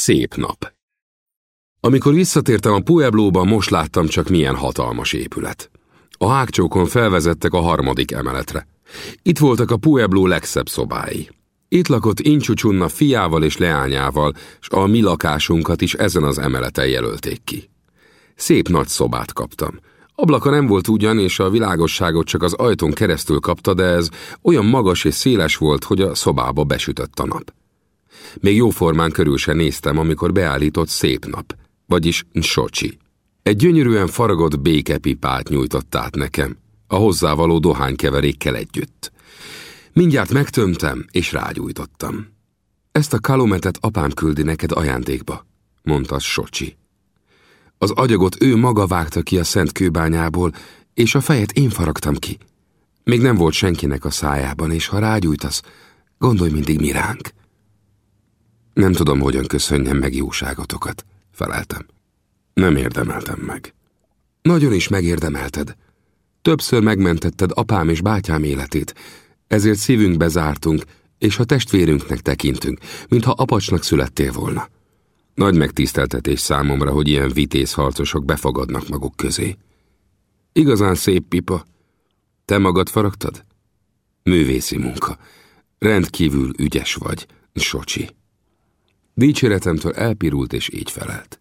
Szép nap. Amikor visszatértem a Pueblóba, most láttam csak milyen hatalmas épület. A hágcsókon felvezettek a harmadik emeletre. Itt voltak a Pueblo legszebb szobái. Itt lakott Incsucsunna fiával és leányával, és a mi lakásunkat is ezen az emeleten jelölték ki. Szép nagy szobát kaptam. Ablaka nem volt ugyan, és a világosságot csak az ajtón keresztül kapta, de ez olyan magas és széles volt, hogy a szobába besütött a nap. Még jóformán körül se néztem, amikor beállított szép nap, vagyis Socsi. Egy gyönyörűen faragott békepipát nyújtott át nekem, a hozzávaló dohánykeverékkel együtt. Mindjárt megtömtem, és rágyújtottam. Ezt a kalumetet apám küldi neked ajándékba, mondta Socsi. Az agyagot ő maga vágta ki a szent kőbányából, és a fejet én faragtam ki. Még nem volt senkinek a szájában, és ha rágyújtasz, gondolj mindig mi ránk. Nem tudom, hogyan köszönjem meg jóságotokat, feleltem. Nem érdemeltem meg. Nagyon is megérdemelted. Többször megmentetted apám és bátyám életét, ezért szívünkbe zártunk, és a testvérünknek tekintünk, mintha apacsnak születtél volna. Nagy megtiszteltetés számomra, hogy ilyen vitéz harcosok befogadnak maguk közé. Igazán szép pipa. Te magad faragtad? Művészi munka. Rendkívül ügyes vagy, Socsi. Dicséretemtől elpirult és így felelt.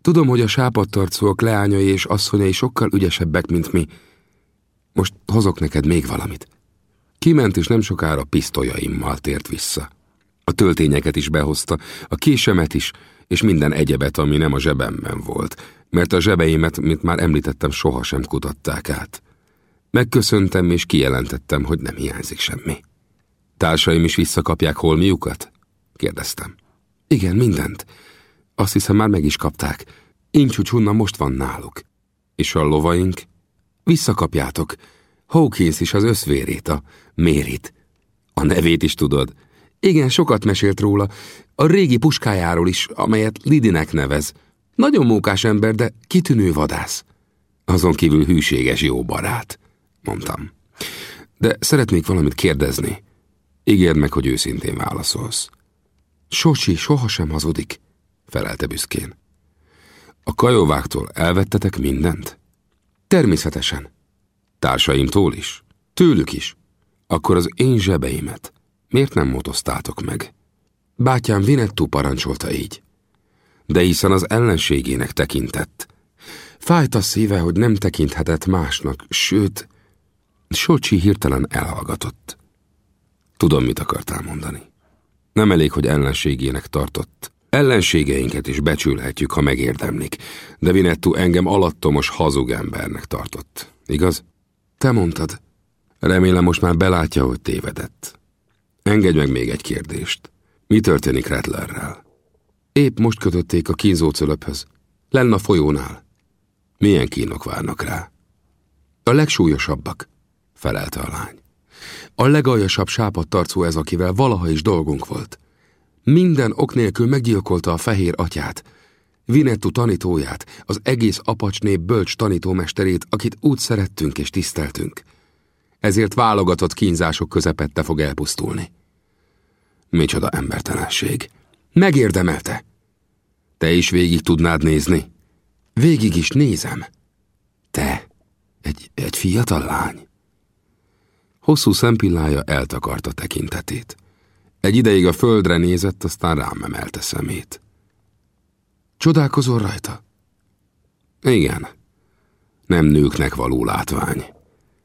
Tudom, hogy a sápadtarcúak leányai és asszonyai sokkal ügyesebbek, mint mi. Most hozok neked még valamit. Kiment, és nem sokára pisztolyaimmal tért vissza. A töltényeket is behozta, a késemet is, és minden egyebet, ami nem a zsebemben volt, mert a zsebeimet, mint már említettem, sohasem kutatták át. Megköszöntem, és kijelentettem, hogy nem hiányzik semmi. Társaim is visszakapják holmiukat? kérdeztem. Igen, mindent. Azt hiszem már meg is kapták. Incsúcsunna most van náluk. És a lovaink? Visszakapjátok. Hawkins is az összvérét, a Mérit. A nevét is tudod. Igen, sokat mesélt róla. A régi puskájáról is, amelyet Lidinek nevez. Nagyon mókás ember, de kitűnő vadász. Azon kívül hűséges jó barát, mondtam. De szeretnék valamit kérdezni. Ígérd meg, hogy őszintén válaszolsz. Socsi sohasem hazudik, felelte büszkén. A kajóváktól elvettetek mindent? Természetesen. Társaimtól is? Tőlük is. Akkor az én zsebeimet miért nem motoztátok meg? Bátyám Vinettú parancsolta így. De hiszen az ellenségének tekintett. Fájt a szíve, hogy nem tekinthetett másnak, sőt, Socsi hirtelen elhallgatott. Tudom, mit akartál mondani. Nem elég, hogy ellenségének tartott. Ellenségeinket is becsülhetjük, ha megérdemlik, de Vinettu engem alattomos hazug embernek tartott. Igaz? Te mondtad. Remélem most már belátja, hogy tévedett. Engedj meg még egy kérdést. Mi történik Rattlerrel? Épp most kötötték a kínzócölöphöz. Lenn a folyónál. Milyen kínok várnak rá? A legsúlyosabbak, felelte a lány. A legaljasabb sápadtarcú ez, akivel valaha is dolgunk volt. Minden ok nélkül meggyilkolta a fehér atyát, Vinettu tanítóját, az egész apacsnép bölcs tanítómesterét, akit úgy szerettünk és tiszteltünk. Ezért válogatott kínzások közepette fog elpusztulni. Micsoda embertelenség. Megérdemelte. Te is végig tudnád nézni? Végig is nézem. Te, egy, egy fiatal lány. Hosszú szempillája eltakarta tekintetét. Egy ideig a földre nézett, aztán rám emelte szemét. Csodálkozol rajta? Igen. Nem nőknek való látvány.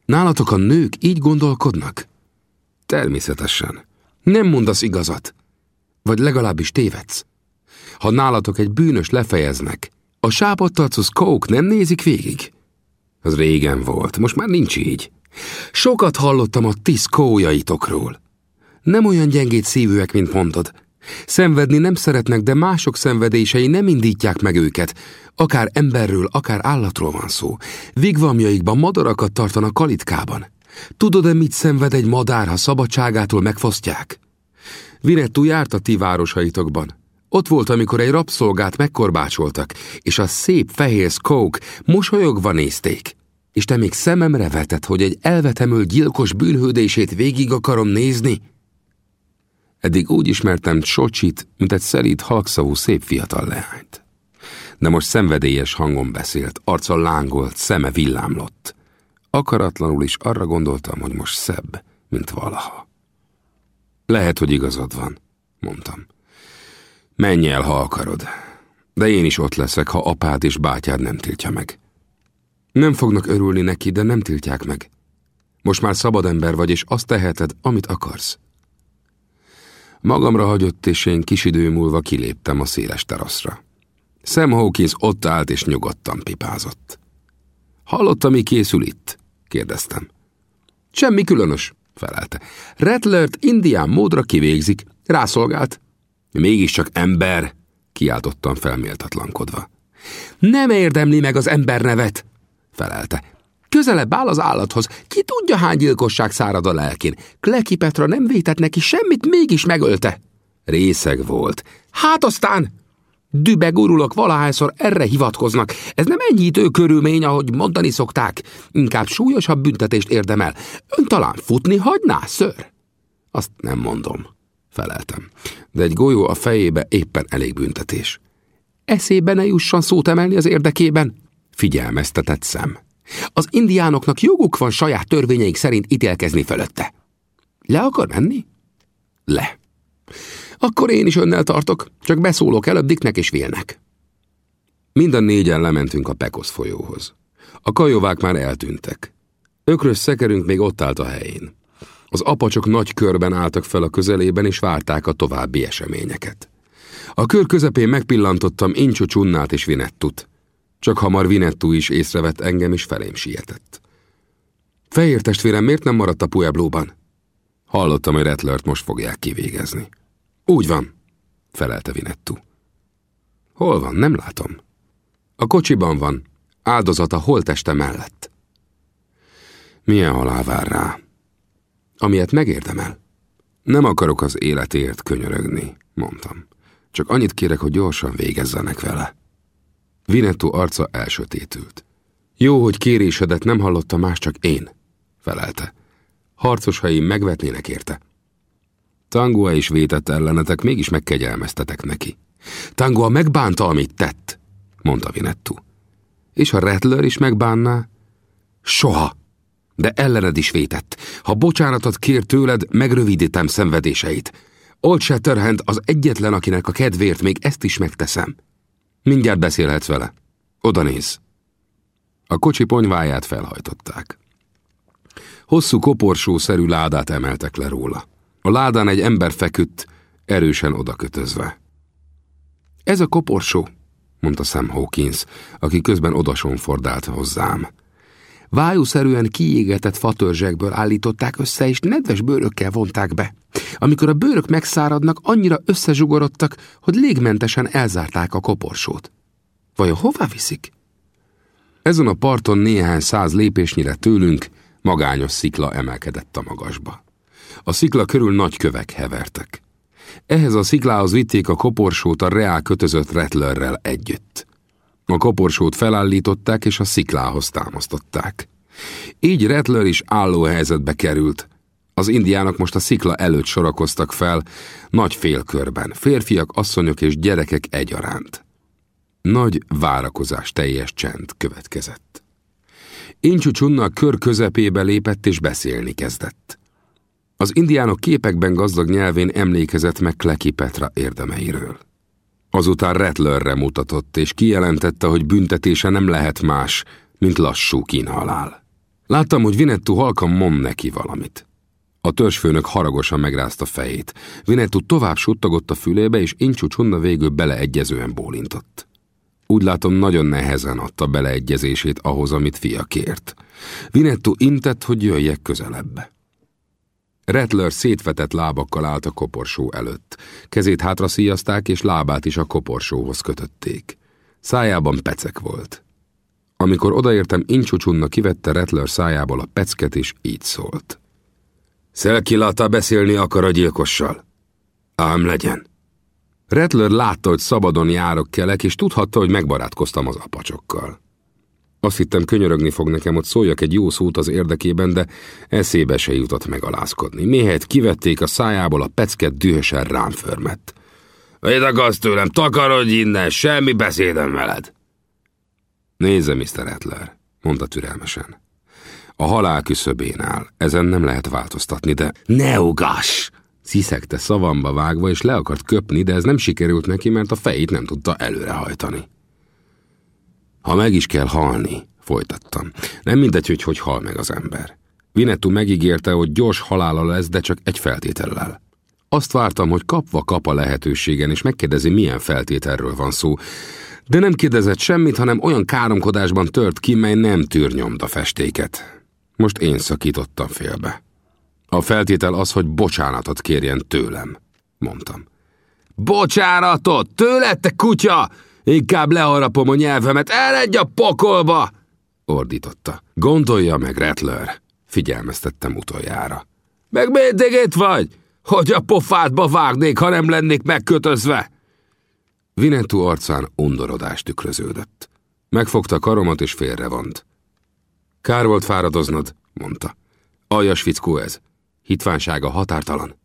Nálatok a nők így gondolkodnak? Természetesen. Nem mondasz igazat. Vagy legalábbis tévedsz. Ha nálatok egy bűnös lefejeznek, a sápadtarcos kók nem nézik végig? Az régen volt, most már nincs így. Sokat hallottam a ti kójaitokról. Nem olyan gyengét szívűek, mint mondod. Szenvedni nem szeretnek, de mások szenvedései nem indítják meg őket. Akár emberről, akár állatról van szó. Vigvamjaikban madarakat tartanak kalitkában. Tudod-e, mit szenved egy madár, ha szabadságától megfosztják? Vinettú járt a ti városaitokban. Ott volt, amikor egy rabszolgát megkorbácsoltak, és a szép fehér skók mosolyogva nézték. És te még szememre vetett, hogy egy elvetemül gyilkos bűnhődését végig akarom nézni? Eddig úgy ismertem Csocsit, mint egy szelíd, halkszavú, szép fiatal leányt. De most szenvedélyes hangon beszélt, arca lángolt, szeme villámlott. Akaratlanul is arra gondoltam, hogy most szebb, mint valaha. Lehet, hogy igazad van, mondtam. Menj el, ha akarod. De én is ott leszek, ha apád és bátyád nem tiltja meg. Nem fognak örülni neki, de nem tiltják meg. Most már szabad ember vagy, és azt teheted, amit akarsz. Magamra hagyott, és én kis idő múlva kiléptem a széles teraszra. Sam Hawkins ott állt és nyugodtan pipázott. Hallotta, mi készül itt? kérdeztem. Semmi különös, felelte. Rattlert indián módra kivégzik, rászolgált. Mégiscsak ember, kiáltottam felméltatlankodva. Nem érdemli meg az ember nevet, felelte. Közelebb áll az állathoz, ki tudja hány gyilkosság szárad a lelkén. Kleki Petra nem vétett neki semmit, mégis megölte. Részeg volt. Hát aztán, Dübe gurulok, valahányszor erre hivatkoznak. Ez nem enyhítő körülmény, ahogy mondani szokták. Inkább súlyosabb büntetést érdemel. Ön talán futni hagyná, ször? Azt nem mondom, feleltem. De egy golyó a fejébe éppen elég büntetés. Eszébe ne jusson szót emelni az érdekében, figyelmeztetett szem. Az indiánoknak joguk van saját törvényeik szerint ítélkezni fölötte. Le akar menni? Le. Akkor én is önnel tartok, csak beszólok előbb Dicknek és Vilnek. Mind a négyen lementünk a Pekosz folyóhoz. A kajovák már eltűntek. Ökrös szekerünk még ott állt a helyén. Az apacsok nagy körben álltak fel a közelében, és várták a további eseményeket. A kör közepén megpillantottam Incsó Csunnát és Vinettut. Csak hamar Vinettu is észrevett engem, és felém sietett. Fehér testvérem miért nem maradt a Pueblóban? Hallottam, hogy Rettlert most fogják kivégezni. Úgy van, felelte Vinettu. Hol van, nem látom. A kocsiban van, áldozata holteste mellett. Milyen halál vár rá? Amilyet megérdemel. Nem akarok az életért könyörögni, mondtam. Csak annyit kérek, hogy gyorsan végezzenek vele. Vinettu arca elsötétült. Jó, hogy kérésedet nem hallotta más, csak én, felelte. Harcosaim megvetnének érte. Tangua is vétett ellenetek, mégis megkegyelmeztetek neki. Tangua megbánta, amit tett, mondta Vinettu. És ha Rattler is megbánná? Soha! De ellened is vétett. Ha bocsánatot kér tőled, megrövidítem szenvedéseit. Old Shatterhand az egyetlen, akinek a kedvéért még ezt is megteszem. Mindjárt beszélhetsz vele. Oda néz. A kocsi ponyváját felhajtották. Hosszú koporsószerű ládát emeltek le róla. A ládán egy ember feküdt, erősen odakötözve. Ez a koporsó, mondta Sam Hawkins, aki közben odasonfordált hozzám. Vájúszerűen kiégetett fatörzsekből állították össze, és nedves bőrökkel vonták be. Amikor a bőrök megszáradnak, annyira összezsugorodtak, hogy légmentesen elzárták a koporsót. Vajon hová viszik? Ezen a parton néhány száz lépésnyire tőlünk magányos szikla emelkedett a magasba. A szikla körül nagy kövek hevertek. Ehhez a sziklához vitték a koporsót a reál kötözött Rattlerrel együtt. A koporsót felállították és a sziklához támasztották. Így Rattler is álló helyzetbe került. Az indiának most a szikla előtt sorakoztak fel, nagy félkörben, férfiak, asszonyok és gyerekek egyaránt. Nagy várakozás teljes csend következett. Incsú Csunna a kör közepébe lépett és beszélni kezdett. Az indiánok képekben gazdag nyelvén emlékezett meg Kleki Petra érdemeiről. Azután Rattlerre mutatott, és kijelentette, hogy büntetése nem lehet más, mint lassú kínhalál. Láttam, hogy Vinettu halkan mond neki valamit. A törzsfőnök haragosan megrázta fejét. Vinettu tovább suttogott a fülébe, és Incsú Csunna végül beleegyezően bólintott. Úgy látom, nagyon nehezen adta beleegyezését ahhoz, amit fia kért. Vinettu intett, hogy jöjjek közelebb. Rattler szétvetett lábakkal állt a koporsó előtt. Kezét hátra és lábát is a koporsóhoz kötötték. Szájában pecek volt. Amikor odaértem, Incsúcsunna kivette Rattler szájából a pecket, és így szólt. Szelkilata beszélni akar a gyilkossal. Ám legyen. Rattler látta, hogy szabadon járok kelek, és tudhatta, hogy megbarátkoztam az apacsokkal. Azt hittem, könyörögni fog nekem, hogy szóljak egy jó szót az érdekében, de eszébe se jutott megalázkodni. Méhet kivették a szájából, a pecket dühösen rám förmett. Mit akarsz tőlem, takarodj innen, semmi beszédem veled! Nézze, Mr. Etler, mondta türelmesen. A halál küszöbén áll, ezen nem lehet változtatni, de... Ne ugass! Sziszegte szavamba vágva, és le akart köpni, de ez nem sikerült neki, mert a fejét nem tudta előrehajtani. Ha meg is kell halni, folytattam. Nem mindegy, hogy hogy hal meg az ember. Vinettu megígérte, hogy gyors halála lesz, de csak egy feltétellel. Azt vártam, hogy kapva kap a lehetőségen, és megkérdezi, milyen feltételről van szó, de nem kérdezett semmit, hanem olyan káromkodásban tört ki, mely nem tűr nyomda festéket. Most én szakítottam félbe. A feltétel az, hogy bocsánatot kérjen tőlem, mondtam. Bocsánatot? Tőled, te kutya? Inkább leharapom a nyelvemet, eredj a pokolba! ordította. Gondolja meg, Rattler, figyelmeztettem utoljára. Meg mindig itt vagy? Hogy a pofádba vágnék, ha nem lennék megkötözve? Vinetú arcán undorodást tükröződött. Megfogta karomat és félrevont. Kár volt fáradoznod, mondta. Aljas fickó ez. Hitvánsága határtalan.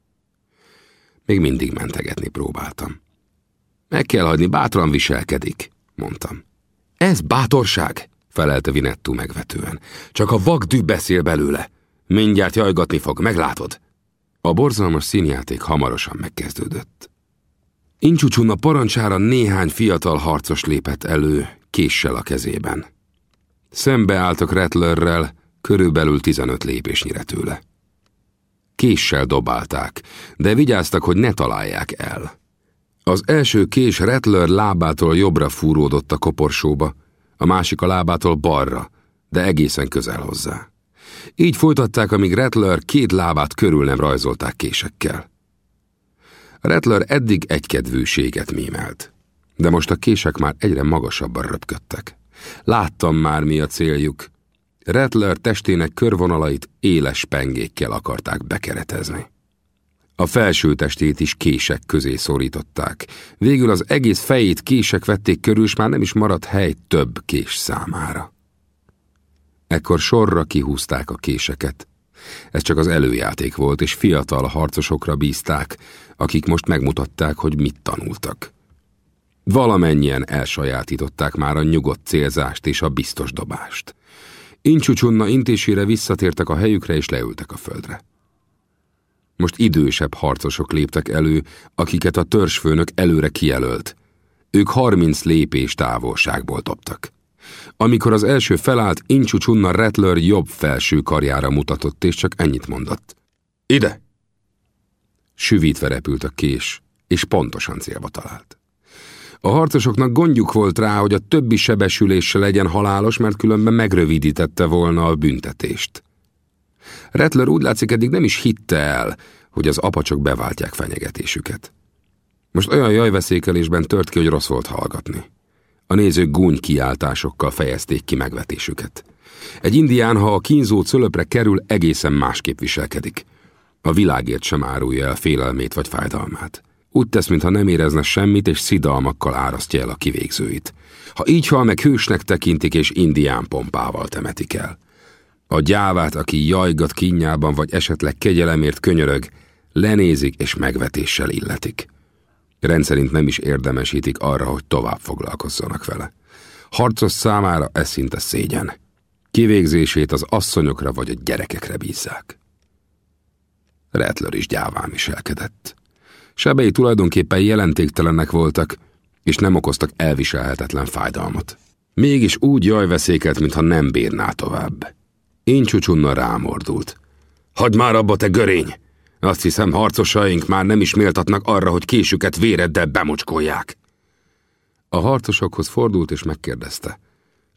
Még mindig mentegetni próbáltam. Meg kell hagyni, bátran viselkedik, mondtam. Ez bátorság, felelte Vinettú megvetően. Csak a vakdű beszél belőle. Mindjárt jajgatni fog, meglátod. A borzalmas színjáték hamarosan megkezdődött. Incsúcsun a parancsára néhány fiatal harcos lépett elő, késsel a kezében. Szembeálltak Rattlerrel, körülbelül 15 lépésnyire tőle. Késsel dobálták, de vigyáztak, hogy ne találják el. Az első kés Rattler lábától jobbra fúródott a koporsóba, a másik a lábától balra, de egészen közel hozzá. Így folytatták, amíg Rattler két lábát körül nem rajzolták késekkel. Rattler eddig egykedvűséget mímelt, de most a kések már egyre magasabban röpködtek. Láttam már, mi a céljuk. Rattler testének körvonalait éles pengékkel akarták bekeretezni. A felső testét is kések közé szorították. Végül az egész fejét kések vették körül, és már nem is maradt hely több kés számára. Ekkor sorra kihúzták a késeket. Ez csak az előjáték volt, és fiatal harcosokra bízták, akik most megmutatták, hogy mit tanultak. Valamennyien elsajátították már a nyugodt célzást és a biztos dobást. Incsúcsunna intésére visszatértek a helyükre és leültek a földre. Most idősebb harcosok léptek elő, akiket a törzsfőnök előre kijelölt. Ők harminc lépés távolságból dobtak. Amikor az első felállt, Incsucsunna Rattler jobb felső karjára mutatott, és csak ennyit mondott. Ide! Süvítve repült a kés, és pontosan célba talált. A harcosoknak gondjuk volt rá, hogy a többi sebesülése legyen halálos, mert különben megrövidítette volna a büntetést. Rattler úgy látszik eddig nem is hitte el, hogy az apacsok beváltják fenyegetésüket. Most olyan jajveszékelésben tört ki, hogy rossz volt hallgatni. A nézők gúny kiáltásokkal fejezték ki megvetésüket. Egy indián, ha a kínzó cölöpre kerül, egészen másképp viselkedik. A világért sem árulja el félelmét vagy fájdalmát. Úgy tesz, mintha nem érezne semmit, és szidalmakkal árasztja el a kivégzőit. Ha így hal meg hősnek tekintik, és indián pompával temetik el. A gyávát, aki jajgat kínjában, vagy esetleg kegyelemért könyörög, lenézik és megvetéssel illetik. Rendszerint nem is érdemesítik arra, hogy tovább foglalkozzanak vele. Harcos számára ez szinte szégyen. Kivégzését az asszonyokra vagy a gyerekekre bízzák. Rattler is gyáván viselkedett. Sebei tulajdonképpen jelentéktelenek voltak, és nem okoztak elviselhetetlen fájdalmat. Mégis úgy jajveszékelt, mintha nem bírná tovább. Én csúcsunna rámordult. Hagyd már abba, te görény! Azt hiszem, harcosaink már nem is méltatnak arra, hogy késüket véreddel bemocskolják. A harcosokhoz fordult és megkérdezte.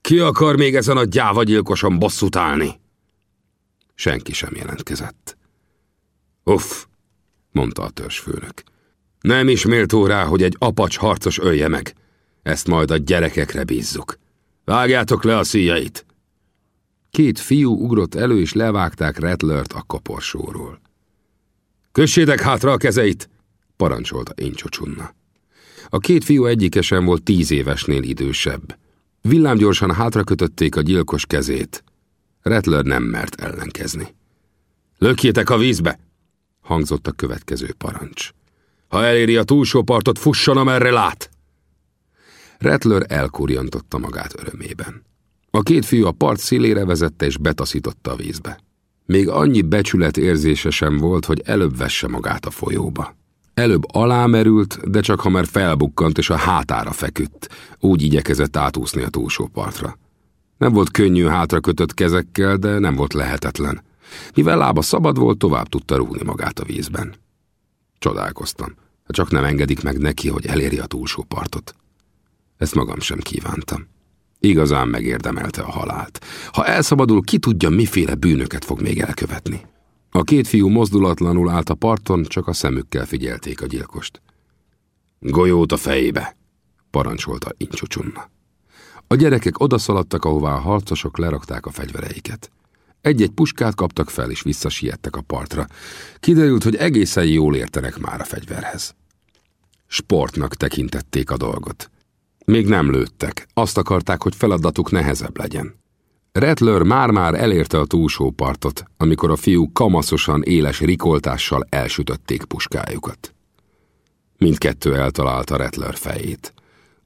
Ki akar még ezen a gyávagyilkoson bosszút állni? Senki sem jelentkezett. Uff, mondta a törzsfőnök. Nem is méltó rá, hogy egy apacs harcos ölje meg. Ezt majd a gyerekekre bízzuk. Vágjátok le a szíjait! Két fiú ugrott elő, és levágták Rattlert a kaporsóról. Kössétek hátra a kezeit! parancsolta én csocsunna. A két fiú egyike sem volt tíz évesnél idősebb. Villámgyorsan hátra kötötték a gyilkos kezét. Rattler nem mert ellenkezni. Lökjétek a vízbe! hangzott a következő parancs. Ha eléri a túlsó partot, fusson, amerre lát! Rattler elkurjantotta magát örömében. A két fiú a part szélére vezette és betaszította a vízbe. Még annyi becsület érzése sem volt, hogy előbb vesse magát a folyóba. Előbb alámerült, de csak ha már felbukkant és a hátára feküdt, úgy igyekezett átúszni a túlsó partra. Nem volt könnyű hátra kötött kezekkel, de nem volt lehetetlen. Mivel lába szabad volt, tovább tudta rúgni magát a vízben. Csodálkoztam. Csak nem engedik meg neki, hogy eléri a túlsó partot. Ezt magam sem kívántam. Igazán megérdemelte a halált. Ha elszabadul, ki tudja, miféle bűnöket fog még elkövetni. A két fiú mozdulatlanul állt a parton, csak a szemükkel figyelték a gyilkost. Golyót a fejébe, parancsolta Incsucsunna. A gyerekek odaszaladtak, ahová a harcosok lerakták a fegyvereiket. Egy-egy puskát kaptak fel, és visszasiettek a partra. Kiderült, hogy egészen jól értenek már a fegyverhez. Sportnak tekintették a dolgot. Még nem lőttek, azt akarták, hogy feladatuk nehezebb legyen. Rattler már-már elérte a túlsó partot, amikor a fiú kamaszosan éles rikoltással elsütötték puskájukat. Mindkettő eltalálta Rattler fejét.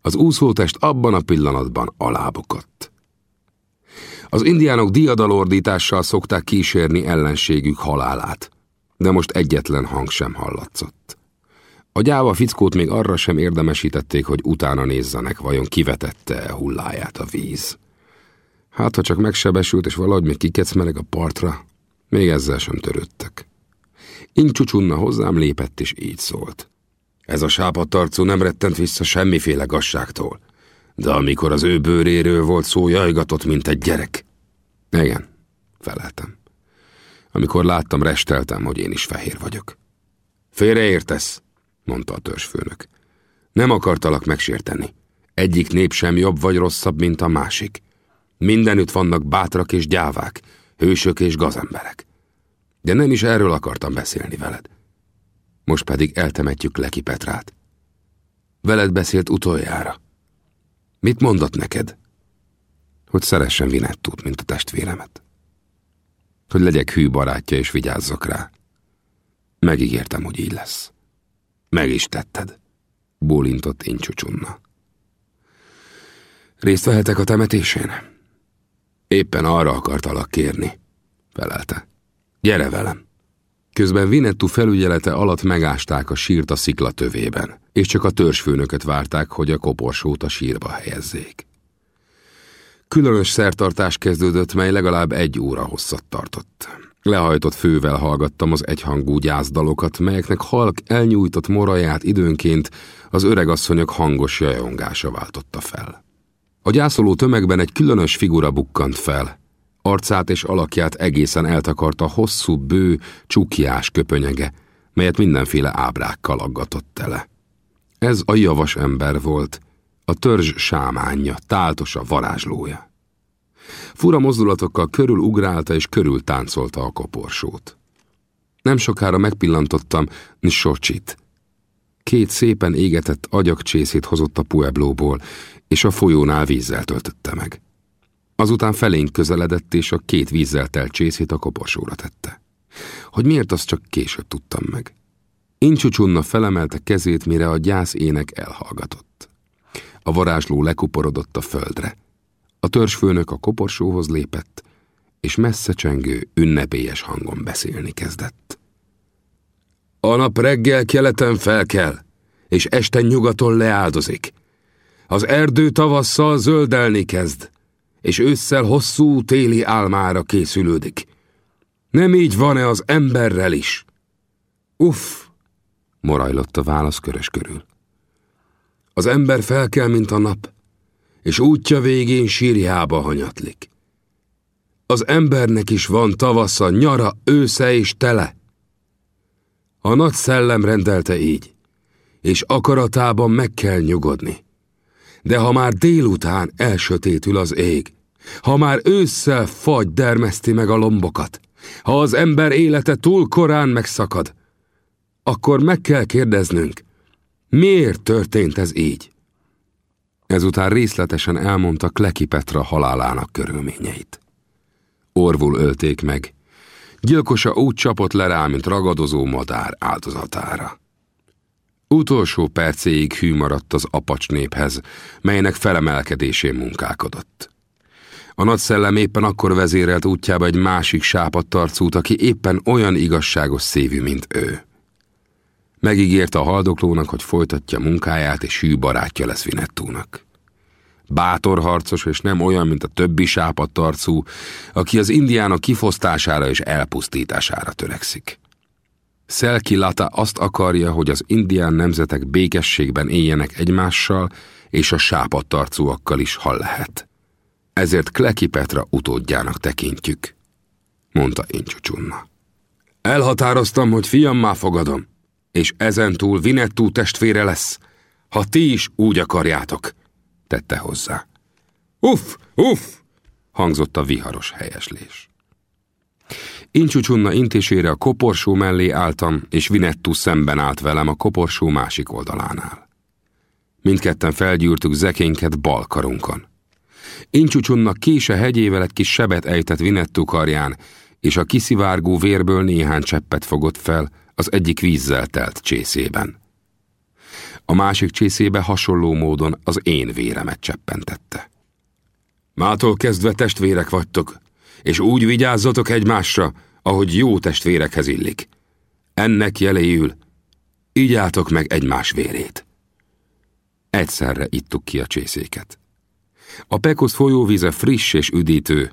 Az úszótest abban a pillanatban alábukott. Az indiánok diadalordítással szokták kísérni ellenségük halálát, de most egyetlen hang sem hallatszott. A gyáva fickót még arra sem érdemesítették, hogy utána nézzenek, vajon kivetette-e hulláját a víz. Hát, ha csak megsebesült, és valahogy még kikecmeleg a partra, még ezzel sem törődtek. Inkcsucsunna hozzám lépett, és így szólt. Ez a sápadtarcú nem rettent vissza semmiféle gasságtól, de amikor az ő bőréről volt szó, jajgatott, mint egy gyerek. Igen, feleltem. Amikor láttam, resteltem, hogy én is fehér vagyok. Félreértesz, mondta a törzsfőnök. Nem akartalak megsérteni. Egyik nép sem jobb vagy rosszabb, mint a másik. Mindenütt vannak bátrak és gyávák, hősök és gazemberek. De nem is erről akartam beszélni veled. Most pedig eltemetjük Leki Petrát. Veled beszélt utoljára. Mit mondott neked? Hogy szeressen Vinettút, mint a testvéremet. Hogy legyek hű barátja és vigyázzak rá. Megígértem, hogy így lesz. Meg is tetted, bólintott Incsucsunna. Részt vehetek a temetésén? Éppen arra akartalak kérni, felelte. Gyere velem. Közben Vinettu felügyelete alatt megásták a sírt a szikla tövében, és csak a törzsfőnöket várták, hogy a koporsót a sírba helyezzék. Különös szertartás kezdődött, mely legalább egy óra hosszat tartott. Lehajtott fővel hallgattam az egyhangú gyászdalokat, melyeknek halk elnyújtott moraját időnként az öregasszonyok hangos jajongása váltotta fel. A gyászoló tömegben egy különös figura bukkant fel. Arcát és alakját egészen eltakarta hosszú, bő, csukjás köpönyege, melyet mindenféle ábrákkal aggatott tele. Ez a javas ember volt, a törzs sámánja, táltosa, varázslója. Fura mozdulatokkal körül ugrálta és körül táncolta a koporsót. Nem sokára megpillantottam Nsocsit. Két szépen égetett agyakcsészét hozott a Pueblóból, és a folyónál vízzel töltötte meg. Azután felénk közeledett, és a két vízzel telt csészét a koporsóra tette. Hogy miért, azt csak később tudtam meg. Incsucsunna felemelte kezét, mire a gyász ének elhallgatott. A varázsló lekuporodott a földre. A törzsfőnök a koporsóhoz lépett, és messze csengő, ünnepélyes hangon beszélni kezdett. A nap reggel keleten felkel, és este nyugaton leáldozik. Az erdő tavasszal zöldelni kezd, és ősszel hosszú téli álmára készülődik. Nem így van-e az emberrel is? Uff, morajlott a válasz körös körül. Az ember felkel, mint a nap, és útja végén sírjába hanyatlik. Az embernek is van tavasza, nyara, ősze és tele. A nagy szellem rendelte így, és akaratában meg kell nyugodni. De ha már délután elsötétül az ég, ha már ősszel fagy dermeszti meg a lombokat, ha az ember élete túl korán megszakad, akkor meg kell kérdeznünk, miért történt ez így? Ezután részletesen elmondta Kleki Petra halálának körülményeit. Orvul ölték meg. Gyilkosa úgy csapott le rá, mint ragadozó madár áldozatára. Utolsó percéig hű maradt az apacs néphez, melynek felemelkedésén munkálkodott. A nagy szellem éppen akkor vezérelt útjába egy másik sápadtarcút, aki éppen olyan igazságos szívű, mint ő. Megígérte a haldoklónak, hogy folytatja munkáját, és hű barátja lesz Vinettúnak. Bátor harcos, és nem olyan, mint a többi sápadtarcú, aki az indiánok kifosztására és elpusztítására törekszik. Szelki Lata azt akarja, hogy az indián nemzetek békességben éljenek egymással, és a sápadtarcúakkal is, ha lehet. Ezért Kleki Petra utódjának tekintjük, mondta Incsucsunna. Elhatároztam, hogy fiammá fogadom, és ezentúl Vinettú testvére lesz, ha ti is úgy akarjátok, tette hozzá. Uff, uff, hangzott a viharos helyeslés. Incsucsunna intésére a koporsó mellé álltam, és Vinettú szemben állt velem a koporsó másik oldalánál. Mindketten felgyűrtük zekényket bal karunkon. Incsucsunna kése hegyével egy kis sebet ejtett Vinettú karján, és a kiszivárgó vérből néhány cseppet fogott fel az egyik vízzel telt csészében. A másik csészébe hasonló módon az én véremet cseppentette. Mától kezdve testvérek vagytok, és úgy vigyázzatok egymásra, ahogy jó testvérekhez illik. Ennek jeléül igyátok meg egymás vérét. Egyszerre ittuk ki a csészéket. A Pekusz folyóvíze friss és üdítő,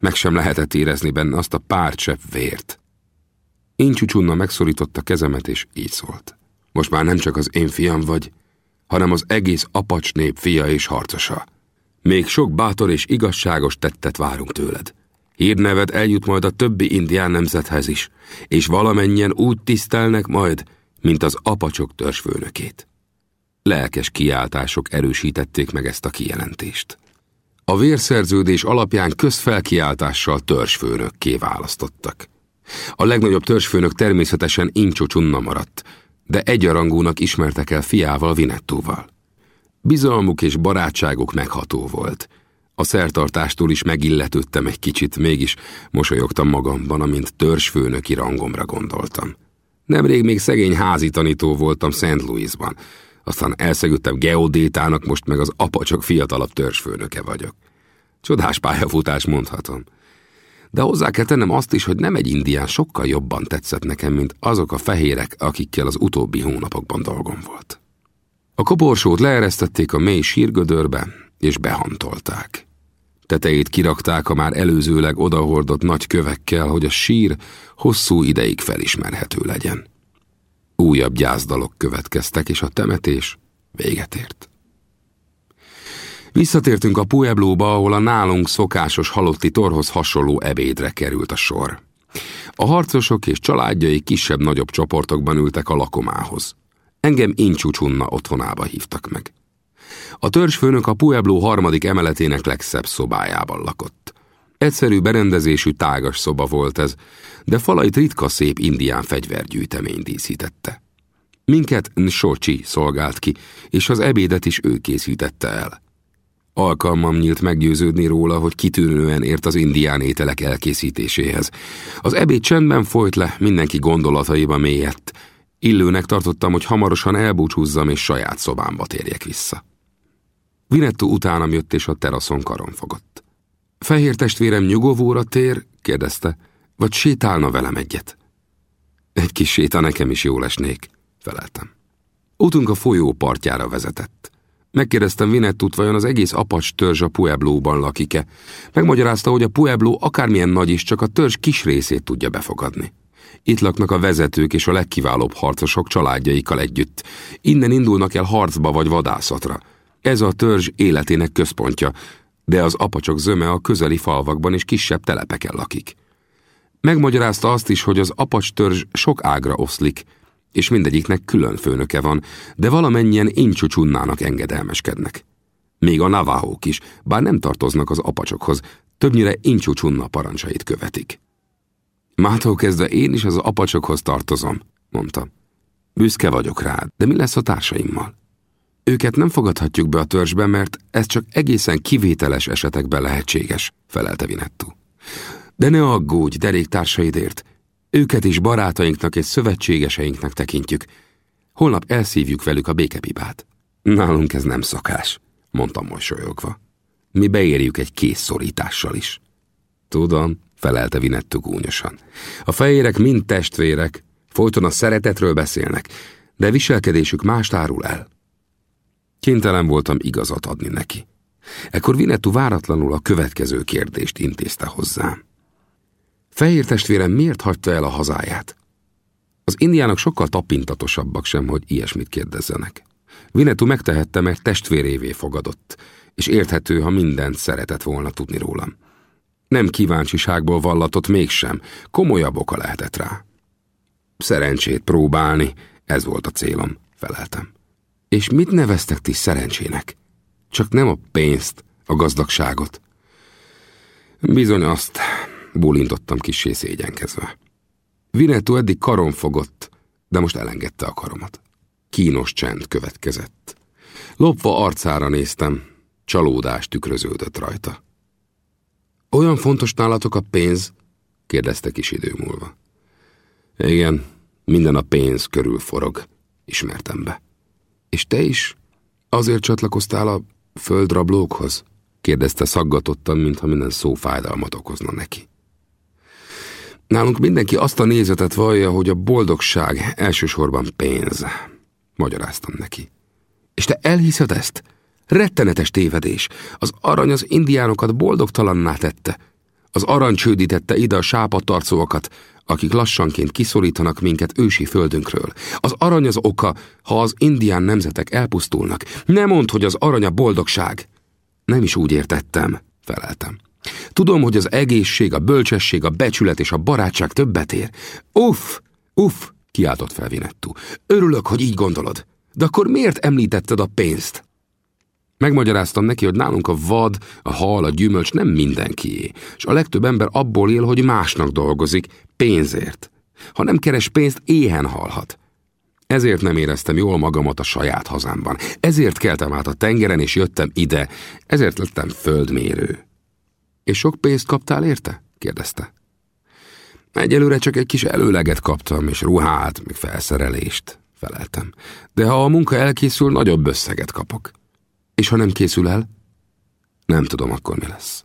meg sem lehetett érezni benne azt a pár csepp vért. Incsucsunna megszorította kezemet, és így szólt. Most már nem csak az én fiam vagy, hanem az egész apacs nép fia és harcosa. Még sok bátor és igazságos tettet várunk tőled. Hírneved eljut majd a többi indián nemzethez is, és valamennyien úgy tisztelnek majd, mint az apacsok törzsfőnökét. Lelkes kiáltások erősítették meg ezt a kijelentést. A vérszerződés alapján közfelkiáltással törzsfőnökké választottak. A legnagyobb törzsfőnök természetesen Incsucsunna maradt, de egyarangúnak ismertek el fiával Vinettúval. Bizalmuk és barátságuk megható volt. A szertartástól is megilletődtem egy kicsit, mégis mosolyogtam magamban, amint törzsfőnöki rangomra gondoltam. Nemrég még szegény házi tanító voltam Szent Louisban, aztán elszegődtem geodétának, most meg az apacsok fiatalabb törzsfőnöke vagyok. Csodás pályafutás mondhatom. De hozzá kell tennem azt is, hogy nem egy indián sokkal jobban tetszett nekem, mint azok a fehérek, akikkel az utóbbi hónapokban dolgom volt. A koporsót leeresztették a mély sírgödörbe, és behantolták. Tetejét kirakták a már előzőleg odahordott nagy kövekkel, hogy a sír hosszú ideig felismerhető legyen. Újabb gyászdalok következtek, és a temetés véget ért. Visszatértünk a Pueblóba, ahol a nálunk szokásos halotti torhoz hasonló ebédre került a sor. A harcosok és családjai kisebb-nagyobb csoportokban ültek a lakomához. Engem Incsúcsunna otthonába hívtak meg. A törzsfőnök a Pueblo harmadik emeletének legszebb szobájában lakott. Egyszerű berendezésű tágas szoba volt ez, de falait ritka szép indián fegyvergyűjtemény díszítette. Minket Nsocsi szolgált ki, és az ebédet is ő készítette el. Alkalmam nyílt meggyőződni róla, hogy kitűnően ért az indián ételek elkészítéséhez. Az ebéd csendben folyt le, mindenki gondolataiba mélyedt. Illőnek tartottam, hogy hamarosan elbúcsúzzam és saját szobámba térjek vissza. Vinettu utánam jött és a teraszon karon fogott. Fehér testvérem nyugovóra tér? kérdezte. Vagy sétálna velem egyet? Egy kis séta nekem is jól esnék, feleltem. Útunk a folyó partjára vezetett. Megkérdeztem Vinettut, vajon az egész apacs törzs a Pueblóban lakik-e. Megmagyarázta, hogy a Puebló akármilyen nagy is, csak a törzs kis részét tudja befogadni. Itt laknak a vezetők és a legkiválóbb harcosok családjaikkal együtt. Innen indulnak el harcba vagy vadászatra. Ez a törzs életének központja, de az apacsok zöme a közeli falvakban és kisebb telepeken lakik. Megmagyarázta azt is, hogy az apacs törzs sok ágra oszlik, és mindegyiknek külön főnöke van, de valamennyien incsucsunnának engedelmeskednek. Még a navahók is, bár nem tartoznak az apacsokhoz, többnyire incsucsunna parancsait követik. Mától kezdve én is az apacsokhoz tartozom, mondta. Büszke vagyok rád, de mi lesz a társaimmal? Őket nem fogadhatjuk be a törzsbe, mert ez csak egészen kivételes esetekben lehetséges, felelte Vinettu. De ne aggódj deréktársaidért, őket is barátainknak és szövetségeseinknek tekintjük. Holnap elszívjuk velük a békepipát. Nálunk ez nem szokás, mondtam mosolyogva. Mi beérjük egy kész szorítással is. Tudom, felelte Vinettu gúnyosan. A fejérek mind testvérek, folyton a szeretetről beszélnek, de viselkedésük mást árul el. Kénytelen voltam igazat adni neki. Ekkor Vinettu váratlanul a következő kérdést intézte hozzám. Fehér testvérem miért hagyta el a hazáját? Az indiának sokkal tapintatosabbak sem, hogy ilyesmit kérdezzenek. Vinettu megtehette, mert testvérévé fogadott, és érthető, ha mindent szeretett volna tudni rólam. Nem kíváncsiságból vallatott mégsem, komolyabb oka lehetett rá. Szerencsét próbálni, ez volt a célom, feleltem. És mit neveztek ti szerencsének? Csak nem a pénzt, a gazdagságot. Bizony azt, bólintottam kissé szégyenkezve. Vinetú eddig karon fogott, de most elengedte a karomat. Kínos csend következett. Lopva arcára néztem, csalódás tükröződött rajta. Olyan fontos nálatok a pénz? kérdezte kis idő múlva. Igen, minden a pénz körül forog, ismertem be. És te is azért csatlakoztál a földrablókhoz? kérdezte szaggatottan, mintha minden szó fájdalmat okozna neki. Nálunk mindenki azt a nézetet vallja, hogy a boldogság elsősorban pénz, magyaráztam neki. És te elhiszed ezt? Rettenetes tévedés. Az arany az indiánokat boldogtalanná tette. Az arany csődítette ide a sápadtarcóakat, akik lassanként kiszorítanak minket ősi földünkről. Az arany az oka, ha az indián nemzetek elpusztulnak. Ne mondd, hogy az arany a boldogság. Nem is úgy értettem, feleltem. Tudom, hogy az egészség, a bölcsesség, a becsület és a barátság többet ér. Uff, uff, kiáltott fel Vinettu. Örülök, hogy így gondolod. De akkor miért említetted a pénzt? Megmagyaráztam neki, hogy nálunk a vad, a hal, a gyümölcs nem mindenkié, és a legtöbb ember abból él, hogy másnak dolgozik, pénzért. Ha nem keres pénzt, éhen halhat. Ezért nem éreztem jól magamat a saját hazámban. Ezért keltem át a tengeren, és jöttem ide. Ezért lettem földmérő. És sok pénzt kaptál érte? kérdezte. Egyelőre csak egy kis előleget kaptam, és ruhát, még felszerelést, feleltem. De ha a munka elkészül, nagyobb összeget kapok. És ha nem készül el? Nem tudom akkor mi lesz.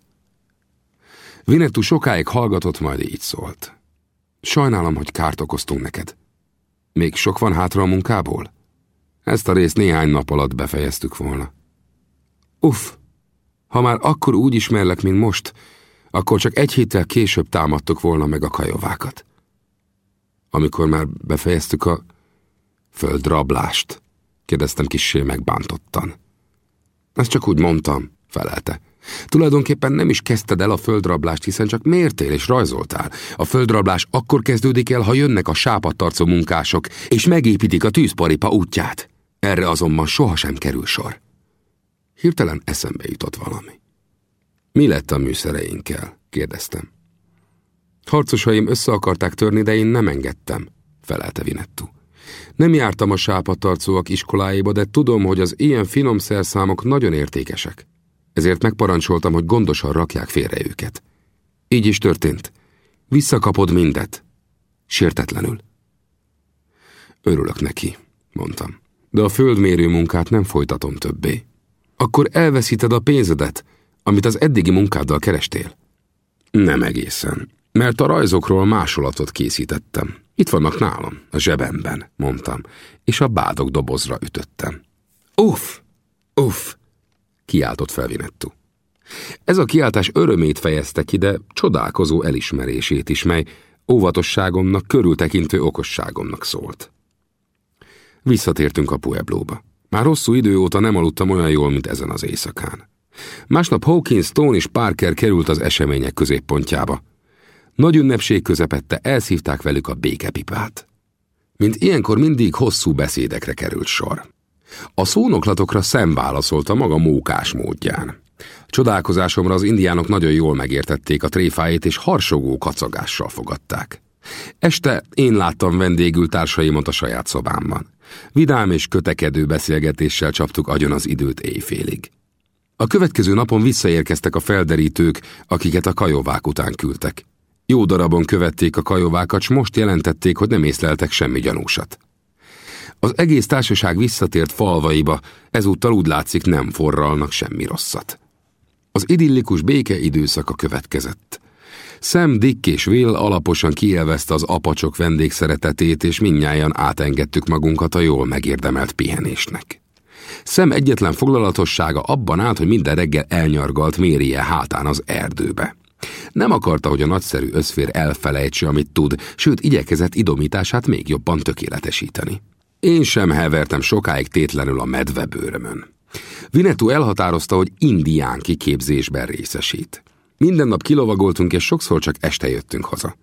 Vinettu sokáig hallgatott, majd így szólt. Sajnálom, hogy kárt okoztunk neked. Még sok van hátra a munkából? Ezt a részt néhány nap alatt befejeztük volna. Uff, ha már akkor úgy ismerlek, mint most, akkor csak egy héttel később támadtuk volna meg a kajovákat. Amikor már befejeztük a földrablást, kérdeztem kissé megbántottan. Ezt csak úgy mondtam, felelte. Tulajdonképpen nem is kezdted el a földrablást, hiszen csak mértél és rajzoltál. A földrablás akkor kezdődik el, ha jönnek a sápadtarcó munkások, és megépítik a tűzparipa útját. Erre azonban sohasem kerül sor. Hirtelen eszembe jutott valami. Mi lett a műszereinkkel? kérdeztem. Harcosaim össze akarták törni, de én nem engedtem, felelte Vinettu. Nem jártam a sápadtarcóak iskoláiba, de tudom, hogy az ilyen finom szerszámok nagyon értékesek. Ezért megparancsoltam, hogy gondosan rakják félre őket. Így is történt. Visszakapod mindet. Sértetlenül. Örülök neki, mondtam. De a földmérő munkát nem folytatom többé. Akkor elveszíted a pénzedet, amit az eddigi munkáddal kerestél. Nem egészen, mert a rajzokról másolatot készítettem. Itt vannak nálam, a zsebemben, mondtam, és a bádog dobozra ütöttem. Uff! Uff! kiáltott fel Vinettu. Ez a kiáltás örömét fejezte ki, de csodálkozó elismerését is, mely óvatosságomnak, körültekintő okosságomnak szólt. Visszatértünk a Pueblóba. Már hosszú idő óta nem aludtam olyan jól, mint ezen az éjszakán. Másnap Hawkins, Stone és Parker került az események középpontjába. Nagy ünnepség közepette elszívták velük a békepipát. Mint ilyenkor mindig hosszú beszédekre került sor. A szónoklatokra válaszolta maga mókás módján. Csodálkozásomra az indiánok nagyon jól megértették a tréfáit, és harsogó kacagással fogadták. Este én láttam vendégül társaimat a saját szobámban. Vidám és kötekedő beszélgetéssel csaptuk agyon az időt éjfélig. A következő napon visszaérkeztek a felderítők, akiket a kajóvák után küldtek. Jó darabon követték a kajóvákat, s most jelentették, hogy nem észleltek semmi gyanúsat. Az egész társaság visszatért falvaiba, ezúttal úgy látszik nem forralnak semmi rosszat. Az idillikus béke időszaka következett. Sam, Dick és Will alaposan kielvezte az apacsok vendégszeretetét, és minnyáján átengedtük magunkat a jól megérdemelt pihenésnek. Szem egyetlen foglalatossága abban állt, hogy minden reggel elnyargalt Mérie hátán az erdőbe. Nem akarta, hogy a nagyszerű összfér elfelejtse, amit tud, sőt igyekezett idomítását még jobban tökéletesíteni. Én sem hevertem sokáig tétlenül a medvebőrömön. Vinetú elhatározta, hogy indián kiképzésben részesít. Minden nap kilovagoltunk, és sokszor csak este jöttünk haza.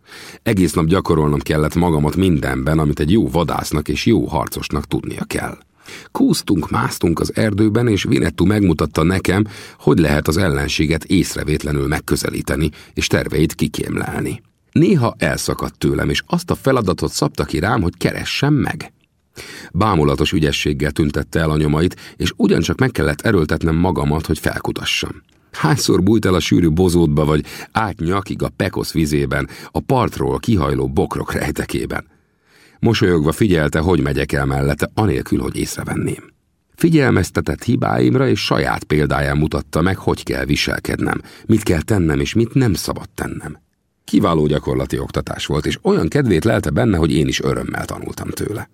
Egész nap gyakorolnom kellett magamat mindenben, amit egy jó vadásznak és jó harcosnak tudnia kell. Kúztunk, másztunk az erdőben, és Vinettu megmutatta nekem, hogy lehet az ellenséget észrevétlenül megközelíteni, és terveit kikémlelni. Néha elszakadt tőlem, és azt a feladatot szabta ki rám, hogy keressem meg. Bámulatos ügyességgel tüntette el a nyomait, és ugyancsak meg kellett erőltetnem magamat, hogy felkutassam. Hányszor bújt el a sűrű bozótba, vagy át nyakig a pekosz vizében, a partról kihajló bokrok rejtekében. Mosolyogva figyelte, hogy megyek el mellette, anélkül, hogy észrevenném. Figyelmeztetett hibáimra és saját példáján mutatta meg, hogy kell viselkednem, mit kell tennem és mit nem szabad tennem. Kiváló gyakorlati oktatás volt, és olyan kedvét lelte benne, hogy én is örömmel tanultam tőle.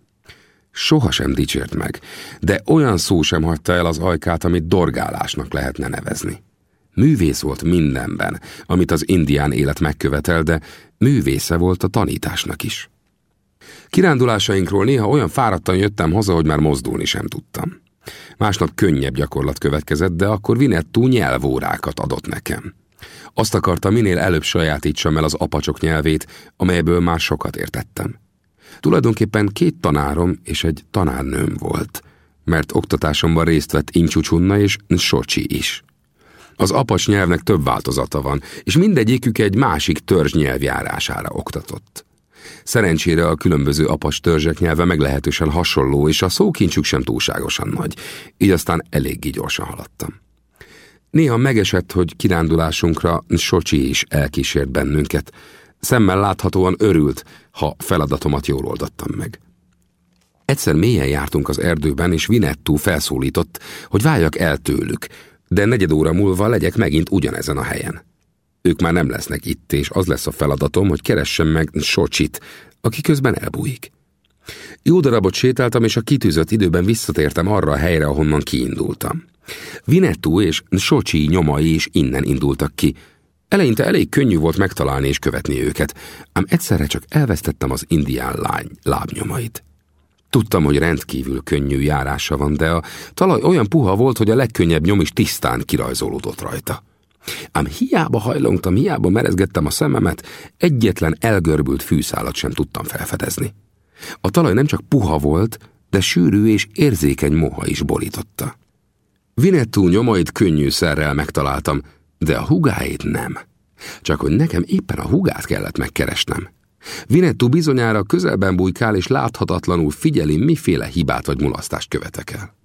Soha sem dicsért meg, de olyan szó sem hagyta el az ajkát, amit dorgálásnak lehetne nevezni. Művész volt mindenben, amit az indián élet megkövetel, de művésze volt a tanításnak is. Kirándulásainkról néha olyan fáradtan jöttem haza, hogy már mozdulni sem tudtam. Másnap könnyebb gyakorlat következett, de akkor Vinettú nyelvórákat adott nekem. Azt akarta, minél előbb sajátítsam el az apacsok nyelvét, amelyből már sokat értettem. Tulajdonképpen két tanárom és egy tanárnőm volt, mert oktatásomban részt vett Incsúcsunna és Socsi is. Az apacs nyelvnek több változata van, és mindegyikük egy másik törzs nyelvjárására oktatott. Szerencsére a különböző apas törzsek nyelve meglehetősen hasonló, és a szókincsük sem túlságosan nagy, így aztán eléggé gyorsan haladtam. Néha megesett, hogy kirándulásunkra Socsi is elkísért bennünket. Szemmel láthatóan örült, ha feladatomat jól oldottam meg. Egyszer mélyen jártunk az erdőben, és Vinettú felszólított, hogy váljak el tőlük, de negyed óra múlva legyek megint ugyanezen a helyen. Ők már nem lesznek itt, és az lesz a feladatom, hogy keressem meg Socsit, aki közben elbújik. Jó darabot sétáltam, és a kitűzött időben visszatértem arra a helyre, ahonnan kiindultam. Vinetú és Socsi nyomai is innen indultak ki. Eleinte elég könnyű volt megtalálni és követni őket, ám egyszerre csak elvesztettem az indián lány lábnyomait. Tudtam, hogy rendkívül könnyű járása van, de a talaj olyan puha volt, hogy a legkönnyebb nyom is tisztán kirajzolódott rajta. Ám hiába hajlongtam, hiába merezgettem a szememet, egyetlen elgörbült fűszálat sem tudtam felfedezni. A talaj nem csak puha volt, de sűrű és érzékeny moha is borította. Vinettú nyomait könnyűszerrel megtaláltam, de a hugáit nem. Csak hogy nekem éppen a hugát kellett megkeresnem. Vinettú bizonyára közelben bujkál és láthatatlanul figyeli, miféle hibát vagy mulasztást követek el.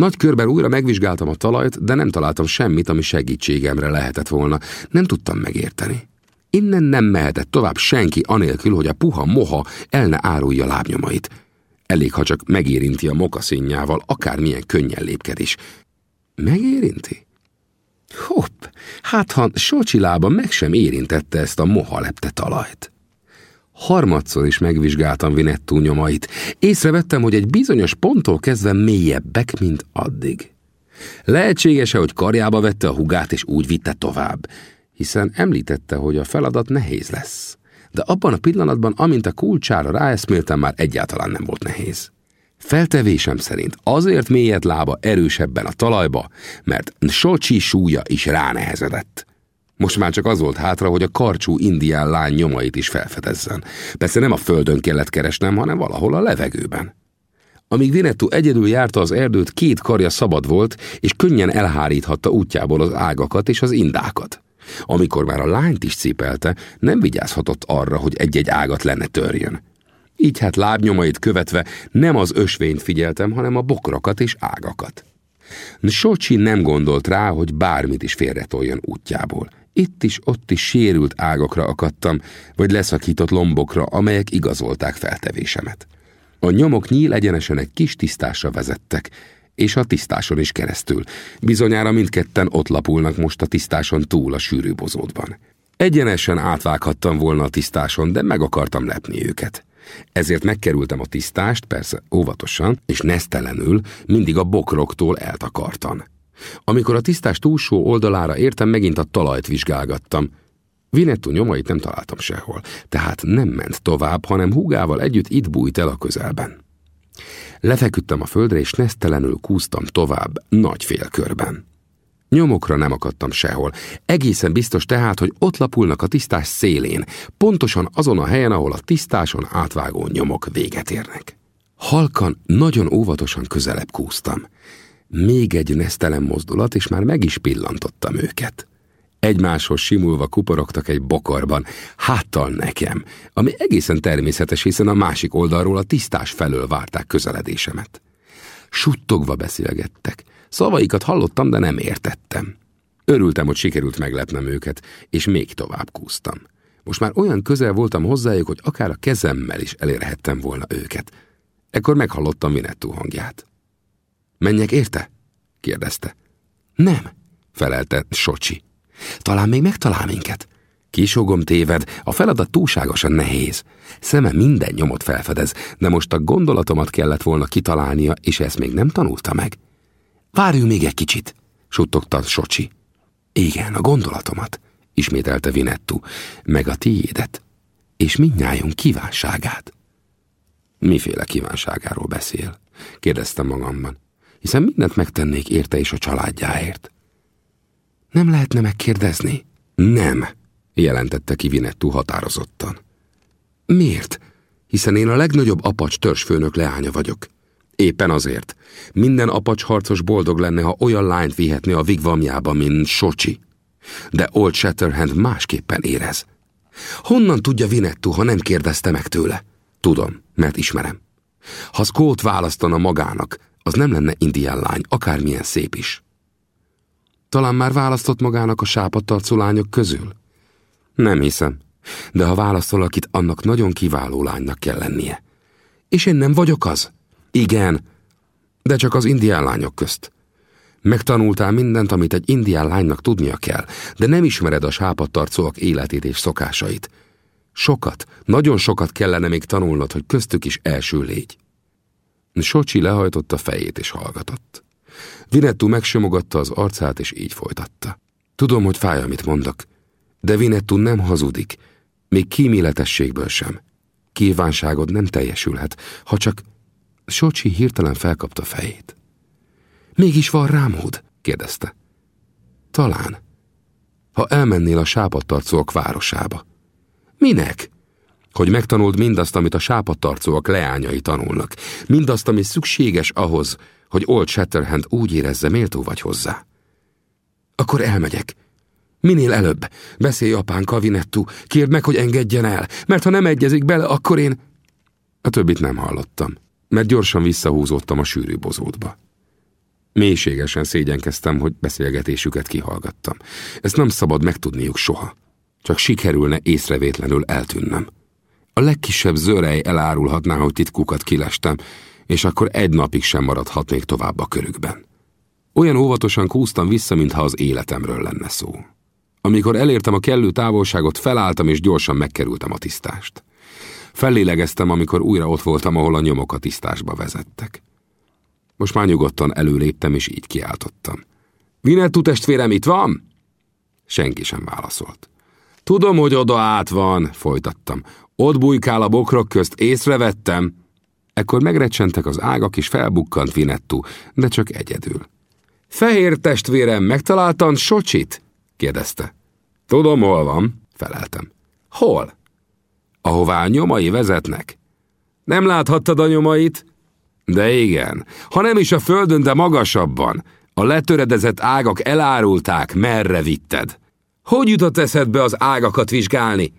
Nagy körben újra megvizsgáltam a talajt, de nem találtam semmit, ami segítségemre lehetett volna. Nem tudtam megérteni. Innen nem mehetett tovább senki anélkül, hogy a puha moha el ne árulja lábnyomait. Elég, ha csak megérinti a mokaszínjával, akármilyen könnyen lépkedés. Megérinti? Hopp, hát ha Socsi lába meg sem érintette ezt a moha lepte talajt. Harmadszor is megvizsgáltam Vinettú nyomait. Észrevettem, hogy egy bizonyos ponttól kezdve mélyebbek, mint addig. Lehetséges-e, hogy karjába vette a hugát és úgy vitte tovább, hiszen említette, hogy a feladat nehéz lesz. De abban a pillanatban, amint a kulcsára ráeszméltem, már egyáltalán nem volt nehéz. Feltevésem szerint azért mélyet lába erősebben a talajba, mert Socsi súlya is ránehezedett. Most már csak az volt hátra, hogy a karcsú indián lány nyomait is felfedezzen. Persze nem a földön kellett keresnem, hanem valahol a levegőben. Amíg Vinettu egyedül járta az erdőt, két karja szabad volt, és könnyen elháríthatta útjából az ágakat és az indákat. Amikor már a lányt is cipelte, nem vigyázhatott arra, hogy egy-egy ágat lenne törjön. Így hát lábnyomait követve nem az ösvényt figyeltem, hanem a bokrokat és ágakat. Socsi nem gondolt rá, hogy bármit is félretoljon útjából. Itt is, ott is sérült ágakra akadtam, vagy leszakított lombokra, amelyek igazolták feltevésemet. A nyomok nyíl egyenesen egy kis tisztásra vezettek, és a tisztáson is keresztül. Bizonyára mindketten ott lapulnak most a tisztáson túl a sűrű bozótban. Egyenesen átvághattam volna a tisztáson, de meg akartam lepni őket. Ezért megkerültem a tisztást, persze óvatosan, és nesztelenül, mindig a bokroktól eltakartan. Amikor a tisztás túlsó oldalára értem, megint a talajt vizsgálgattam. Vinettu nyomait nem találtam sehol, tehát nem ment tovább, hanem húgával együtt itt bújt el a közelben. Lefeküdtem a földre, és nesztelenül kúztam tovább, nagy félkörben. Nyomokra nem akadtam sehol. Egészen biztos tehát, hogy ott lapulnak a tisztás szélén, pontosan azon a helyen, ahol a tisztáson átvágó nyomok véget érnek. Halkan, nagyon óvatosan közelebb kúztam. Még egy nesztelen mozdulat, és már meg is pillantottam őket. Egymáshoz simulva kuporogtak egy bokorban, háttal nekem, ami egészen természetes, hiszen a másik oldalról a tisztás felől várták közeledésemet. Suttogva beszélgettek. Szavaikat hallottam, de nem értettem. Örültem, hogy sikerült meglepnem őket, és még tovább kúztam. Most már olyan közel voltam hozzájuk, hogy akár a kezemmel is elérhettem volna őket. Ekkor meghallottam Vinettú hangját. Menjek érte? kérdezte. Nem, felelte Socsi. Talán még megtalál minket. Kisogom téved, a feladat túlságosan nehéz. Szeme minden nyomot felfedez, de most a gondolatomat kellett volna kitalálnia, és ezt még nem tanulta meg. Várjunk még egy kicsit, suttogta Socsi. Igen, a gondolatomat, ismételte Vinettu, meg a tiédet, és mindnyájunk kívánságát. Miféle kívánságáról beszél? kérdeztem magamban, hiszen mindent megtennék érte és a családjáért. Nem lehetne megkérdezni? Nem, jelentette ki Vinettu határozottan. Miért? Hiszen én a legnagyobb apacs törzsfőnök leánya vagyok. Éppen azért. Minden apacs harcos boldog lenne, ha olyan lányt vihetné a vigvamjába, mint Socsi. De Old Shatterhand másképpen érez. Honnan tudja Vinettu, ha nem kérdezte meg tőle? Tudom, mert ismerem. Ha Scott választana magának, az nem lenne indián lány, akármilyen szép is. Talán már választott magának a sápadtarcú lányok közül? Nem hiszem. De ha válaszol, akit annak nagyon kiváló lánynak kell lennie. És én nem vagyok az? Igen, de csak az indián lányok közt. Megtanultál mindent, amit egy indián lánynak tudnia kell, de nem ismered a sápadtarcóak életét és szokásait. Sokat, nagyon sokat kellene még tanulnod, hogy köztük is első légy. Socsi lehajtotta fejét és hallgatott. Vinettu megsimogatta az arcát, és így folytatta. Tudom, hogy fáj, amit mondok, de Vinettu nem hazudik, még kíméletességből sem. Kívánságod nem teljesülhet, ha csak... Socsi hirtelen felkapta fejét. Mégis van rámód? kérdezte. Talán. Ha elmennél a sápadtarcóak városába. Minek? Hogy megtanuld mindazt, amit a sápadtarcóak leányai tanulnak. Mindazt, ami szükséges ahhoz, hogy Old Shatterhand úgy érezze, méltó vagy hozzá. Akkor elmegyek. Minél előbb. Beszélj apánkkal, Vinettu. Kérd meg, hogy engedjen el, mert ha nem egyezik bele, akkor én... A többit nem hallottam, mert gyorsan visszahúzódtam a sűrű bozótba. Mélységesen szégyenkeztem, hogy beszélgetésüket kihallgattam. Ezt nem szabad megtudniuk soha. Csak sikerülne észrevétlenül eltűnnem. A legkisebb zörej elárulhatná, hogy titkukat kilestem, és akkor egy napig sem maradhatnék tovább a körükben. Olyan óvatosan kúztam vissza, mintha az életemről lenne szó. Amikor elértem a kellő távolságot, felálltam és gyorsan megkerültem a tisztást. Fellélegeztem, amikor újra ott voltam, ahol a nyomok a tisztásba vezettek. Most már nyugodtan előléptem, és így kiáltottam. Vinettu testvérem itt van? Senki sem válaszolt. Tudom, hogy oda át van, folytattam. Ott bujkál a bokrok közt, észrevettem. Ekkor megrecsentek az ágak, és felbukkant Vinettu, de csak egyedül. Fehér testvérem, megtaláltan Socsit? kérdezte. Tudom, hol van, feleltem. Hol? Ahová a nyomai vezetnek. Nem láthattad a nyomait? De igen, ha nem is a földön, de magasabban. A letöredezett ágak elárulták, merre vitted. Hogy jutott eszedbe az ágakat vizsgálni?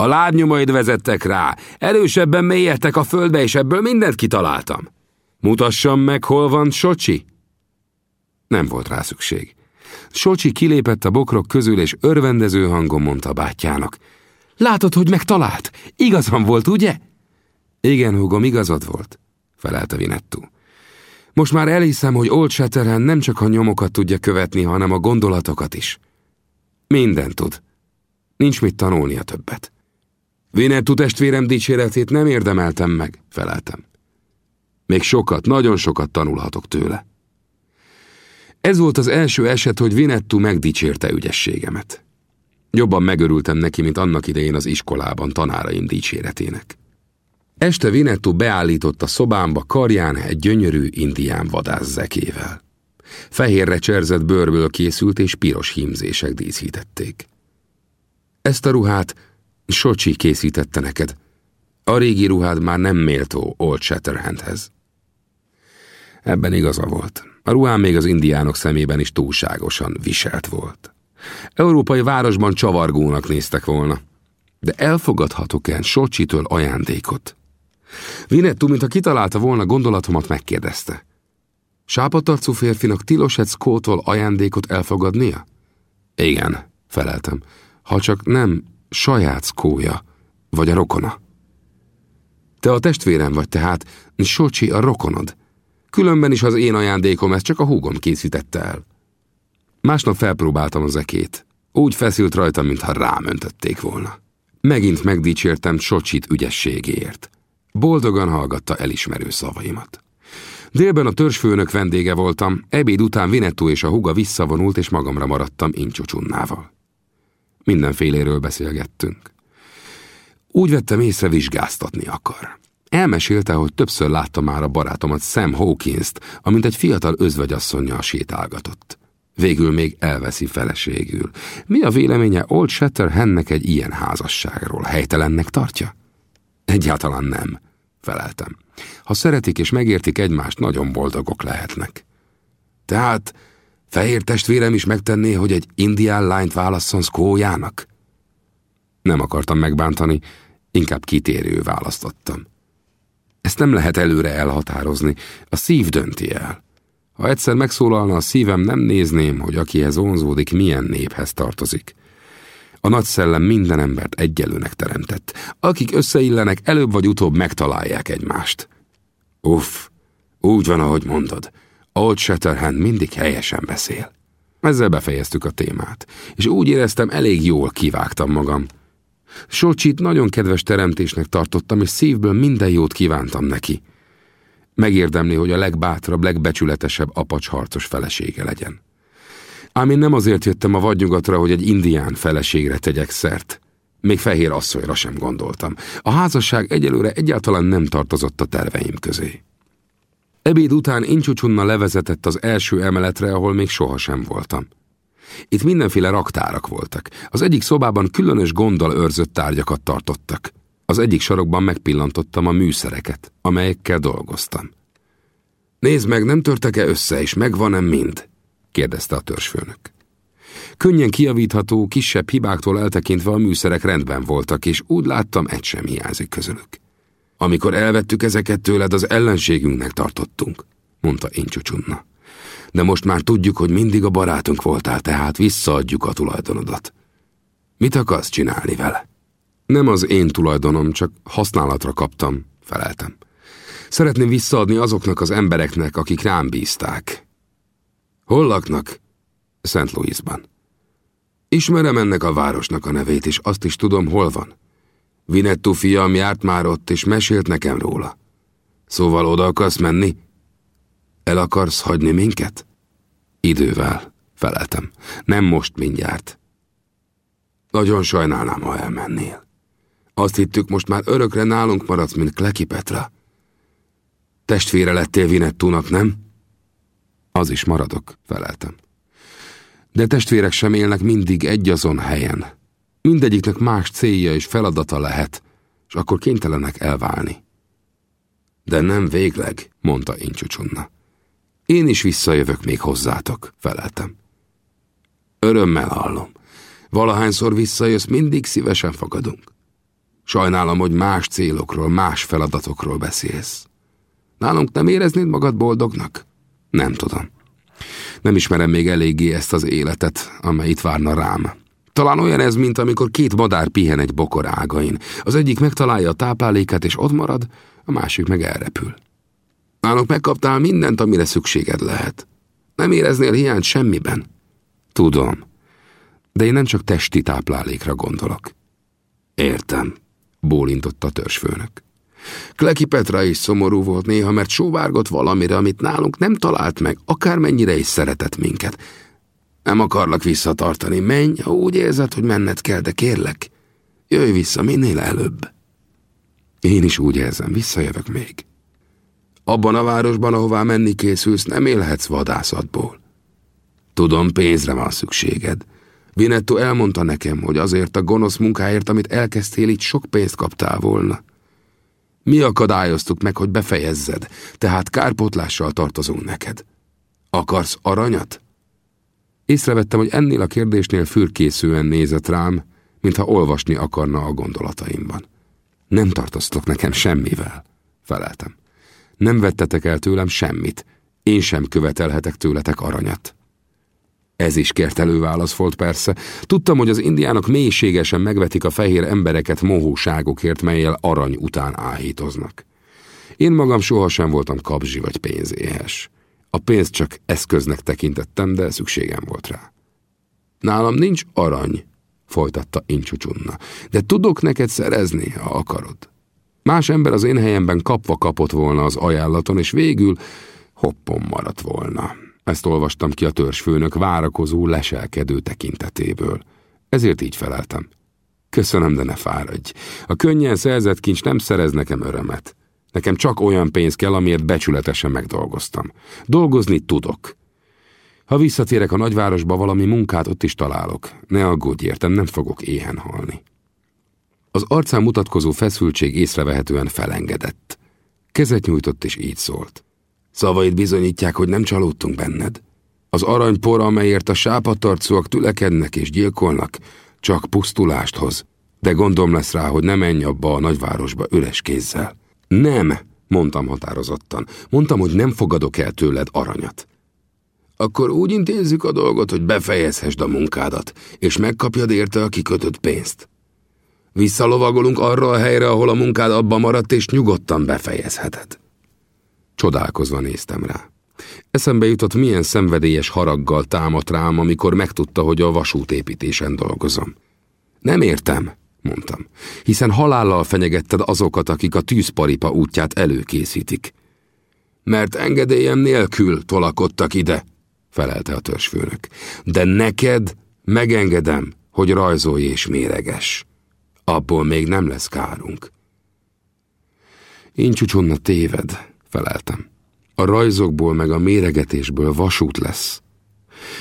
A lábnyomaid vezettek rá, erősebben mélyedtek a földbe, és ebből mindent kitaláltam. Mutassam meg, hol van Socsi? Nem volt rá szükség. Socsi kilépett a bokrok közül, és örvendező hangon mondta bátyjának. Látod, hogy megtalált? Igazam volt, ugye? Igen, húgom, igazad volt, felelte Vinettu. Most már elhiszem, hogy Old Shatterhand nem csak a nyomokat tudja követni, hanem a gondolatokat is. Minden tud. Nincs mit tanulnia többet. Vinettu testvérem dicséretét nem érdemeltem meg, feleltem. Még sokat, nagyon sokat tanulhatok tőle. Ez volt az első eset, hogy Vinettu megdicsérte ügyességemet. Jobban megörültem neki, mint annak idején az iskolában tanáraim dicséretének. Este Vinettu beállított a szobámba karján egy gyönyörű indián vadász zekével. Fehérre cserzett bőrből készült és piros hímzések díszítették. Ezt a ruhát Socsi készítette neked. A régi ruhád már nem méltó Old Shatterhandhez. Ebben igaza volt. A ruhám még az indiánok szemében is túlságosan viselt volt. Európai városban csavargónak néztek volna. De elfogadhatok-e Socsitől ajándékot? Vinettu, mintha kitalálta volna gondolatomat, megkérdezte. Sápatarcú férfinak tilos egy Scott-tól ajándékot elfogadnia? Igen, feleltem. Ha csak nem saját szkója, vagy a rokona. Te a testvérem vagy tehát, Socsi a rokonod. Különben is az én ajándékom, ezt csak a húgom készítette el. Másnap felpróbáltam az ekét. Úgy feszült rajta, mintha rám öntötték volna. Megint megdicsértem Socsit ügyességéért. Boldogan hallgatta elismerő szavaimat. Délben a törzsfőnök vendége voltam, ebéd után Vinettu és a huga visszavonult, és magamra maradtam Incsucsunnával. Mindenféléről beszélgettünk. Úgy vettem észre, vizsgáztatni akar. Elmesélte, hogy többször látta már a barátomat Sam Hawkins-t, amint egy fiatal özvegyasszonynal sétálgatott. Végül még elveszi feleségül. Mi a véleménye Old Shatterhandnek egy ilyen házasságról? Helytelennek tartja? Egyáltalán nem, feleltem. Ha szeretik és megértik egymást, nagyon boldogok lehetnek. Tehát fehér testvérem is megtenné, hogy egy indián lányt válasszon szkójának? Nem akartam megbántani, inkább kitérő választottam. Ezt nem lehet előre elhatározni, a szív dönti el. Ha egyszer megszólalna a szívem, nem nézném, hogy akihez vonzódik, milyen néphez tartozik. A nagy szellem minden embert egyelőnek teremtett. Akik összeillenek, előbb vagy utóbb megtalálják egymást. Uff, úgy van, ahogy mondod. Old Shatterhand mindig helyesen beszél. Ezzel befejeztük a témát, és úgy éreztem, elég jól kivágtam magam. Solcsit nagyon kedves teremtésnek tartottam, és szívből minden jót kívántam neki. Megérdemli, hogy a legbátrabb, legbecsületesebb apacsharcos felesége legyen. Ám én nem azért jöttem a vadnyugatra, hogy egy indián feleségre tegyek szert. Még fehér asszonyra sem gondoltam. A házasság egyelőre egyáltalán nem tartozott a terveim közé. Ebéd után Incsucsunna levezetett az első emeletre, ahol még sohasem voltam. Itt mindenféle raktárak voltak. Az egyik szobában különös gonddal őrzött tárgyakat tartottak. Az egyik sarokban megpillantottam a műszereket, amelyekkel dolgoztam. Nézd meg, nem törtek-e össze, és megvan-e mind? kérdezte a törzsfőnök. Könnyen kiavítható, kisebb hibáktól eltekintve a műszerek rendben voltak, és úgy láttam, egy sem hiányzik közülük. Amikor elvettük ezeket tőled, az ellenségünknek tartottunk, mondta én. De most már tudjuk, hogy mindig a barátunk voltál, tehát visszaadjuk a tulajdonodat. Mit akarsz csinálni vele? Nem az én tulajdonom, csak használatra kaptam, feleltem. Szeretném visszaadni azoknak az embereknek, akik rám bízták. Hol laknak? Szent Louisban. Ismerem ennek a városnak a nevét, és azt is tudom, hol van. Vinettu fiam járt már ott, és mesélt nekem róla. Szóval oda akarsz menni? El akarsz hagyni minket? Idővel, feleltem. Nem most mindjárt. Nagyon sajnálnám, ha elmennél. Azt hittük, most már örökre nálunk maradsz, mint Kleki Petra. Testvére lettél Vinettúnak, nem? Az is maradok, feleltem. De testvérek sem élnek mindig egyazon helyen. Mindegyiknek más célja és feladata lehet, és akkor kénytelenek elválni. De nem végleg, mondta Incsucsunna. Én is visszajövök még hozzátok, feleltem. Örömmel hallom. Valahányszor visszajössz, mindig szívesen fogadunk. Sajnálom, hogy más célokról, más feladatokról beszélsz. Nálunk nem éreznéd magad boldognak? Nem tudom. Nem ismerem még eléggé ezt az életet, amely itt várna rám. Talán olyan ez, mint amikor két madár pihen egy bokor ágain. Az egyik megtalálja a táplálékát és ott marad, a másik meg elrepül. Nálunk megkaptál mindent, amire szükséged lehet. Nem éreznél hiányt semmiben? Tudom. De én nem csak testi táplálékra gondolok. Értem, bólintott a törzsfőnök. Kleki Petra is szomorú volt néha, mert sóvárgott valamire, amit nálunk nem talált meg, akármennyire is szeretett minket. Nem akarlak visszatartani, menj, ha úgy érzed, hogy menned kell, de kérlek, jöjj vissza minél előbb. Én is úgy érzem, visszajövök még. Abban a városban, ahová menni készülsz, nem élhetsz vadászatból. Tudom, pénzre van szükséged. Vinetto elmondta nekem, hogy azért a gonosz munkáért, amit elkezdtél, itt sok pénzt kaptál volna. Mi akadályoztuk meg, hogy befejezzed, tehát kárpótlással tartozunk neked. Akarsz aranyat? Észrevettem, hogy ennél a kérdésnél fürkészően nézett rám, mintha olvasni akarna a gondolataimban. Nem tartoztok nekem semmivel, feleltem. Nem vettetek el tőlem semmit, én sem követelhetek tőletek aranyat. Ez is kertelő válasz volt persze. Tudtam, hogy az indiánok mélységesen megvetik a fehér embereket mohóságokért, melyel arany után áhítoznak. Én magam sohasem voltam kapzsi vagy pénzéhes. A pénzt csak eszköznek tekintettem, de szükségem volt rá. Nálam nincs arany, folytatta Incsucsunna, de tudok neked szerezni, ha akarod. Más ember az én helyemben kapva kapott volna az ajánlaton, és végül hoppon maradt volna. Ezt olvastam ki a törzsfőnök várakozó, leselkedő tekintetéből. Ezért így feleltem. Köszönöm, de ne fáradj. A könnyen szerzett kincs nem szerez nekem örömet. Nekem csak olyan pénz kell, amiért becsületesen megdolgoztam. Dolgozni tudok. Ha visszatérek a nagyvárosba, valami munkát ott is találok. Ne aggódj értem, nem fogok éhen halni. Az arcán mutatkozó feszültség észrevehetően felengedett. Kezet nyújtott és így szólt. Szavaid bizonyítják, hogy nem csalódtunk benned. Az aranypor, amelyért a sápatarcúak tülekednek és gyilkolnak, csak pusztulást hoz. De gondom lesz rá, hogy ne menj abba a nagyvárosba üres kézzel. Nem, mondtam határozottan. Mondtam, hogy nem fogadok el tőled aranyat. Akkor úgy intézzük a dolgot, hogy befejezhessd a munkádat, és megkapjad érte a kikötött pénzt. Visszalovagolunk arra a helyre, ahol a munkád abba maradt, és nyugodtan befejezheted. Csodálkozva néztem rá. Eszembe jutott, milyen szenvedélyes haraggal támadt rám, amikor megtudta, hogy a vasútépítésen dolgozom. Nem értem, mondtam, hiszen halállal fenyegetted azokat, akik a tűzparipa útját előkészítik. Mert engedélyem nélkül tolakodtak ide, felelte a törzsfőnök. De neked megengedem, hogy rajzolj és méreges. Abból még nem lesz kárunk. Én csúcsonna téved, feleltem. A rajzokból meg a méregetésből vasút lesz.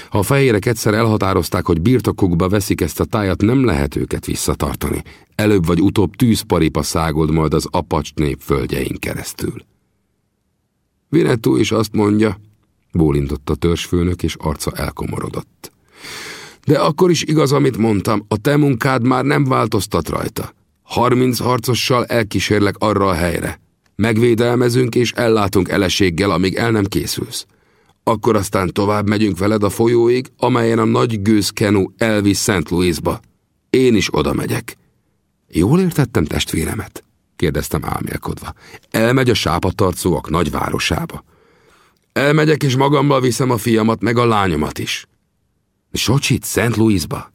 Ha a fehérek egyszer elhatározták, hogy birtokukba veszik ezt a tájat, nem lehet őket visszatartani. Előbb vagy utóbb tűzparipa szágod majd az apacs nép földjein keresztül. Vinettú is azt mondja, bólintott a törzsfőnök, és arca elkomorodott. De akkor is igaz, amit mondtam, a te munkád már nem változtat rajta. Harminc harcossal elkísérlek arra a helyre. Megvédelmezünk és ellátunk eleséggel, amíg el nem készülsz. Akkor aztán tovább megyünk veled a folyóig, amelyen a nagy gőz kenu elvisz Szent Louisba. Én is oda megyek. Jól értettem testvéremet? kérdeztem álmélkodva. Elmegy a sápatarcóak nagyvárosába. Elmegyek és magammal viszem a fiamat, meg a lányomat is. Socsit, Szent Louisba?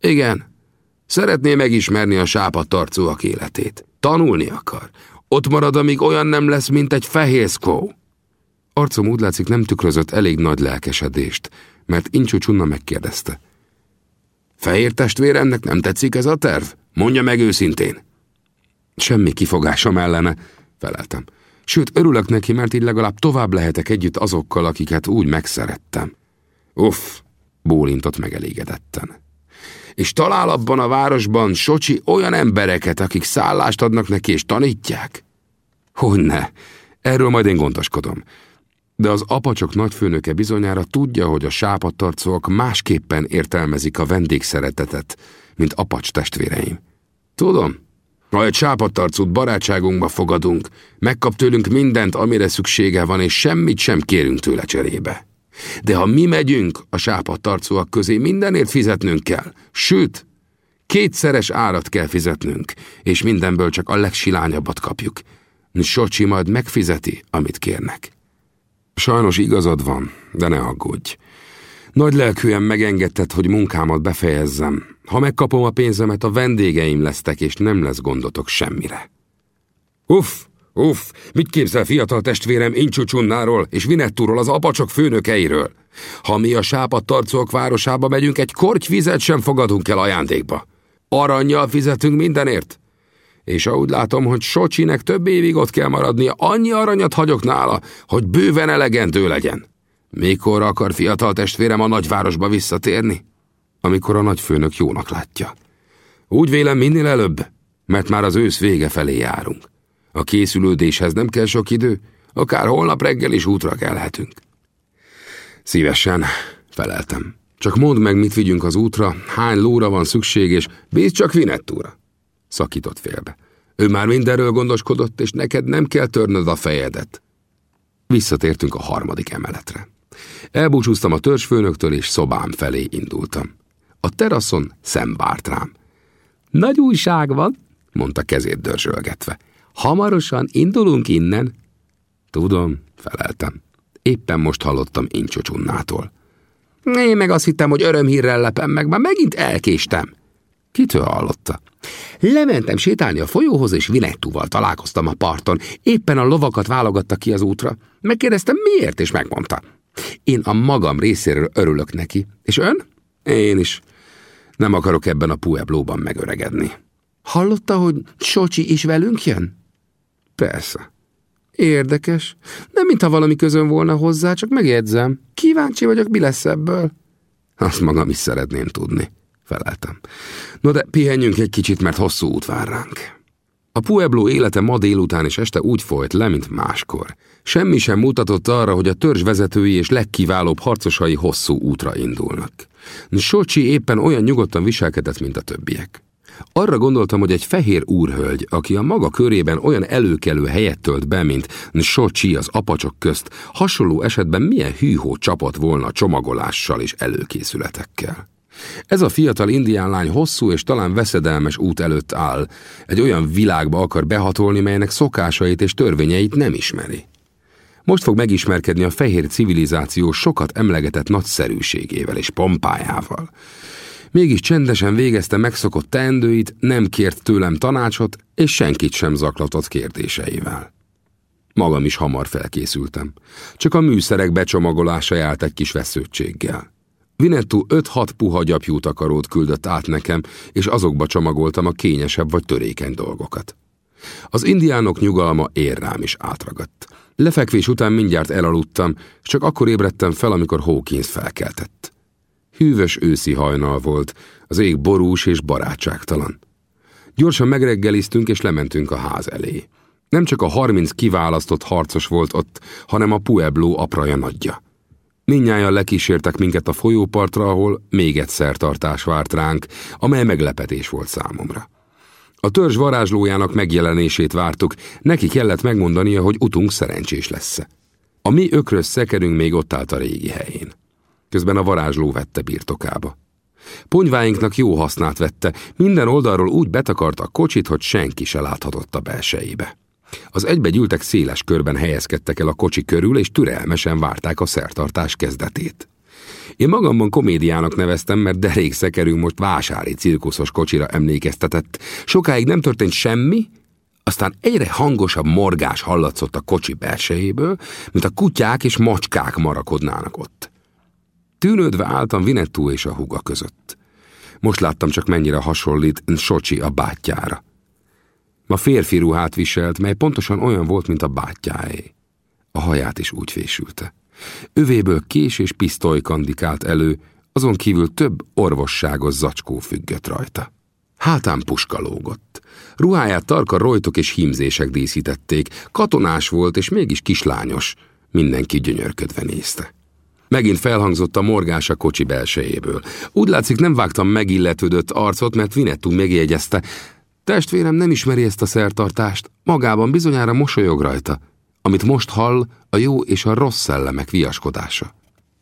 Igen. Szeretné megismerni a sápatarcóak életét. Tanulni akar. Ott marad, amíg olyan nem lesz, mint egy fehészkó. Arcom úgy látszik nem tükrözött elég nagy lelkesedést, mert Incsú Csunna megkérdezte. Fehér testvéremnek nem tetszik ez a terv? Mondja meg őszintén. Semmi kifogásom ellene, feleltem. Sőt, örülök neki, mert így legalább tovább lehetek együtt azokkal, akiket úgy megszerettem. Uff, bólintott megelégedetten. És talál abban a városban Socsi olyan embereket, akik szállást adnak neki és tanítják? Hogyne, erről majd én gondoskodom. De az apacsok nagyfőnöke bizonyára tudja, hogy a sápadtarcóak másképpen értelmezik a vendégszeretetet, mint apacs testvéreim. Tudom, ha egy sápadtarcút barátságunkba fogadunk, megkap tőlünk mindent, amire szüksége van, és semmit sem kérünk tőle cserébe. De ha mi megyünk a sápadtarcúak közé, mindenért fizetnünk kell. Sőt, kétszeres árat kell fizetnünk, és mindenből csak a legsilányabbat kapjuk. Socsi majd megfizeti, amit kérnek. Sajnos igazad van, de ne aggódj. Nagy lelkűen megengedted, hogy munkámat befejezzem. Ha megkapom a pénzemet, a vendégeim lesztek, és nem lesz gondotok semmire. Uff, uff, mit képzel fiatal testvérem Incsucsunnáról és Vinettúról, az apacsok főnökeiről? Ha mi a sápat tarcók városába megyünk, egy korty vizet sem fogadunk el ajándékba. Aranyjal fizetünk mindenért. És ahogy látom, hogy Socsinek több évig ott kell maradnia, annyi aranyat hagyok nála, hogy bőven elegendő legyen. Mikor akar fiatal testvérem a nagyvárosba visszatérni? Amikor a nagyfőnök jónak látja. Úgy vélem minél előbb, mert már az ősz vége felé járunk. A készülődéshez nem kell sok idő, akár holnap reggel is útra kelhetünk. Szívesen, feleltem. Csak mondd meg, mit vigyünk az útra, hány lóra van szükség, és bíz csak Vinettúra. Szakított félbe. Ő már mindenről gondoskodott, és neked nem kell törnöd a fejedet. Visszatértünk a harmadik emeletre. Elbúcsúztam a törzsfőnöktől, és szobám felé indultam. A teraszon szembárt rám. Nagy újság van, mondta kezét dörzsölgetve. Hamarosan indulunk innen. Tudom, feleltem. Éppen most hallottam Incsucsunnától. Én meg azt hittem, hogy örömhírrel lepem meg, már megint elkéstem. Kitől hallotta? Lementem sétálni a folyóhoz, és Vinettúval találkoztam a parton. Éppen a lovakat válogatta ki az útra. Megkérdeztem, miért, és megmondta. Én a magam részéről örülök neki. És ön? Én is. Nem akarok ebben a pueblóban megöregedni. Hallotta, hogy Socsi is velünk jön? Persze. Érdekes. Nem mintha valami közön volna hozzá, csak megjegyzem. Kíváncsi vagyok, mi lesz ebből. Azt magam is szeretném tudni, feleltem. No de pihenjünk egy kicsit, mert hosszú út vár ránk. A Pueblo élete ma délután és este úgy folyt le, mint máskor. Semmi sem mutatott arra, hogy a törzs vezetői és legkiválóbb harcosai hosszú útra indulnak. Socsi éppen olyan nyugodtan viselkedett, mint a többiek. Arra gondoltam, hogy egy fehér úrhölgy, aki a maga körében olyan előkelő helyet tölt be, mint Socsi az apacsok közt, hasonló esetben milyen hűhó csapat volna csomagolással és előkészületekkel. Ez a fiatal indián lány hosszú és talán veszedelmes út előtt áll, egy olyan világba akar behatolni, melynek szokásait és törvényeit nem ismeri. Most fog megismerkedni a fehér civilizáció sokat emlegetett nagyszerűségével és pompájával. Mégis csendesen végezte megszokott teendőit, nem kért tőlem tanácsot, és senkit sem zaklatott kérdéseivel. Magam is hamar felkészültem. Csak a műszerek becsomagolása járt egy kis vesződtséggel. Vinettu 5-6 puha gyapjú takarót küldött át nekem, és azokba csomagoltam a kényesebb vagy törékeny dolgokat. Az indiánok nyugalma ér rám is átragadt. Lefekvés után mindjárt elaludtam, csak akkor ébredtem fel, amikor Hawkins felkeltett. Hűvös őszi hajnal volt, az ég borús és barátságtalan. Gyorsan megreggeliztünk, és lementünk a ház elé. Nem csak a harminc kiválasztott harcos volt ott, hanem a Pueblo apraja nagyja. Mindnyájan lekísértek minket a folyópartra, ahol még egy szertartás várt ránk, amely meglepetés volt számomra. A törzs varázslójának megjelenését vártuk, neki kellett megmondania, hogy utunk szerencsés lesz. A mi ökrös szekerünk még ott állt a régi helyén. Közben a varázsló vette birtokába. Ponyváinknak jó hasznát vette, minden oldalról úgy betakart a kocsit, hogy senki se láthatott a belsejébe. Az egybegyűltek széles körben helyezkedtek el a kocsi körül, és türelmesen várták a szertartás kezdetét. Én magamban komédiának neveztem, mert derékszekerünk most vásári cirkuszos kocsira emlékeztetett. Sokáig nem történt semmi, aztán egyre hangosabb morgás hallatszott a kocsi belsejéből, mint a kutyák és macskák marakodnának ott. Tűnődve álltam Vinettú és a húga között. Most láttam csak mennyire hasonlít Socsi a bátyjára. Ma férfi ruhát viselt, mely pontosan olyan volt, mint a bátyjáé. A haját is úgy fésülte. Övéből kés és pisztoly kandikált elő, azon kívül több orvosságos zacskó függött rajta. Hátán puska lógott. Ruháját tarka rojtok és hímzések díszítették, katonás volt és mégis kislányos, Mindenki gyönyörködve nézte. Megint felhangzott a morgás a kocsi belsejéből. Úgy látszik nem vágtam megilletődött arcot, mert Vinettú megjegyezte. Testvérem nem ismeri ezt a szertartást, magában bizonyára mosolyog rajta. Amit most hall, a jó és a rossz szellemek viaskodása.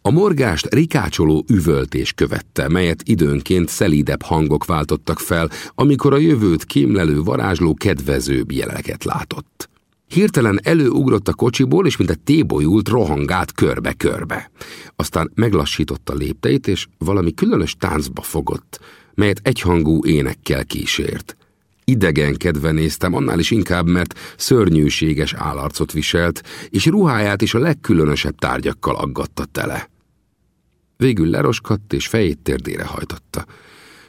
A morgást rikácsoló üvöltés követte, melyet időnként szelídebb hangok váltottak fel, amikor a jövőt kémlelő varázsló kedvezőbb jeleket látott. Hirtelen előugrott a kocsiból, és mint a tébolyult, rohangált körbe-körbe. Aztán meglassította lépteit, és valami különös táncba fogott, melyet egyhangú énekkel kísért. Idegenkedve néztem, annál is inkább, mert szörnyűséges állarcot viselt, és ruháját is a legkülönösebb tárgyakkal aggatta tele. Végül leroskadt, és fejét térdére hajtotta.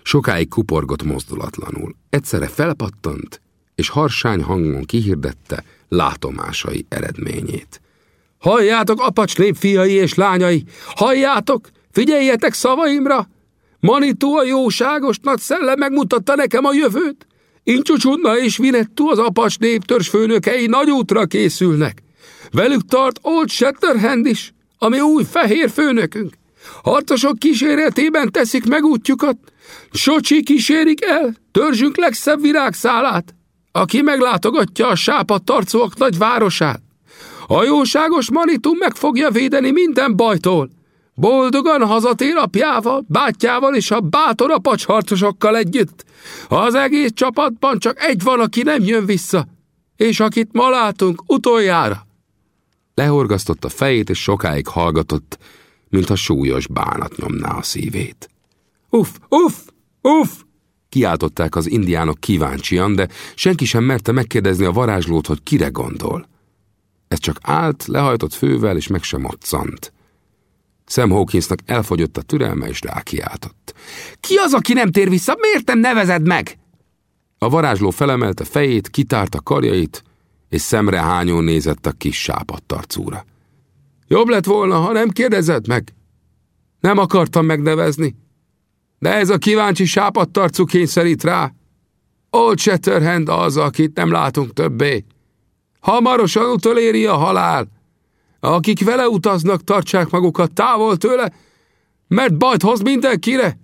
Sokáig kuporgott mozdulatlanul. Egyszerre felpattant, és harsány hangon kihirdette látomásai eredményét. Halljátok, apacs fiai és lányai! Halljátok! Figyeljetek szavaimra! Manitó a jóságos nagy szellem megmutatta nekem a jövőt. Incsucsunna és Vinettú az apacs néptörs főnökei nagy útra készülnek. Velük tart Old Shatterhand is, ami új fehér főnökünk. Harcosok kíséretében teszik meg útjukat. Socsi kísérik el, törzsünk legszebb virágszálát, aki meglátogatja a sápat tarcóak nagy városát. A jóságos Manitum meg fogja védeni minden bajtól. Boldogan hazatér apjával, bátyjával és a bátor apacsharcosokkal együtt. Az egész csapatban csak egy van, aki nem jön vissza, és akit ma látunk utoljára. Lehorgasztotta fejét, és sokáig hallgatott, mintha súlyos bánat nyomná a szívét. Uff, uff, uff! Kiáltották az indiánok kíváncsian, de senki sem merte megkérdezni a varázslót, hogy kire gondol. Ez csak állt, lehajtott fővel, és meg sem moccant. Sam Hawkinsnak elfogyott a türelme, és rákiáltott. Ki az, aki nem tér vissza? Miért nem nevezed meg? A varázsló felemelte fejét, kitárta karjait, és szemre hányó nézett a kis sápadtarcúra. Jobb lett volna, ha nem kérdezed meg. Nem akartam megnevezni. De ez a kíváncsi sápadtarcú kényszerít rá. Old Shatterhand az, akit nem látunk többé. Hamarosan utoléri a halál. Akik vele utaznak, tartsák magukat távol tőle, mert bajt hoz mindenkire.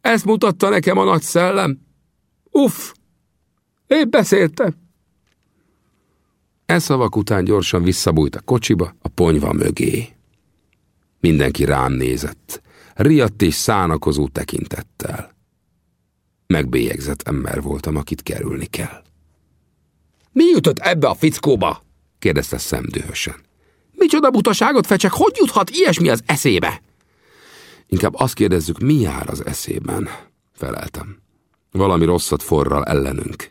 Ezt mutatta nekem a nagy szellem. Uff! Én beszéltem. E szavak után gyorsan visszabújt a kocsiba, a ponyva mögé. Mindenki rám nézett, riadt és szánakozó tekintettel. Megbélyegzett ember voltam, akit kerülni kell. Mi jutott ebbe a fickóba? kérdezte szemdühösen. Micsoda butaságot fecsek, hogy juthat ilyesmi az eszébe? Inkább azt kérdezzük, mi jár az eszében, feleltem. Valami rosszat forral ellenünk.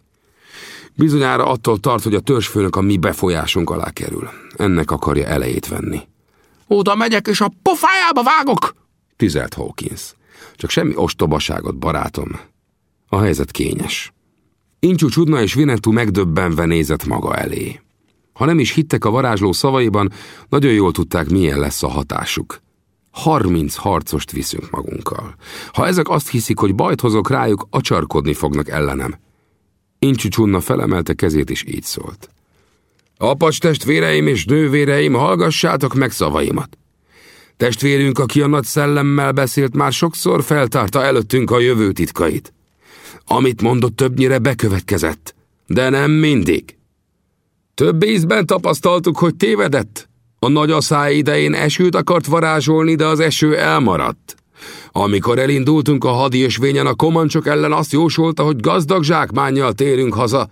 Bizonyára attól tart, hogy a törzsfőnök a mi befolyásunk alá kerül. Ennek akarja elejét venni. Oda megyek, és a pofájába vágok! Tüzelt Hawkins. Csak semmi ostobaságot, barátom. A helyzet kényes. Incsú Csudna és Vinetú megdöbbenve nézett maga elé. Ha nem is hittek a varázsló szavaiban, nagyon jól tudták, milyen lesz a hatásuk. Harminc harcost viszünk magunkkal. Ha ezek azt hiszik, hogy bajt hozok rájuk, acsarkodni fognak ellenem. Incsicsunna felemelte kezét, és így szólt. Apacs testvéreim és nővéreim, hallgassátok meg szavaimat. Testvérünk, aki a nagy szellemmel beszélt, már sokszor feltárta előttünk a jövő titkait. Amit mondott többnyire bekövetkezett, de nem mindig. Több ízben tapasztaltuk, hogy tévedett. A nagy aszály idején esőt akart varázsolni, de az eső elmaradt. Amikor elindultunk a hadiösvényen, a komancsok ellen azt jósolta, hogy gazdag zsákmánnyal térünk haza.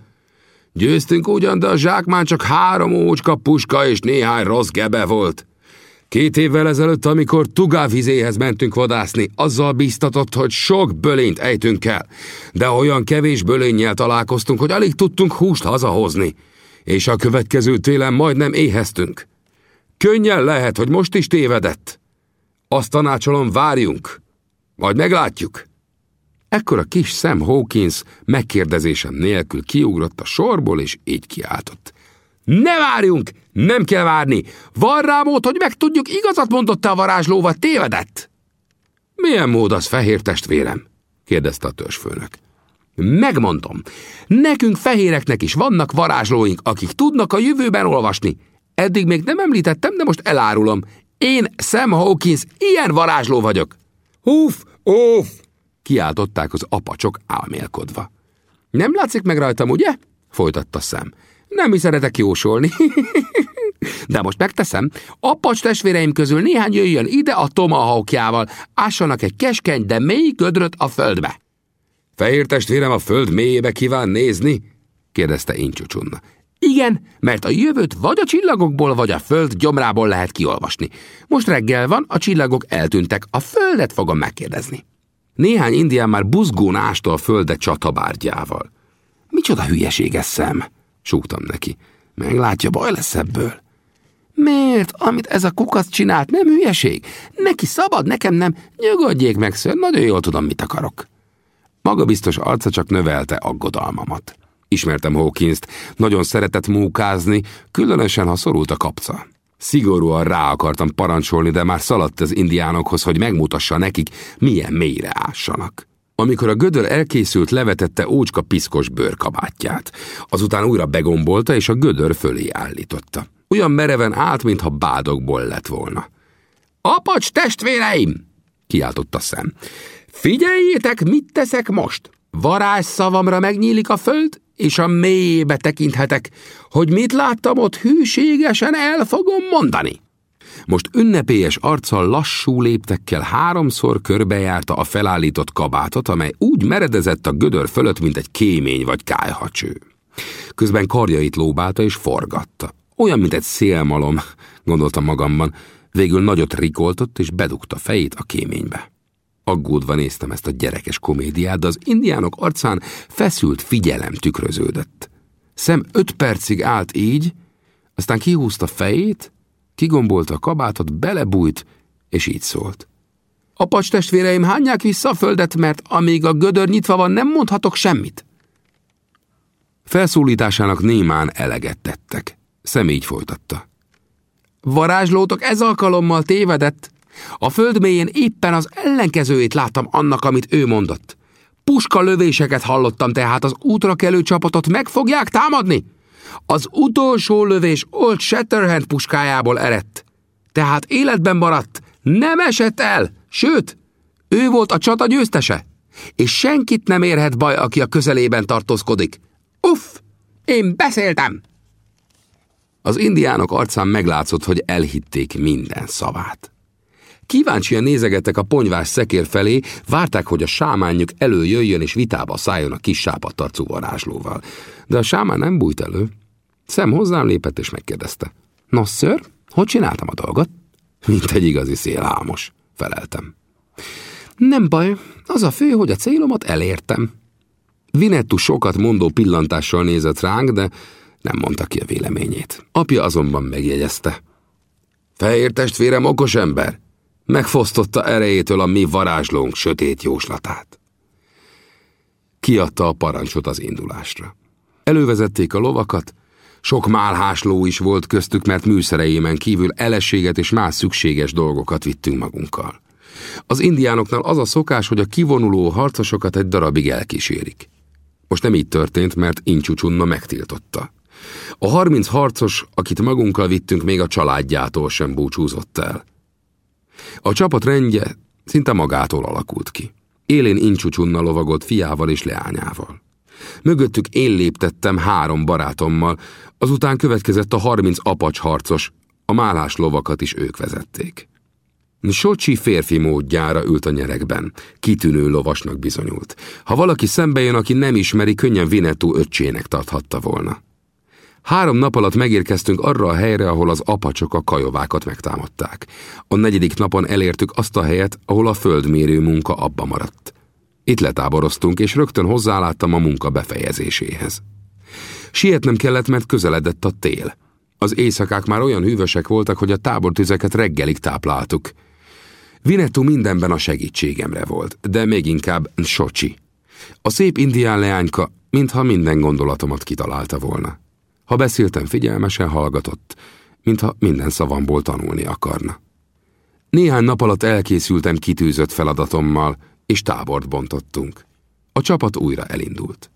Győztünk ugyan, de a zsákmány csak három ócska puska és néhány rossz gebe volt. Két évvel ezelőtt, amikor Tugávizéhez mentünk vadászni, azzal bíztatott, hogy sok bölényt ejtünk el, de olyan kevés bölénnyel találkoztunk, hogy alig tudtunk húst hazahozni, és a következő télen majdnem éheztünk. Könnyen lehet, hogy most is tévedett. Azt tanácsolom, várjunk. Majd meglátjuk. Ekkor a kis Sam Hawkins megkérdezésem nélkül kiugrott a sorból, és így kiáltott. Ne várjunk! Nem kell várni! Van rá mód, hogy megtudjuk, igazat mondott -e a varázsló, vagy tévedett? Milyen mód az, fehér testvérem? kérdezte a törzsfőnök. Megmondom, nekünk fehéreknek is vannak varázslóink, akik tudnak a jövőben olvasni. Eddig még nem említettem, de most elárulom. Én Sam Hawkins, ilyen varázsló vagyok. Húf, óf! Kiáltották az apacsok álmélkodva. Nem látszik meg rajtam, ugye? Folytatta szem. Nem is szeretek jósolni. De most megteszem, apacs testvéreim közül néhány jöjjön ide a tomahawkjával, ássanak egy keskeny, de mély gödröt a földbe. Fehér testvérem a föld mélyébe kíván nézni? kérdezte Incsucsunna. Igen, mert a jövőt vagy a csillagokból, vagy a föld gyomrából lehet kiolvasni. Most reggel van, a csillagok eltűntek, a földet fogom megkérdezni. Néhány indián már buzgón ásta a földet csatabárgyával. Micsoda hülyeség ez szem, súgtam neki. Meglátja, baj lesz ebből. Miért? Amit ez a kukac csinált, nem hülyeség? Neki szabad, nekem nem. Nyugodjék meg, ször, nagyon jól tudom, mit akarok. Maga biztos arca csak növelte aggodalmamat. Ismertem Hawkins-t, nagyon szeretett mókázni, különösen, ha szorult a kapca. Szigorúan rá akartam parancsolni, de már szaladt az indiánokhoz, hogy megmutassa nekik, milyen mélyre ássanak. Amikor a gödör elkészült, levetette ócska piszkos bőrkabátját. Azután újra begombolta, és a gödör fölé állította. Olyan mereven állt, mintha bádokból lett volna. Apacs testvéreim! kiáltotta szem. Figyeljétek, mit teszek most! Varázsszavamra megnyílik a föld, és a mélyébe tekinthetek, hogy mit láttam ott hűségesen el fogom mondani. Most ünnepélyes arccal lassú léptekkel háromszor körbejárta a felállított kabátot, amely úgy meredezett a gödör fölött, mint egy kémény vagy kájhacső. Közben karjait lóbálta és forgatta. Olyan, mint egy szélmalom, gondoltam magamban, végül nagyot rikoltott és bedugta fejét a kéménybe. Aggódva néztem ezt a gyerekes komédiát, de az indiánok arcán feszült figyelem tükröződött. Szem öt percig állt így, aztán kihúzta fejét, kigombolta a kabátot, belebújt, és így szólt. Apacs testvéreim, hányják vissza a földet, mert amíg a gödör nyitva van, nem mondhatok semmit. Felszólításának némán eleget tettek. Szem így folytatta. Varázslótok ez alkalommal tévedett. A föld mélyén éppen az ellenkezőjét láttam annak, amit ő mondott. Puska lövéseket hallottam, tehát az útra kelő csapatot meg fogják támadni? Az utolsó lövés Old Shatterhand puskájából eredt. Tehát életben maradt, nem esett el, sőt, ő volt a csata győztese. És senkit nem érhet baj, aki a közelében tartózkodik. Uff, én beszéltem! Az indiánok arcán meglátszott, hogy elhitték minden szavát. Kíváncsian nézegettek a ponyvás szekér felé, várták, hogy a sámánjuk előjöjjön és vitába szálljon a kis sápadtarcú varázslóval. De a sámán nem bújt elő. Szem hozzám lépett és megkérdezte. No, ször, hogy csináltam a dolgot? Mint egy igazi szélhámos, feleltem. Nem baj, az a fő, hogy a célomat elértem. Vinettu sokat mondó pillantással nézett ránk, de nem mondta ki a véleményét. Apja azonban megjegyezte. Fehér testvérem okos ember, megfosztotta erejétől a mi varázslónk sötét jóslatát. Kiadta a parancsot az indulásra. Elővezették a lovakat, sok málhásló is volt köztük, mert műszereimen kívül eleséget és más szükséges dolgokat vittünk magunkkal. Az indiánoknál az a szokás, hogy a kivonuló harcosokat egy darabig elkísérik. Most nem így történt, mert Incsucsunna megtiltotta. A harminc harcos, akit magunkkal vittünk, még a családjától sem búcsúzott el. A csapat rendje szinte magától alakult ki. Élén Incsucsunna lovagolt fiával és leányával. Mögöttük én léptettem három barátommal, azután következett a harminc apacs harcos, a málás lovakat is ők vezették. Socsi férfi módjára ült a nyerekben. Kitűnő lovasnak bizonyult. Ha valaki szembe jön, aki nem ismeri, könnyen Vinetú öccsének tarthatta volna. Három nap alatt megérkeztünk arra a helyre, ahol az apacsok a kajovákat megtámadták. A negyedik napon elértük azt a helyet, ahol a földmérő munka abba maradt. Itt letáboroztunk, és rögtön hozzáláttam a munka befejezéséhez. Sietnem kellett, mert közeledett a tél. Az éjszakák már olyan hűvösek voltak, hogy a tábortüzeket reggelig tápláltuk. Vinetú mindenben a segítségemre volt, de még inkább Socsi. A szép indián leányka, mintha minden gondolatomat kitalálta volna. Ha beszéltem, figyelmesen hallgatott, mintha minden szavamból tanulni akarna. Néhány nap alatt elkészültem kitűzött feladatommal, és tábort bontottunk. A csapat újra elindult.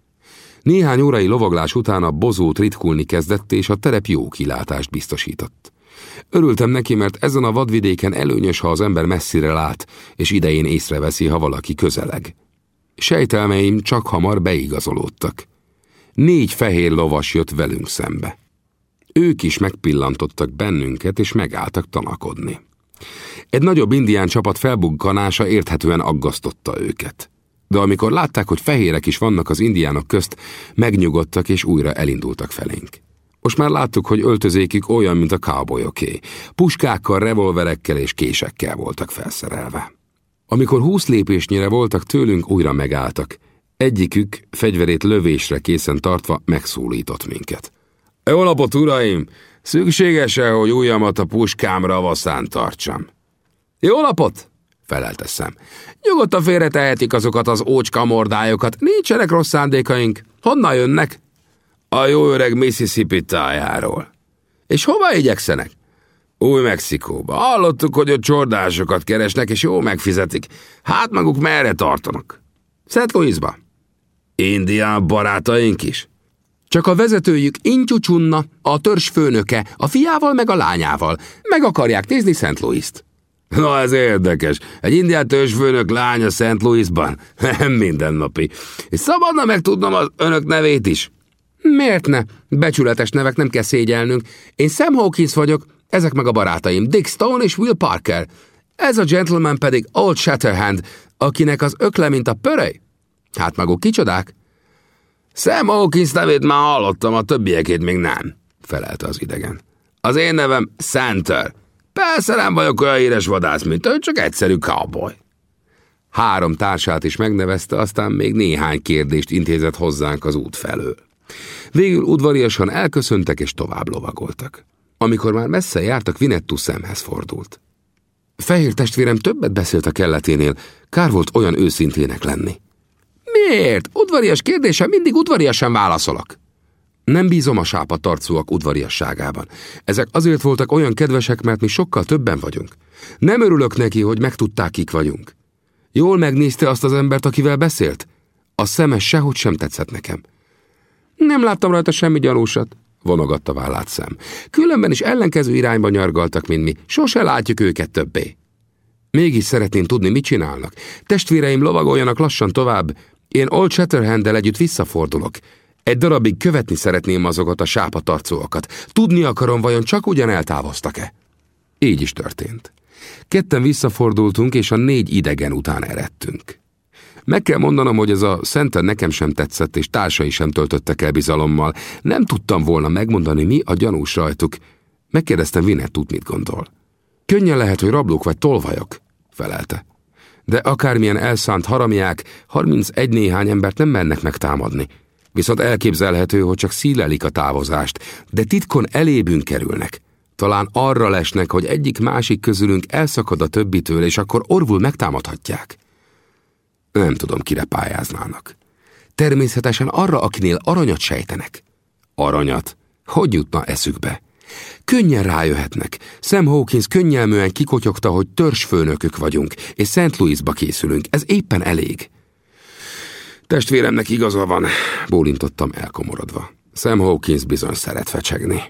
Néhány órai lovaglás után a bozót ritkulni kezdett, és a terep jó kilátást biztosított. Örültem neki, mert ezen a vadvidéken előnyös, ha az ember messzire lát, és idején észreveszi, ha valaki közeleg. Sejtelmeim csak hamar beigazolódtak. Négy fehér lovas jött velünk szembe. Ők is megpillantottak bennünket, és megálltak tanakodni. Egy nagyobb indián csapat felbukkanása érthetően aggasztotta őket. De amikor látták, hogy fehérek is vannak az indiánok közt, megnyugodtak és újra elindultak felénk. Most már láttuk, hogy öltözékük olyan, mint a cowboyoké. Puskákkal, revolverekkel és késekkel voltak felszerelve. Amikor húsz lépésnyire voltak tőlünk, újra megálltak. Egyikük, fegyverét lövésre készen tartva, megszólított minket. Jó napot, uraim! Szükséges-e, hogy ujjamat a puskámra vaszán tartsam? Jó napot! felelte szem. Nyugodtan félretehetik azokat az ócska mordályokat, nincsenek rossz szándékaink. Honnan jönnek? A jó öreg Mississippi tájáról. És hova igyekszenek? Új-Mexikóba. Hallottuk, hogy ott csordásokat keresnek, és jó megfizetik. Hát maguk merre tartanak? Szent Louisba. Indián barátaink is? Csak a vezetőjük Intyucsunna, a törzsfőnöke, a fiával meg a lányával. Meg akarják nézni Szent Louis-t. Na, ez érdekes. Egy indián törzsfőnök lánya Szent Louisban. Nem mindennapi. És szabadna megtudnom az önök nevét is. Miért ne? Becsületes nevek nem kell szégyelnünk. Én Sam Hawkins vagyok, ezek meg a barátaim, Dick Stone és Will Parker. Ez a gentleman pedig Old Shatterhand, akinek az ökle, mint a pörej. Hát maguk kicsodák? Sam Hawkins nevét már hallottam, a többiekét még nem, felelte az idegen. Az én nevem Center. Persze nem vagyok olyan híres vadász, mint ő, csak egyszerű cowboy. Három társát is megnevezte, aztán még néhány kérdést intézett hozzánk az út felől. Végül udvariasan elköszöntek és tovább lovagoltak. Amikor már messze jártak, Vinettu szemhez fordult. Fehér testvérem többet beszélt a kelleténél, kár volt olyan őszintének lenni. Miért? Udvarias kérdése mindig udvariasan válaszolok. Nem bízom a sápa tarcúak udvariasságában. Ezek azért voltak olyan kedvesek, mert mi sokkal többen vagyunk. Nem örülök neki, hogy megtudták, kik vagyunk. Jól megnézte azt az embert, akivel beszélt? A szeme sehogy sem tetszett nekem. Nem láttam rajta semmi gyanúsat, vonogatta vállát szem. Különben is ellenkező irányba nyargaltak, mint mi. Sose látjuk őket többé. Mégis szeretném tudni, mit csinálnak. Testvéreim lovagoljanak lassan tovább. Én Old shatterhand együtt visszafordulok. Egy darabig követni szeretném azokat a sápatarcóakat. Tudni akarom, vajon csak ugyan eltávoztak-e? Így is történt. Ketten visszafordultunk, és a négy idegen után eredtünk. Meg kell mondanom, hogy ez a szenten nekem sem tetszett, és társai sem töltöttek el bizalommal. Nem tudtam volna megmondani, mi a gyanús rajtuk. Megkérdeztem Vinettut, mit gondol. Könnyen lehet, hogy rablók vagy tolvajok, felelte. De akármilyen elszánt haramiák, 31 néhány embert nem mennek megtámadni. Viszont elképzelhető, hogy csak szílelik a távozást, de titkon elébünk kerülnek. Talán arra lesnek, hogy egyik-másik közülünk elszakad a többitől, és akkor orvul megtámadhatják. Nem tudom, kire pályáznának. Természetesen arra, akinél aranyat sejtenek. Aranyat? Hogy jutna eszükbe? Könnyen rájöhetnek. Sam Hawkins könnyelműen kikotyogta, hogy törzsfőnökök vagyunk, és St. Louisba készülünk. Ez éppen elég. Testvéremnek igaza van, bólintottam elkomorodva. Sam Hawkins bizony szeret fecsegni.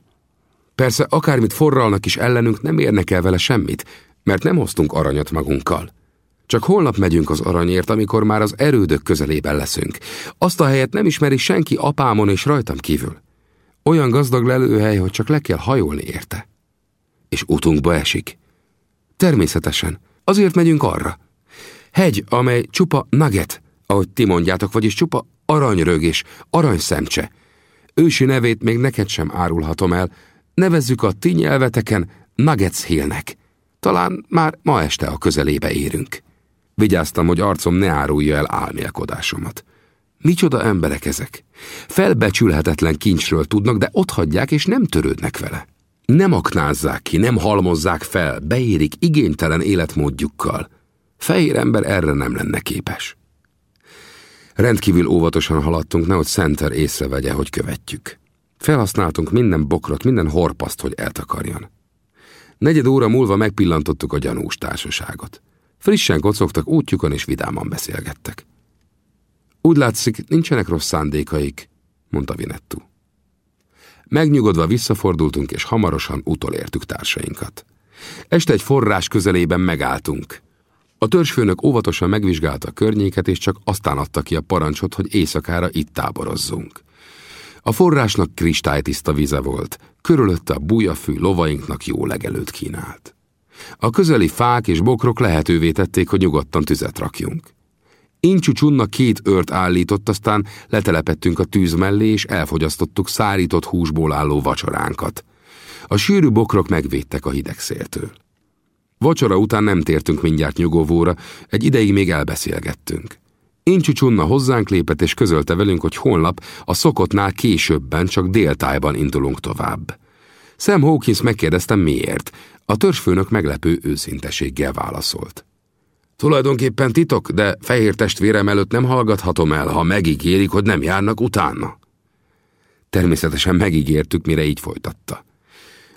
Persze akármit forralnak is ellenünk, nem érnek el vele semmit, mert nem hoztunk aranyat magunkkal. Csak holnap megyünk az aranyért, amikor már az erődök közelében leszünk. Azt a helyet nem ismeri senki apámon és rajtam kívül. Olyan gazdag lelőhely, hogy csak le kell hajolni érte. És utunkba esik. Természetesen. Azért megyünk arra. Hegy, amely csupa nugget, ahogy ti mondjátok, vagyis csupa aranyrög és aranyszemcse. Ősi nevét még neked sem árulhatom el. Nevezzük a ti nyelveteken Nuggets Hillnek. Talán már ma este a közelébe érünk. Vigyáztam, hogy arcom ne árulja el álmélkodásomat. Micsoda emberek ezek? Felbecsülhetetlen kincsről tudnak, de ott hagyják és nem törődnek vele. Nem aknázzák ki, nem halmozzák fel, beérik igénytelen életmódjukkal. Fehér ember erre nem lenne képes. Rendkívül óvatosan haladtunk, nehogy Center észrevegye, hogy követjük. Felhasználtunk minden bokrot, minden horpaszt, hogy eltakarjon. Negyed óra múlva megpillantottuk a gyanús társaságot. Frissen kocogtak útjukon és vidáman beszélgettek. Úgy látszik, nincsenek rossz szándékaik, mondta Vinettu. Megnyugodva visszafordultunk, és hamarosan utolértük társainkat. Este egy forrás közelében megálltunk. A törzsfőnök óvatosan megvizsgálta a környéket, és csak aztán adta ki a parancsot, hogy éjszakára itt táborozzunk. A forrásnak kristálytiszta vize volt, körülötte a bújafű lovainknak jó legelőt kínált. A közeli fák és bokrok lehetővé tették, hogy nyugodtan tüzet rakjunk. Incsú Csunna két ört állított, aztán letelepettünk a tűz mellé, és elfogyasztottuk szárított húsból álló vacsoránkat. A sűrű bokrok megvédtek a hideg széltől. Vacsora után nem tértünk mindjárt nyugovóra, egy ideig még elbeszélgettünk. Incsú Csunna hozzánk lépett és közölte velünk, hogy holnap a szokottnál későbben, csak déltájban indulunk tovább. Sam Hawkins megkérdeztem miért. A törzsfőnök meglepő őszinteséggel válaszolt. Tulajdonképpen titok, de fehér testvérem előtt nem hallgathatom el, ha megígérik, hogy nem járnak utána. Természetesen megígértük, mire így folytatta.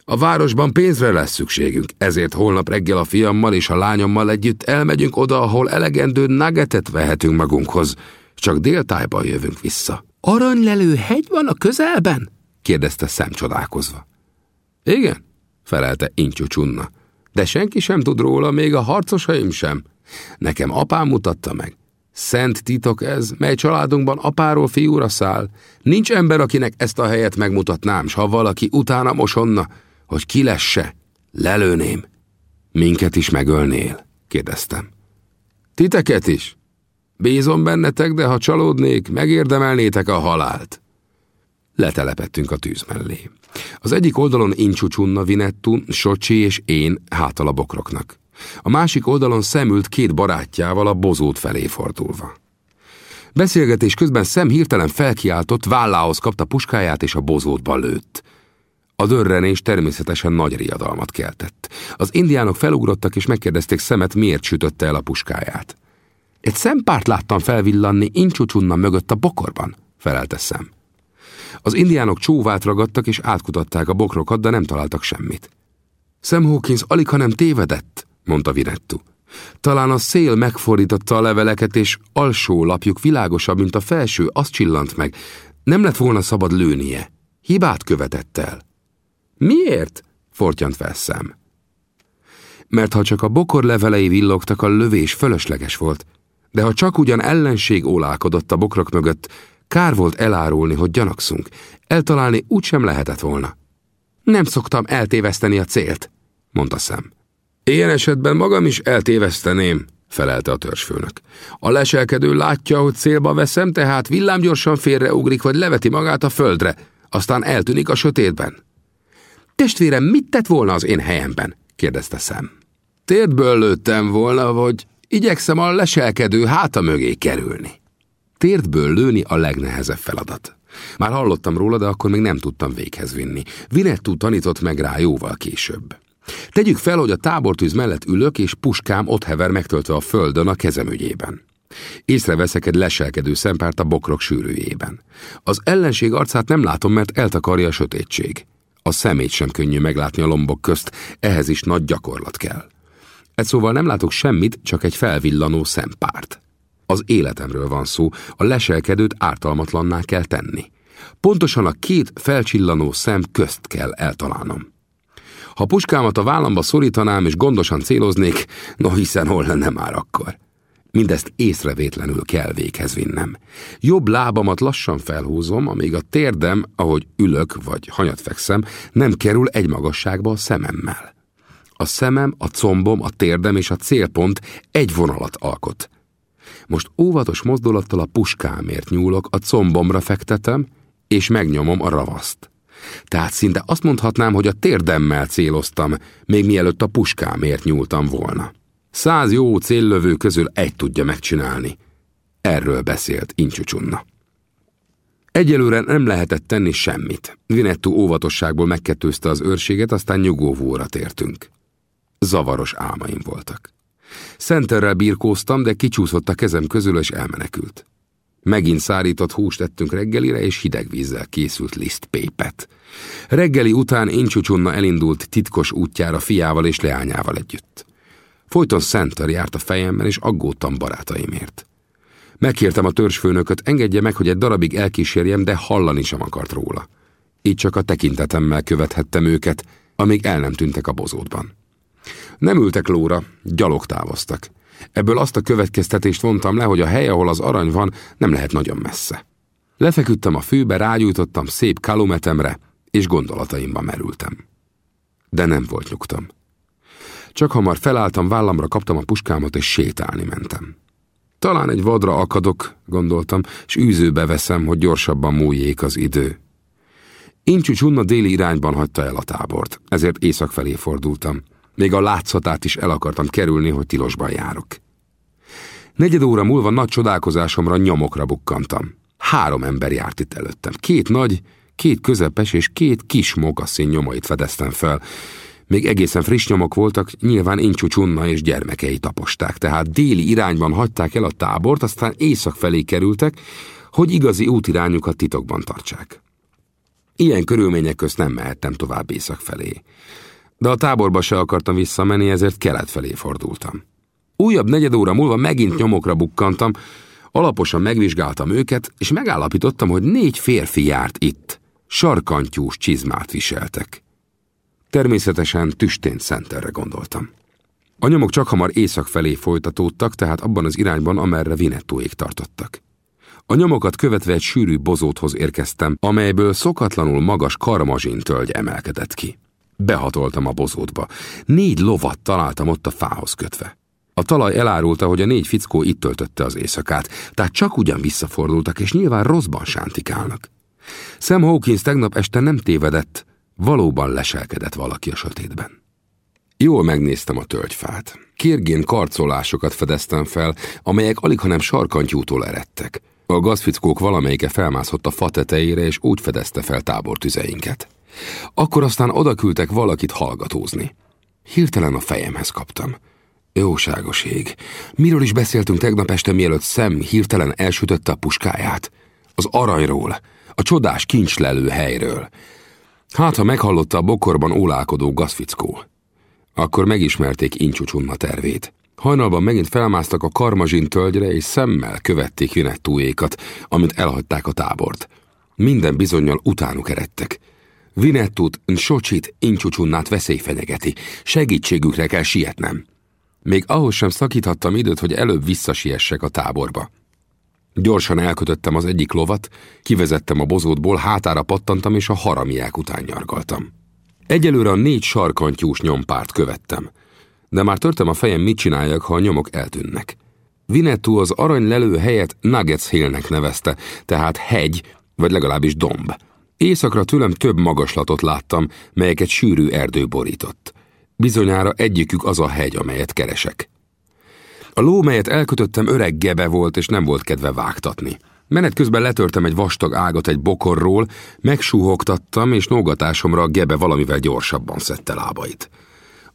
A városban pénzre lesz szükségünk, ezért holnap reggel a fiammal és a lányommal együtt elmegyünk oda, ahol elegendő nuggetet vehetünk magunkhoz. Csak déltájban jövünk vissza. Aranylelő hegy van a közelben? kérdezte szem csodálkozva. Igen, felelte Incsú Csunna, de senki sem tud róla, még a harcosaim sem. Nekem apám mutatta meg. Szent titok ez, mely családunkban apáról fiúra száll. Nincs ember, akinek ezt a helyet megmutatnám, s ha valaki utána mosonna, hogy ki lesse, lelőném. Minket is megölnél? kérdeztem. Titeket is? Bízom bennetek, de ha csalódnék, megérdemelnétek a halált. Letelepettünk a tűz mellé. Az egyik oldalon Incsucsunna Vinettu, Socsi és én hátal a bokroknak. A másik oldalon szemült két barátjával a bozót felé fordulva. Beszélgetés közben szem hirtelen felkiáltott, vállához kapta puskáját és a bozótba lőtt. A dörrenés természetesen nagy riadalmat keltett. Az indiánok felugrottak és megkérdezték szemet, miért sütötte el a puskáját. Egy szempárt láttam felvillanni Incsucsunna mögött a bokorban, felelte szem. Az indiánok csóvát ragadtak és átkutatták a bokrokat, de nem találtak semmit. Sam Hawkins alig, nem tévedett, mondta Vinettu. Talán a szél megfordította a leveleket, és alsó lapjuk világosabb, mint a felső, azt csillant meg. Nem lett volna szabad lőnie. Hibát követett el. Miért? fortyant fel szem. Mert ha csak a bokor levelei villogtak, a lövés fölösleges volt, de ha csak ugyan ellenség ólálkodott a bokrok mögött, kár volt elárulni, hogy gyanakszunk. Eltalálni úgysem lehetett volna. Nem szoktam eltéveszteni a célt, mondta szem. Ilyen esetben magam is eltéveszteném, felelte a törzsfőnök. A leselkedő látja, hogy célba veszem, tehát villámgyorsan félreugrik, vagy leveti magát a földre, aztán eltűnik a sötétben. Testvérem, mit tett volna az én helyemben? kérdezte szem. Térdből lőttem volna, vagy igyekszem a leselkedő háta mögé kerülni. Térdből lőni a legnehezebb feladat. Már hallottam róla, de akkor még nem tudtam véghez vinni. Vinettú tanított meg rá jóval később. Tegyük fel, hogy a tábortűz mellett ülök, és puskám ott hever megtöltve a földön a kezemügyében. Észreveszek egy leselkedő szempárt a bokrok sűrűjében. Az ellenség arcát nem látom, mert eltakarja a sötétség. A szemét sem könnyű meglátni a lombok közt, ehhez is nagy gyakorlat kell. Egy szóval nem látok semmit, csak egy felvillanó szempárt. Az életemről van szó, a leselkedőt ártalmatlanná kell tenni. Pontosan a két felcsillanó szem közt kell eltalálnom. Ha puskámat a vállamba szorítanám és gondosan céloznék, no hiszen hol lenne már akkor. Mindezt észrevétlenül kell véghez vinnem. Jobb lábamat lassan felhúzom, amíg a térdem, ahogy ülök vagy hanyat fekszem, nem kerül egy magasságba a szememmel. A szemem, a combom, a térdem és a célpont egy vonalat alkot. Most óvatos mozdulattal a puskámért nyúlok, a combomra fektetem, és megnyomom a ravaszt. Tehát szinte azt mondhatnám, hogy a térdemmel céloztam, még mielőtt a puskámért nyúltam volna. Száz jó céllövő közül egy tudja megcsinálni. Erről beszélt Incsucsunna. Egyelőre nem lehetett tenni semmit. Vinettu óvatosságból megkettőzte az őrséget, aztán nyugovóra tértünk. Zavaros álmaim voltak. Szenterrel birkóztam, de kicsúszott a kezem közül, és elmenekült. Megint szárított húst ettünk reggelire, és hideg vízzel készült lisztpépet. Reggeli után Incsucsunna elindult titkos útjára fiával és leányával együtt. Folyton Center járt a fejemben, és aggódtam barátaimért. Megkértem a törzsfőnököt, engedje meg, hogy egy darabig elkísérjem, de hallani sem akart róla. Így csak a tekintetemmel követhettem őket, amíg el nem tűntek a bozótban. Nem ültek lóra, gyalog távoztak. Ebből azt a következtetést vontam le, hogy a hely, ahol az arany van, nem lehet nagyon messze. Lefeküdtem a fűbe, rágyújtottam szép kalumetemre, és gondolataimba merültem. De nem volt nyugtam. Csak hamar felálltam, vállamra kaptam a puskámat, és sétálni mentem. Talán egy vadra akadok, gondoltam, és űzőbe veszem, hogy gyorsabban múljék az idő. Incsú Csunna déli irányban hagyta el a tábort, ezért észak felé fordultam. Még a látszatát is el akartam kerülni, hogy tilosban járok. Negyed óra múlva nagy csodálkozásomra nyomokra bukkantam. Három ember járt itt előttem. Két nagy, két közepes és két kis mogasszín nyomait fedeztem fel. Még egészen friss nyomok voltak, nyilván Incsú Csunna és gyermekei taposták, tehát déli irányban hagyták el a tábort, aztán észak felé kerültek, hogy igazi útirányukat titokban tartsák. Ilyen körülmények közt nem mehettem tovább észak felé. De a táborba se akartam visszamenni, ezért kelet felé fordultam. Újabb negyed óra múlva megint nyomokra bukkantam, alaposan megvizsgáltam őket, és megállapítottam, hogy négy férfi járt itt. Sarkantyús csizmát viseltek. Természetesen tüstént szenterre gondoltam. A nyomok csak hamar észak felé folytatódtak, tehát abban az irányban, amerre Vinettóék tartottak. A nyomokat követve egy sűrű bozóthoz érkeztem, amelyből szokatlanul magas karmazsin tölgy emelkedett ki. Behatoltam a bozótba. Négy lovat találtam ott a fához kötve. A talaj elárulta, hogy a négy fickó itt töltötte az éjszakát, tehát csak ugyan visszafordultak, és nyilván rosszban sántikálnak. Sam Hawkins tegnap este nem tévedett, valóban leselkedett valaki a sötétben. Jól megnéztem a tölgyfát. Kérgén karcolásokat fedeztem fel, amelyek alig hanem sarkantyútól eredtek. A gazfickók valamelyike felmászott a fa tetejére, és úgy fedezte fel tábortüzeinket. Akkor aztán odaküldtek valakit hallgatózni. Hirtelen a fejemhez kaptam. Jóságos ég. Miről is beszéltünk tegnap este, mielőtt szem hirtelen elsütötte a puskáját? Az aranyról, a csodás kincslelő helyről. Hát, ha meghallotta a bokorban ólálkodó gazfickó. Akkor megismerték Incsúcsunna tervét. Hajnalban megint felmásztak a karmazsin tölgyre, és szemmel követték Vinettúékat, amit elhagyták a tábort. Minden bizonyal utánuk eredtek. Vinettut, Nsocsit, Incsúcsunnát veszély fenyegeti. Segítségükre kell sietnem. Még ahhoz sem szakíthattam időt, hogy előbb visszasiessek a táborba. Gyorsan elkötöttem az egyik lovat, kivezettem a bozótból, hátára pattantam, és a haramiák után nyargaltam. Egyelőre a négy sarkantyús nyompárt követtem, de már törtem a fejem, mit csináljak, ha a nyomok eltűnnek. Vinetú az arany lelő helyet Nuggets Hillnek nevezte, tehát hegy, vagy legalábbis domb. Északra tőlem több magaslatot láttam, melyeket sűrű erdő borított. Bizonyára egyikük az a hegy, amelyet keresek. A ló, melyet elkötöttem, öreg gebe volt, és nem volt kedve vágtatni. Menet közben letörtem egy vastag ágat egy bokorról, megsúhogtattam, és nógatásomra a gebe valamivel gyorsabban szedte lábait.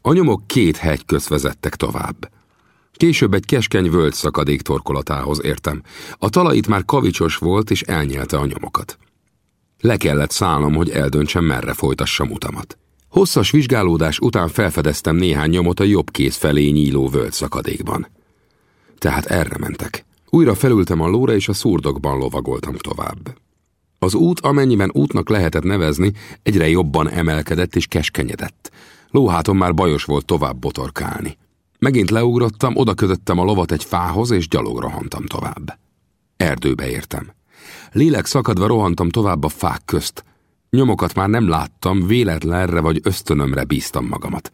A nyomok két hegy közt vezettek tovább. Később egy keskeny völgy szakadék torkolatához értem. A talaj itt már kavicsos volt, és elnyelte a nyomokat. Le kellett szállnom, hogy eldöntsem, merre folytassam utamat. Hosszas vizsgálódás után felfedeztem néhány nyomot a jobb kéz felé nyíló völgy szakadékban. Tehát erre mentek. Újra felültem a lóra, és a szurdokban lovagoltam tovább. Az út, amennyiben útnak lehetett nevezni, egyre jobban emelkedett és keskenyedett. Lóháton már bajos volt tovább botorkálni. Megint leugrottam, oda kötöttem a lovat egy fához, és gyalog rohantam tovább. Erdőbe értem. Lélek szakadva rohantam tovább a fák közt. Nyomokat már nem láttam, véletlenre vagy ösztönömre bíztam magamat.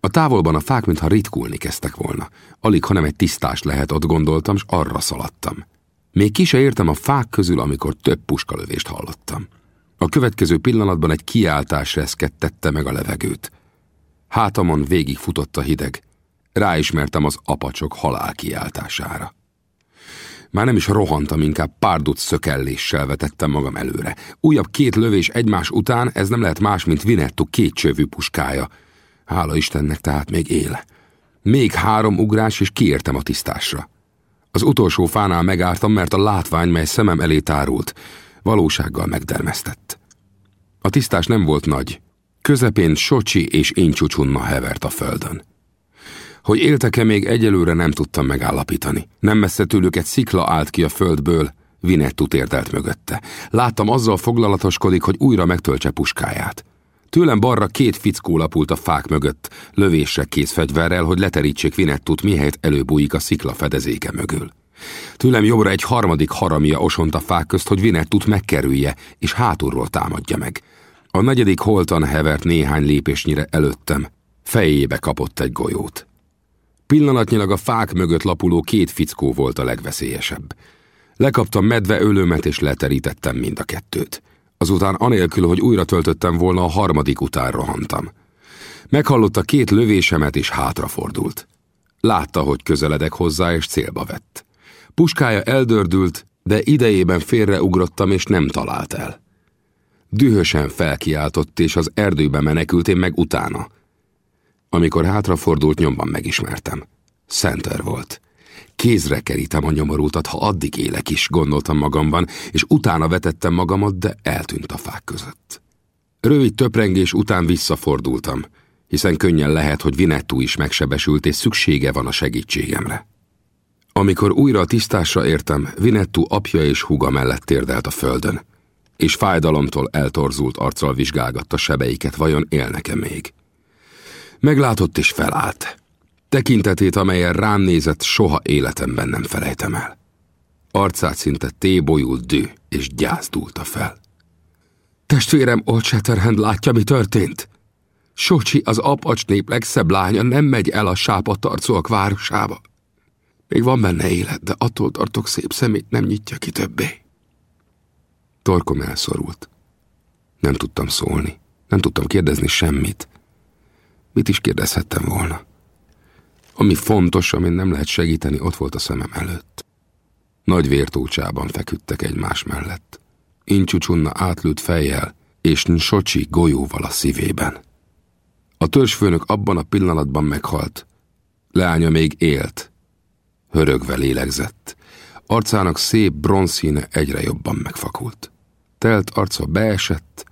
A távolban a fák, mintha ritkulni kezdtek volna. Alig, hanem egy tisztás lehet, ott gondoltam, s arra szaladtam. Még ki se értem a fák közül, amikor több puskalövést hallottam. A következő pillanatban egy kiáltás reszkettette meg a levegőt. Hátamon végig futott a hideg. Ráismertem az apacsok halál kiáltására. Már nem is rohantam, inkább párdut szökelléssel vetettem magam előre. Újabb két lövés egymás után, ez nem lehet más, mint Vinettu csövű puskája. Hála Istennek tehát még él. Még három ugrás, és kiértem a tisztásra. Az utolsó fánál megálltam, mert a látvány, mely szemem elé tárult, valósággal megdermesztett. A tisztás nem volt nagy. Közepén Socsi és Incsucsunna hevert a földön. Hogy éltek-e még egyelőre nem tudtam megállapítani. Nem messze tőlük egy szikla állt ki a földből, Vinettu térdelt mögötte. Láttam azzal foglalatoskodik, hogy újra megtöltse puskáját. Tőlem balra két fickó lapult a fák mögött, lövésre kész fegyverrel, hogy leterítsék Vinettut, mihelyt előbújik a szikla fedezéke mögül. Tőlem jobbra egy harmadik haramia osont a fák közt, hogy Vinettut megkerülje, és hátulról támadja meg. A negyedik holtan hevert néhány lépésnyire előttem. Fejébe kapott egy golyót. Pillanatnyilag a fák mögött lapuló két fickó volt a legveszélyesebb. Lekaptam medve ölőmet és leterítettem mind a kettőt. Azután anélkül, hogy újra töltöttem volna, a harmadik után rohantam. Meghallotta két lövésemet és hátrafordult. Látta, hogy közeledek hozzá és célba vett. Puskája eldördült, de idejében félreugrottam és nem talált el. Dühösen felkiáltott, és az erdőbe menekült, én meg utána. Amikor hátrafordult, nyomban megismertem. Center volt. Kézre kerítem a nyomorultat, ha addig élek is, gondoltam magamban, és utána vetettem magamat, de eltűnt a fák között. Rövid töprengés után visszafordultam, hiszen könnyen lehet, hogy Vinettú is megsebesült, és szüksége van a segítségemre. Amikor újra a tisztásra értem, Vinettú apja és húga mellett térdelt a földön, és fájdalomtól eltorzult arccal vizsgálgatta sebeiket, vajon élnek-e még. Meglátott és felállt. Tekintetét, amelyen rám nézett, soha életemben nem felejtem el. Arcát szinte tébolyult dű, és gyászdulta fel. Testvérem Old Shatterhand látja, mi történt? Socsi, az apacs nép legszebb lánya nem megy el a sápatarcóak városába. Még van benne élet, de attól tartok szép szemét nem nyitja ki többé. Torkom elszorult. Nem tudtam szólni, nem tudtam kérdezni semmit. Mit is kérdezhettem volna? Ami fontos, amin nem lehet segíteni, ott volt a szemem előtt. Nagy vértócsában feküdtek egymás mellett. Incsúcsunna átlőtt fejjel, és Nsocsi golyóval a szívében. A törzsfőnök abban a pillanatban meghalt. Leánya még élt. Hörögve lélegzett. Arcának szép bronzszíne egyre jobban megfakult. Telt arca beesett,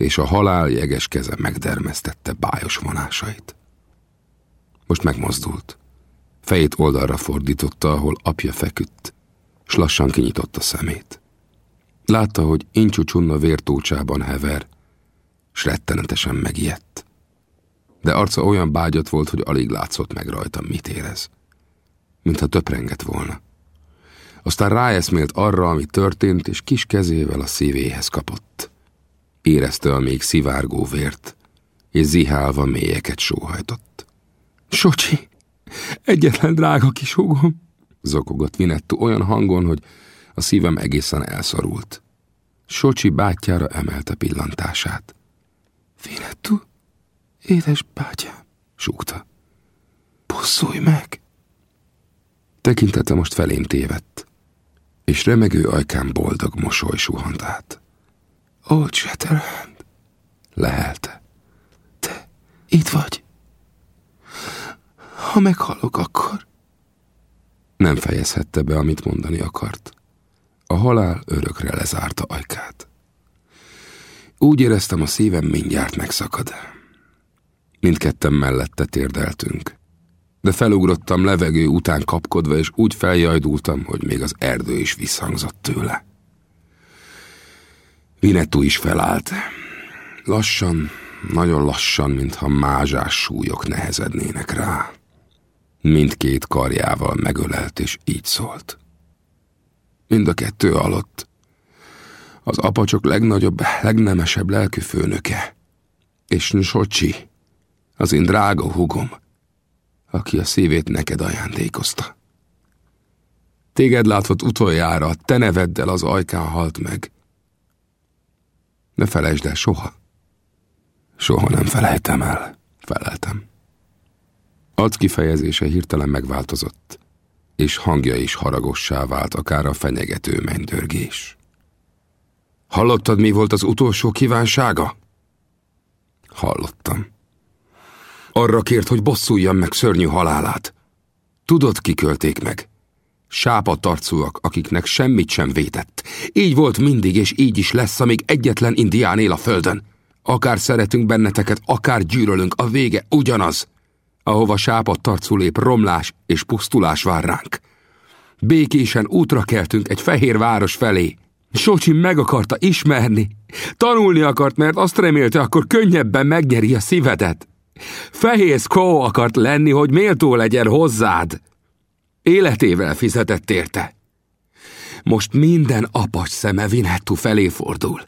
és a halál jeges keze megdermesztette bájos vonásait. Most megmozdult. Fejét oldalra fordította, ahol apja feküdt, s lassan kinyitotta szemét. Látta, hogy Incsúcsunna vértócsában hever, s rettenetesen megijedt. De arca olyan bágyat volt, hogy alig látszott meg rajta, mit érez. Mintha töprengett volna. Aztán ráeszmélt arra, ami történt, és kis kezével a szívéhez kapott. Érezte a még szivárgó vért, és zihálva mélyeket sóhajtott. Socsi, egyetlen drága kis húgom, zokogott Vinettu olyan hangon, hogy a szívem egészen elszorult. Socsi bátyjára emelte pillantását. Vinettu, édes bátyám, súgta. Bosszulj meg! Tekintete most felém tévedt, és remegő ajkán boldog mosoly suhant át. Old Shatterhand, lehelte. Te itt vagy? Ha meghalok, akkor... Nem fejezhette be, amit mondani akart. A halál örökre lezárta ajkát. Úgy éreztem, a szívem mindjárt megszakad. Mindketten mellette térdeltünk. De felugrottam levegő után kapkodva, és úgy feljajdultam, hogy még az erdő is visszhangzott tőle. Vinetú is felállt. Lassan, nagyon lassan, mintha mázsás súlyok nehezednének rá. Mindkét karjával megölelt, és így szólt. Mind a kettő alatt. Az apacsok legnagyobb, legnemesebb lelkű főnöke. És Nsocsi, az én drága hugom, aki a szívét neked ajándékozta. Téged látott utoljára, te neveddel az ajkán halt meg. Ne felejtsd el soha. Soha nem felejtem el, feleltem. Arckifejezése hirtelen megváltozott, és hangja is haragossá vált, akár a fenyegető mennydörgés. Hallottad, mi volt az utolsó kívánsága? Hallottam. Arra kért, hogy bosszuljam meg szörnyű halálát. Tudod, kikölték meg? Sápatarcúak, akiknek semmit sem vétett. Így volt mindig, és így is lesz, amíg egyetlen indián él a földön. Akár szeretünk benneteket, akár gyűrölünk, a vége ugyanaz. ahova sápadt tarcú lép romlás és pusztulás vár ránk. Békésen útra keltünk egy fehér város felé. Socsi meg akarta ismerni. Tanulni akart, mert azt remélte, akkor könnyebben megnyeri a szívedet. Fehér Skó akart lenni, hogy méltó legyen hozzád. Életével fizetett érte. Most minden apacs szeme Vinettu felé fordul.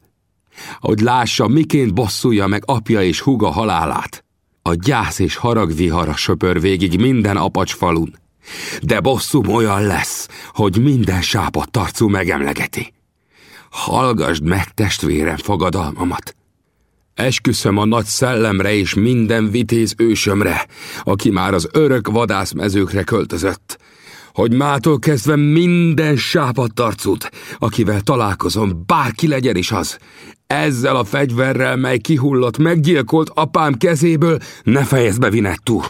Hogy lássa, miként bosszulja meg apja és huga halálát. A gyász és harag vihara söpör végig minden apacs falun. De bosszum olyan lesz, hogy minden sápat tarcú megemlegeti. Hallgasd meg, testvérem, fogadalmamat. Esküszöm a nagy szellemre és minden vitéz ősömre, aki már az örök vadászmezőkre költözött, hogy mától kezdve minden sápadtarcut, akivel találkozom, bárki legyen is az, ezzel a fegyverrel, mely kihullott, meggyilkolt apám kezéből, ne fejezd be, Vinettú!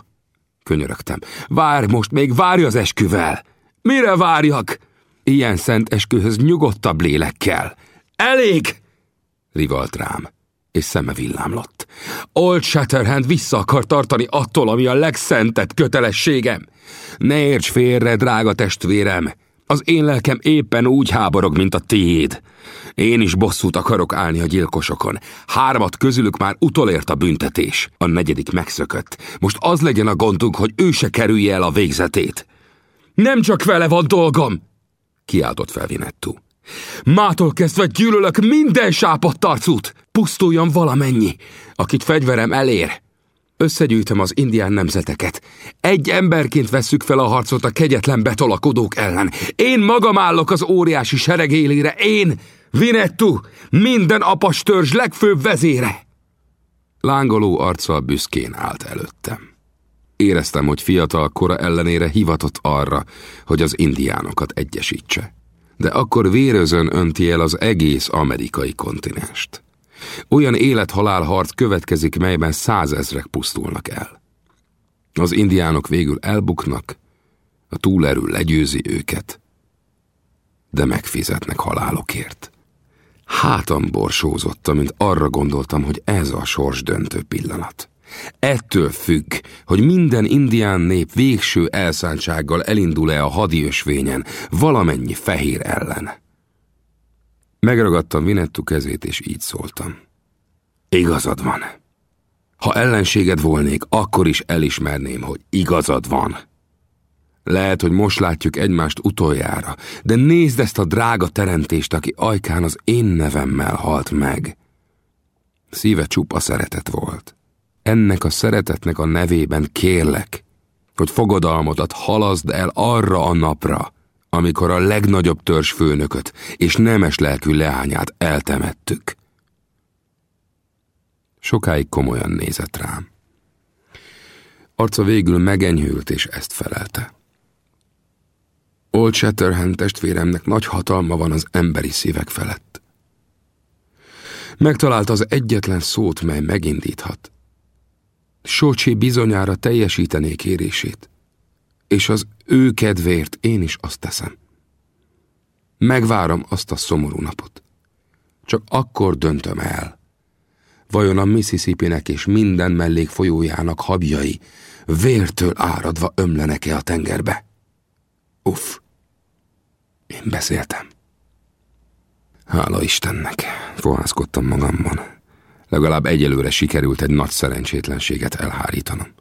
Könyörögtem. Várj most, még várj az esküvel! Mire várjak? Ilyen szent eskühöz nyugodtabb lélek kell. Elég! Rivalt rám, és szeme villámlott. Old Shatterhand vissza akar tartani attól, ami a legszentebb kötelességem. Ne érts félre, drága testvérem! Az én lelkem éppen úgy háborog, mint a tiéd. Én is bosszút akarok állni a gyilkosokon. Hármat közülük már utolért a büntetés. A negyedik megszökött. Most az legyen a gondunk, hogy ő se kerülje el a végzetét. Nem csak vele van dolgom! Kiáltott fel Vinettu. Mától kezdve gyűlölök minden sápadt arcút! Pusztuljon valamennyi, akit fegyverem elér. Összegyűjtöm az indián nemzeteket. Egy emberként vesszük fel a harcot a kegyetlen betolakodók ellen. Én magam állok az óriási sereg élére. Én, Vinettu, minden apas törzs legfőbb vezére. Lángoló arccal büszkén állt előttem. Éreztem, hogy fiatal kora ellenére hivatott arra, hogy az indiánokat egyesítse. De akkor vérözön önti el az egész amerikai kontinenst. Olyan élet-halál harc következik, melyben százezrek pusztulnak el. Az indiánok végül elbuknak, a túlerő legyőzi őket, de megfizetnek halálokért. Hátam borsózott, mint arra gondoltam, hogy ez a sors döntő pillanat. Ettől függ, hogy minden indián nép végső elszántsággal elindul-e a hadiösvényen valamennyi fehér ellen. Megragadtam Vinettu kezét, és így szóltam. Igazad van. Ha ellenséged volnék, akkor is elismerném, hogy igazad van. Lehet, hogy most látjuk egymást utoljára, de nézd ezt a drága teremtést, aki ajkán az én nevemmel halt meg. Szíve csupa szeretet volt. Ennek a szeretetnek a nevében kérlek, hogy fogadalmodat halaszd el arra a napra, amikor a legnagyobb főnököt és nemes lelkű leányát eltemettük. Sokáig komolyan nézett rám. Arca végül megenyhült, és ezt felelte. Old Shatterhand testvéremnek nagy hatalma van az emberi szívek felett. Megtalálta az egyetlen szót, mely megindíthat. Socsi bizonyára teljesítené kérését, és az ő kedvéért én is azt teszem. Megvárom azt a szomorú napot. Csak akkor döntöm el, vajon a Mississippi-nek és minden mellék folyójának habjai vértől áradva ömlenek-e a tengerbe? Uff, én beszéltem. Hála Istennek, fohászkodtam magamban. Legalább egyelőre sikerült egy nagy szerencsétlenséget elhárítanom.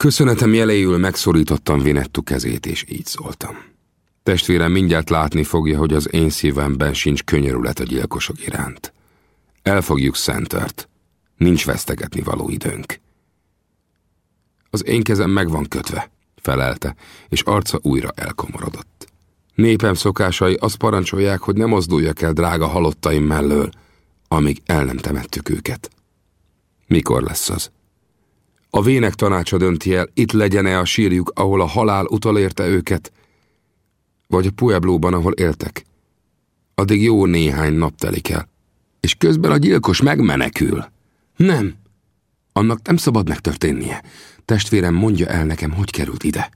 Köszönetem jeléül megszorítottam Vinettu kezét, és így szóltam. Testvérem mindjárt látni fogja, hogy az én szívemben sincs könyörület a gyilkosok iránt. Elfogjuk Szentert. Nincs vesztegetni való időnk. Az én kezem meg van kötve, felelte, és arca újra elkomorodott. Népem szokásai azt parancsolják, hogy ne mozduljak el drága halottaim mellől, amíg el nem temettük őket. Mikor lesz az? A vének tanácsa dönti el, itt legyen-e a sírjuk, ahol a halál utolérte őket, vagy a Pueblóban, ahol éltek. Addig jó néhány nap telik el, és közben a gyilkos megmenekül. Nem, annak nem szabad megtörténnie. Testvérem mondja el nekem, hogy került ide.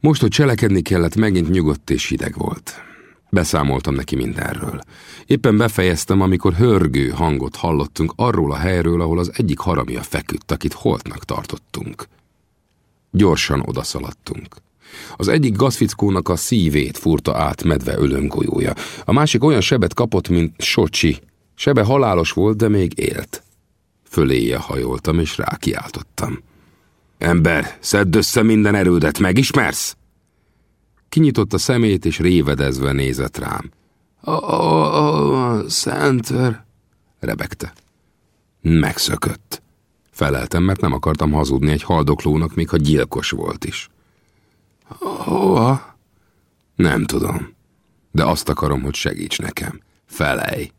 Most, hogy cselekedni kellett, megint nyugodt és hideg volt. Beszámoltam neki mindenről. Éppen befejeztem, amikor hörgő hangot hallottunk arról a helyről, ahol az egyik haramia feküdt, akit holtnak tartottunk. Gyorsan odaszaladtunk. Az egyik gazfickónak a szívét furta át medve ölömgolyója. A másik olyan sebet kapott, mint Socsi. Sebe halálos volt, de még élt. Föléje hajoltam, és rákiáltottam. Ember, szedd össze minden erődet, megismersz? Kinyitott a szemét, és révedezve nézett rám. A, a, a Center, rebegte. Megszökött. Feleltem, mert nem akartam hazudni egy haldoklónak, még ha gyilkos volt is. Hova? Nem tudom. De azt akarom, hogy segíts nekem. Felej.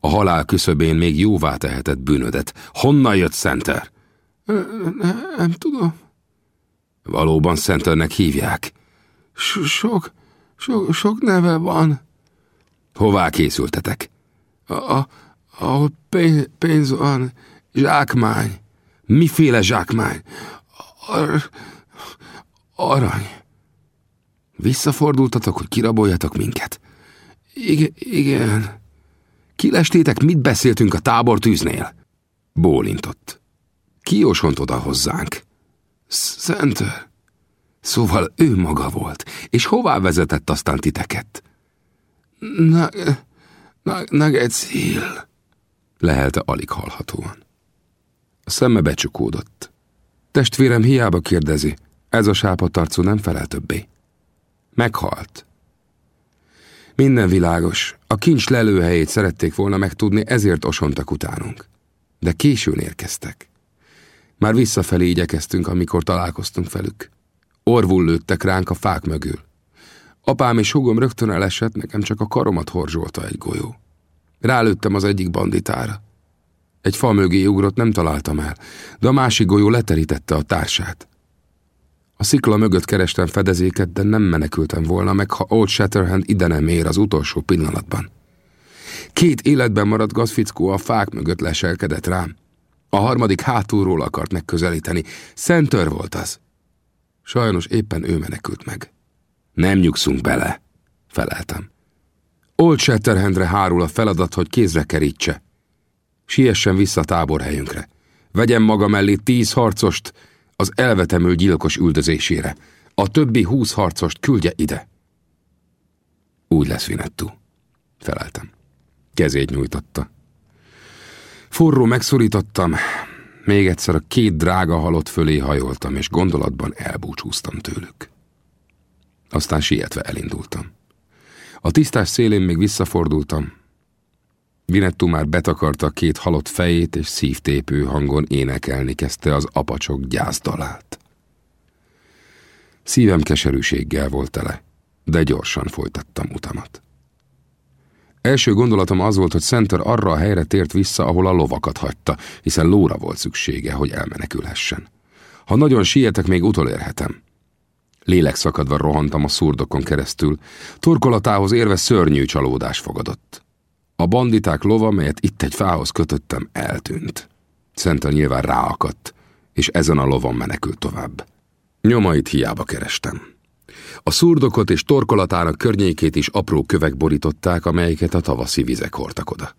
A halál küszöbén még jóvá tehetett bűnödet. Honnan jött Center? Nem tudom. Valóban Centernek hívják. Sok, sok, sok neve van. Hová készültetek? A, ahol pénz, pénz van, zsákmány. Miféle zsákmány? Ar, arany. Visszafordultatok, hogy kiraboljatok minket? Igen, igen. Kilestétek, mit beszéltünk a tábortűznél? Bólintott. Ki osont oda hozzánk? Center. Szóval ő maga volt. És hová vezetett aztán titeket? Na, na, Nugget Hill. Lehelte alig hallhatóan. A szeme becsukódott. Testvérem hiába kérdezi, ez a sápatarcú nem felel többé. Meghalt. Minden világos. A kincs lelőhelyét szerették volna megtudni, ezért osontak utánunk. De későn érkeztek. Már visszafelé igyekeztünk, amikor találkoztunk velük. Orvul lőttek ránk a fák mögül. Apám és hugom rögtön elesett, nekem csak a karomat horzsolta egy golyó. Rálőttem az egyik banditára. Egy fa mögé ugrott, nem találtam el, de a másik golyó leterítette a társát. A szikla mögött kerestem fedezéket, de nem menekültem volna meg, ha Old Shatterhand ide nem ér az utolsó pillanatban. Két életben maradt gazfickó a fák mögött leselkedett rám. A harmadik hátulról akart megközelíteni. Center volt az. Sajnos éppen ő menekült meg. Nem nyugszunk bele, feleltem. Old Shatterhandre hárul a feladat, hogy kézre kerítse. Siessen vissza táborhelyünkre. Vegyem maga mellé tíz harcost, az elvetemő gyilkos üldözésére. A többi húsz harcost küldje ide. Úgy lesz, Vinettu. Feleltem. Kezét nyújtotta. Forró megszorítottam. Még egyszer a két drága halott fölé hajoltam, és gondolatban elbúcsúztam tőlük. Aztán sietve elindultam. A tisztás szélén még visszafordultam. Vinettu már betakarta a két halott fejét, és szívtépő hangon énekelni kezdte az apacsok gyászdalát. Szívem keserűséggel volt tele, de gyorsan folytattam utamat. Első gondolatom az volt, hogy Center arra a helyre tért vissza, ahol a lovakat hagyta, hiszen lóra volt szüksége, hogy elmenekülhessen. Ha nagyon sietek, még utolérhetem. Lélekszakadva rohantam a szurdokon keresztül, torkolatához érve szörnyű csalódás fogadott. A banditák lova, melyet itt egy fához kötöttem, eltűnt. Center nyilván ráakadt, és ezen a lovon menekült tovább. Nyomait hiába kerestem. A szurdokot és torkolatának környékét is apró kövek borították, amelyeket a tavaszi vizek hordtak oda.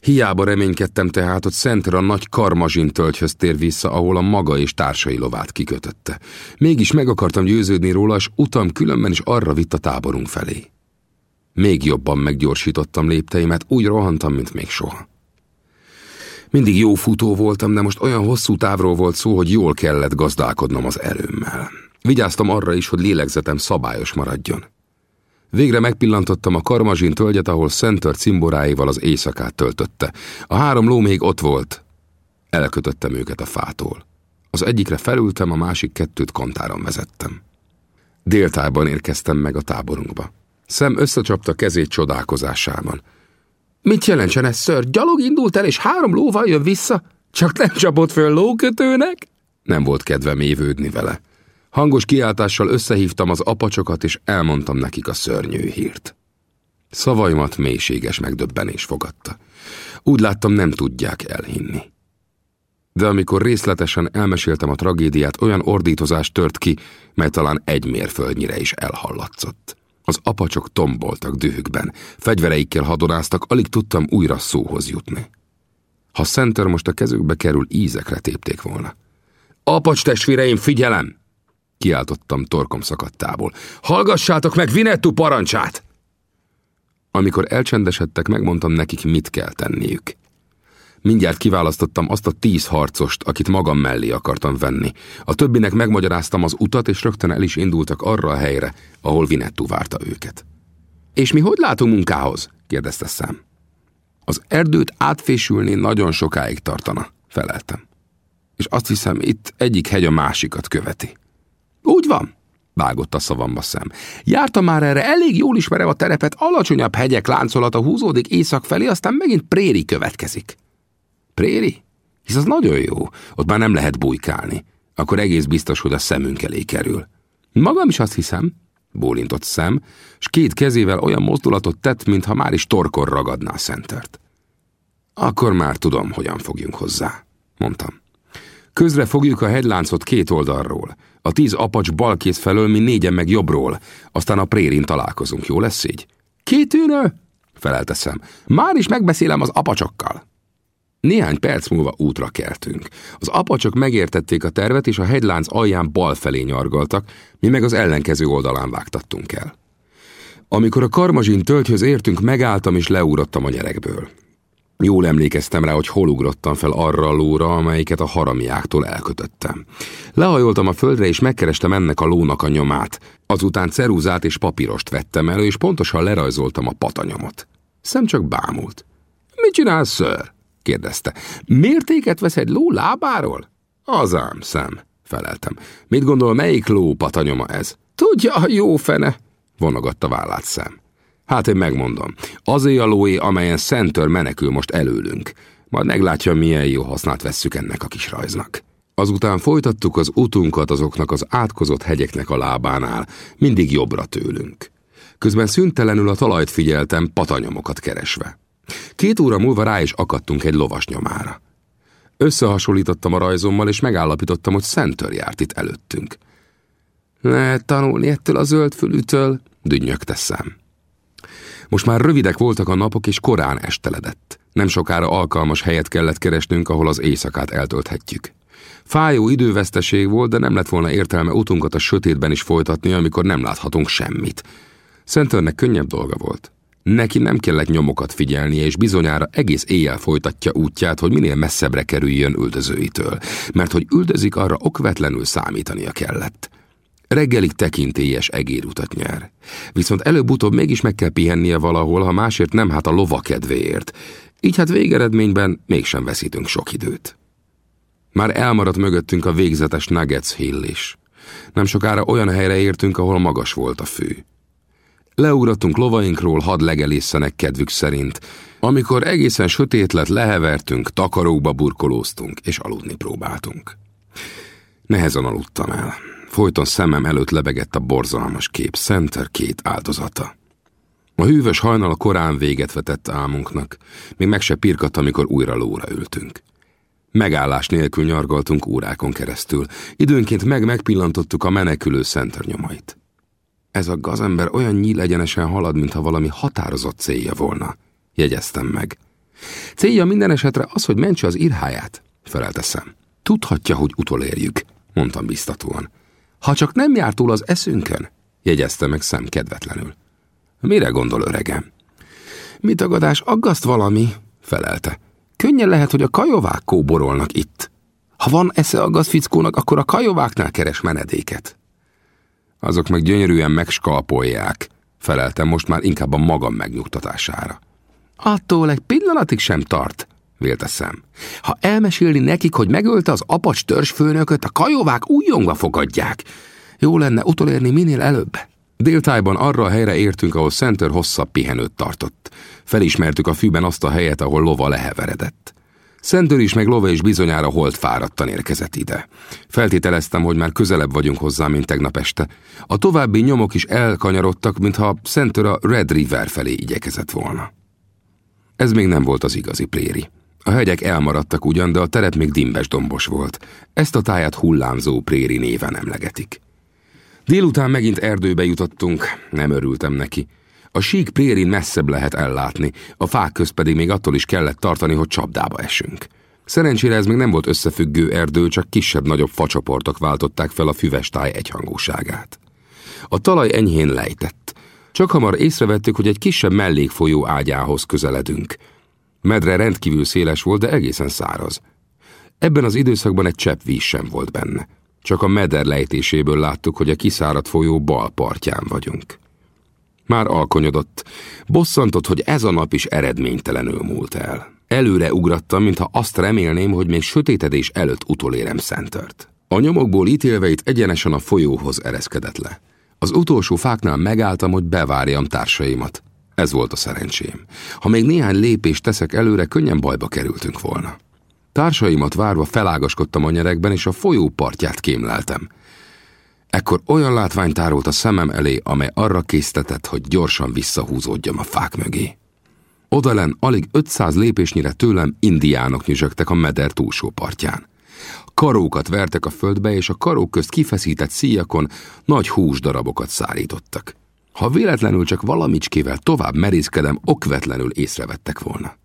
Hiába reménykedtem tehát, hogy Center a nagy karmazsin tölgyhöz tér vissza, ahol a maga és társai lovát kikötötte. Mégis meg akartam győződni róla, és utam különben is arra vitt a táborunk felé. Még jobban meggyorsítottam lépteimet, úgy rohantam, mint még soha. Mindig jó futó voltam, de most olyan hosszú távról volt szó, hogy jól kellett gazdálkodnom az erőmmel. Vigyáztam arra is, hogy lélegzetem szabályos maradjon. Végre megpillantottam a karmazsin tölgyet, ahol Center cimboráival az éjszakát töltötte. A három ló még ott volt. Elkötöttem őket a fától. Az egyikre felültem, a másik kettőt kantáron vezettem. Déltában érkeztem meg a táborunkba. Szem összecsapta kezét csodálkozásában. Mit jelentsen ez, ször? Gyalog indult el, és három lóval jön vissza? Csak nem csapott föl lókötőnek? Nem volt kedvem évődni vele. Hangos kiáltással összehívtam az apacsokat, és elmondtam nekik a szörnyű hírt. Szavaimat mélységes megdöbbenés fogadta. Úgy láttam, nem tudják elhinni. De amikor részletesen elmeséltem a tragédiát, olyan ordítozás tört ki, mely talán egy mérföldnyire is elhallatszott. Az apacsok tomboltak dühükben, fegyvereikkel hadonáztak, alig tudtam újra szóhoz jutni. Ha Center most a kezükbe kerül, ízekre tépték volna. Apacs testvéreim, figyelem! Kiáltottam torkom szakadtából. Hallgassátok meg Vinettu parancsát! Amikor elcsendesedtek, megmondtam nekik, mit kell tenniük. Mindjárt kiválasztottam azt a tíz harcost, akit magam mellé akartam venni. A többinek megmagyaráztam az utat, és rögtön el is indultak arra a helyre, ahol Vinettu várta őket. És mi hogy látunk munkához? kérdezte szám. Az erdőt átfésülni nagyon sokáig tartana, feleltem. És azt hiszem, itt egyik hegy a másikat követi. Úgy van, vágott a szavamba szem. Jártam már erre, elég jól ismerem a terepet, alacsonyabb hegyek láncolata húzódik észak felé, aztán megint préri következik. Préri? Hisz az nagyon jó, ott már nem lehet bujkálni. Akkor egész biztos, hogy a szemünk elé kerül. Magam is azt hiszem, bólintott szem, s két kezével olyan mozdulatot tett, mintha már is torkor ragadná a szentert. Akkor már tudom, hogyan fogjunk hozzá, mondtam. Közre fogjuk a hegyláncot két oldalról. A tíz apacs bal kéz felől, mi négyen meg jobbról. Aztán a prérin találkozunk, jó lesz így? Két űnő? Felelteszem. Már is megbeszélem az apacsokkal. Néhány perc múlva útra keltünk. Az apacsok megértették a tervet, és a hegylánc alján bal felé nyargaltak, mi meg az ellenkező oldalán vágtattunk el. Amikor a karmazsin tölgyhöz értünk, megálltam és leúrottam a gyerekből. Jól emlékeztem rá, hogy hol ugrottam fel arra a lóra, amelyiket a haramiáktól elkötöttem. Lehajoltam a földre, és megkerestem ennek a lónak a nyomát. Azután ceruzát és papírost vettem elő, és pontosan lerajzoltam a patanyomot. Szem csak bámult. Mit csinálsz, ször? kérdezte. Mértéket vesz egy ló lábáról? Az ám, szem, feleltem. Mit gondol, melyik ló patanyoma ez? Tudja, a jó fene, vonogatta vállát szem. Hát én megmondom. Azé a lóé, amelyen Szentör menekül most előlünk. Majd meglátja, milyen jó hasznát vesszük ennek a kis rajznak. Azután folytattuk az utunkat azoknak az átkozott hegyeknek a lábánál, mindig jobbra tőlünk. Közben szüntelenül a talajt figyeltem, patanyomokat keresve. Két óra múlva rá is akadtunk egy lovas nyomára. Összehasonlítottam a rajzommal, és megállapítottam, hogy Szentör járt itt előttünk. Lehet tanulni ettől a zöldfülűtől, dünnyögte szem. Most már rövidek voltak a napok, és korán esteledett. Nem sokára alkalmas helyet kellett keresnünk, ahol az éjszakát eltölthetjük. Fájó időveszteség volt, de nem lett volna értelme utunkat a sötétben is folytatni, amikor nem láthatunk semmit. Szentörnek könnyebb dolga volt. Neki nem kellett nyomokat figyelnie, és bizonyára egész éjjel folytatja útját, hogy minél messzebbre kerüljön üldözőitől, mert hogy üldözik, arra okvetlenül számítania kellett. Reggelig tekintélyes egérutat nyer. Viszont előbb-utóbb mégis meg kell pihennie valahol, ha másért nem hát a lova kedvéért. Így hát végeredményben mégsem veszítünk sok időt. Már elmaradt mögöttünk a végzetes Nuggets Hill is. Nem sokára olyan helyre értünk, ahol magas volt a fű. Leugrottunk lovainkról, hadd legelészenek kedvük szerint. Amikor egészen sötét lett, lehevertünk, takarókba burkolóztunk, és aludni próbáltunk. Nehezen aludtam el. Folyton szemem előtt lebegett a borzalmas kép, Center két áldozata. A hűvös hajnal a korán véget vetett álmunknak, még meg se pirkadt, amikor újra lóra ültünk. Megállás nélkül nyargaltunk órákon keresztül, időnként meg megpillantottuk a menekülő Center nyomait. Ez a gazember olyan nyíl egyenesen halad, mintha valami határozott célja volna, jegyeztem meg. Célja minden esetre az, hogy mentse az irháját, felelteszem. Tudhatja, hogy utolérjük, mondtam biztatóan. Ha csak nem jár túl az eszünkön, jegyezte meg szem kedvetlenül. Mire gondol öregem? Mi tagadás, aggaszt valami, felelte. Könnyen lehet, hogy a kajovák kóborolnak itt. Ha van esze aggaszt fickónak, akkor a kajováknál keres menedéket. Azok meg gyönyörűen megskalpolják, feleltem most már inkább a magam megnyugtatására. Attól egy pillanatig sem tart, vélte szem. Ha elmesélni nekik, hogy megölte az apacs törzsfőnököt, a kajovák újongva fogadják. Jó lenne utolérni minél előbb. Déltájban arra a helyre értünk, ahol Center hosszabb pihenőt tartott. Felismertük a fűben azt a helyet, ahol lova leheveredett. Szentőr is meg lova is bizonyára holt fáradtan érkezett ide. Feltételeztem, hogy már közelebb vagyunk hozzá, mint tegnap este. A további nyomok is elkanyarodtak, mintha Szentőr a Red River felé igyekezett volna. Ez még nem volt az igazi préri. A hegyek elmaradtak ugyan, de a terep még dimbes dombos volt. Ezt a táját hullámzó préri néven emlegetik. Délután megint erdőbe jutottunk, nem örültem neki. A sík prérin messzebb lehet ellátni, a fák közt pedig még attól is kellett tartani, hogy csapdába esünk. Szerencsére ez még nem volt összefüggő erdő, csak kisebb-nagyobb facsoportok váltották fel a füves táj egyhangúságát. A talaj enyhén lejtett. Csak hamar észrevettük, hogy egy kisebb mellékfolyó ágyához közeledünk. Medre rendkívül széles volt, de egészen száraz. Ebben az időszakban egy csepp víz sem volt benne. Csak a meder lejtéséből láttuk, hogy a kiszáradt folyó bal partján vagyunk. Már alkonyodott. Bosszantott, hogy ez a nap is eredménytelenül múlt el. Előre ugrattam, mintha azt remélném, hogy még sötétedés előtt utolérem Szentört. A nyomokból ítélveit egyenesen a folyóhoz ereszkedett le. Az utolsó fáknál megálltam, hogy bevárjam társaimat. Ez volt a szerencsém. Ha még néhány lépést teszek előre, könnyen bajba kerültünk volna. Társaimat várva felágaskodtam a nyerekben, és a folyó partját kémleltem. Ekkor olyan látvány tárult a szemem elé, amely arra késztetett, hogy gyorsan visszahúzódjam a fák mögé. Odalen alig 500 lépésnyire tőlem indiánok nyüzsögtek a meder túlsó partján. Karókat vertek a földbe, és a karók közt kifeszített szíjakon nagy húsdarabokat szárítottak. Ha véletlenül csak valamicskével tovább merészkedem, okvetlenül észrevettek volna.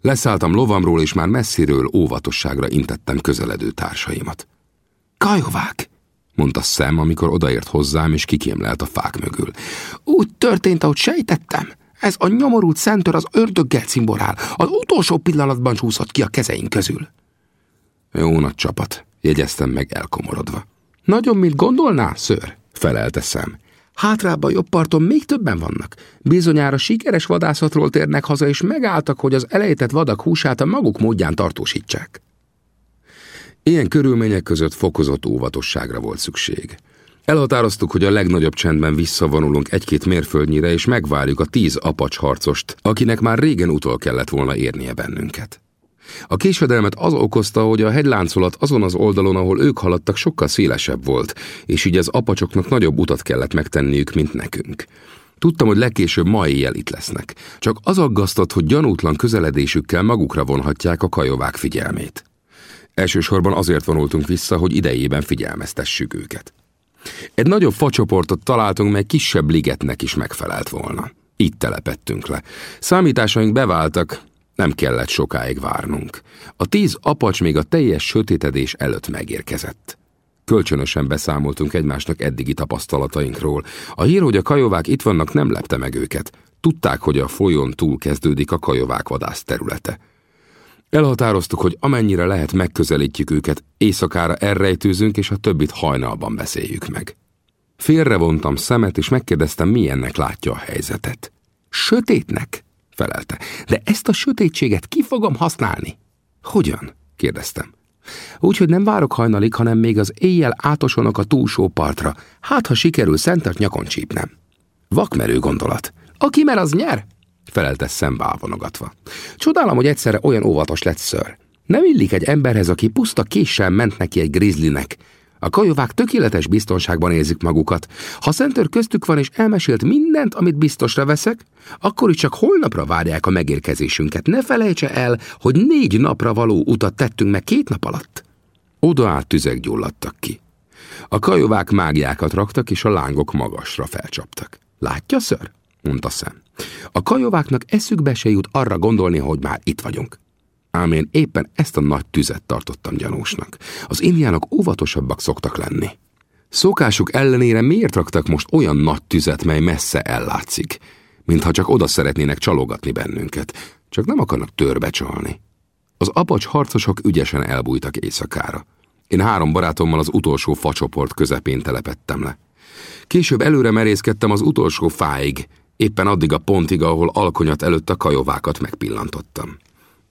Leszálltam lovamról, és már messziről óvatosságra intettem közeledő társaimat. Kajovák! mondta szem, amikor odaért hozzám, és kikémlelt a fák mögül. Úgy történt, ahogy sejtettem. Ez a nyomorult szentör az ördöggel cimborál. Az utolsó pillanatban csúszott ki a kezeink közül. Jó nagy csapat, jegyeztem meg elkomorodva. Nagyon mit gondolná, ször? felelte szem. Hátrább a jobb parton még többen vannak. Bizonyára sikeres vadászatról térnek haza, és megálltak, hogy az elejtett vadak húsát a maguk módján tartósítsák. Ilyen körülmények között fokozott óvatosságra volt szükség. Elhatároztuk, hogy a legnagyobb csendben visszavonulunk egy-két mérföldnyire, és megvárjuk a tíz apacs harcost, akinek már régen utol kellett volna érnie bennünket. A késedelmet az okozta, hogy a hegyláncolat azon az oldalon, ahol ők haladtak, sokkal szélesebb volt, és így az apacsoknak nagyobb utat kellett megtenniük, mint nekünk. Tudtam, hogy legkésőbb ma éjjel itt lesznek. Csak az aggasztott, hogy gyanútlan közeledésükkel magukra vonhatják a kajovák figyelmét. Elsősorban azért vonultunk vissza, hogy idejében figyelmeztessük őket. Egy nagyobb facsoportot találtunk, mely kisebb ligetnek is megfelelt volna. Itt telepettünk le. Számításaink beváltak, nem kellett sokáig várnunk. A tíz apacs még a teljes sötétedés előtt megérkezett. Kölcsönösen beszámoltunk egymásnak eddigi tapasztalatainkról. A hír, hogy a kajovák itt vannak, nem lepte meg őket. Tudták, hogy a folyón túl kezdődik a kajovák vadász területe. Elhatároztuk, hogy amennyire lehet megközelítjük őket, éjszakára elrejtőzünk, és a többit hajnalban beszéljük meg. Félrevontam szemet, és megkérdeztem, milyennek látja a helyzetet. Sötétnek? Felelte. De ezt a sötétséget ki fogom használni? Hogyan? kérdeztem. Úgy, hogy nem várok hajnalig, hanem még az éjjel átosonok a túlsó partra. Hát, ha sikerül szentert nyakon csípnem. Vakmerő gondolat. Aki mer, az nyer? felelte szembe Csodálom, hogy egyszerre olyan óvatos lett ször. Nem illik egy emberhez, aki puszta késsel ment neki egy grizlinek. A kajovák tökéletes biztonságban érzik magukat. Ha Szentör köztük van és elmesélt mindent, amit biztosra veszek, akkor is csak holnapra várják a megérkezésünket. Ne felejtse el, hogy négy napra való utat tettünk meg két nap alatt. Oda át tüzek gyulladtak ki. A kajovák mágiákat raktak, és a lángok magasra felcsaptak. Látja, ször? mondta szem. A kajováknak eszükbe se jut arra gondolni, hogy már itt vagyunk. Ám én éppen ezt a nagy tüzet tartottam gyanúsnak. Az indiánok óvatosabbak szoktak lenni. Szokásuk ellenére miért raktak most olyan nagy tüzet, mely messze ellátszik, mintha csak oda szeretnének csalogatni bennünket, csak nem akarnak törbe csalni. Az apacs harcosok ügyesen elbújtak éjszakára. Én három barátommal az utolsó facsoport közepén telepettem le. Később előre merészkedtem az utolsó fáig, éppen addig a pontig, ahol alkonyat előtt a kajovákat megpillantottam.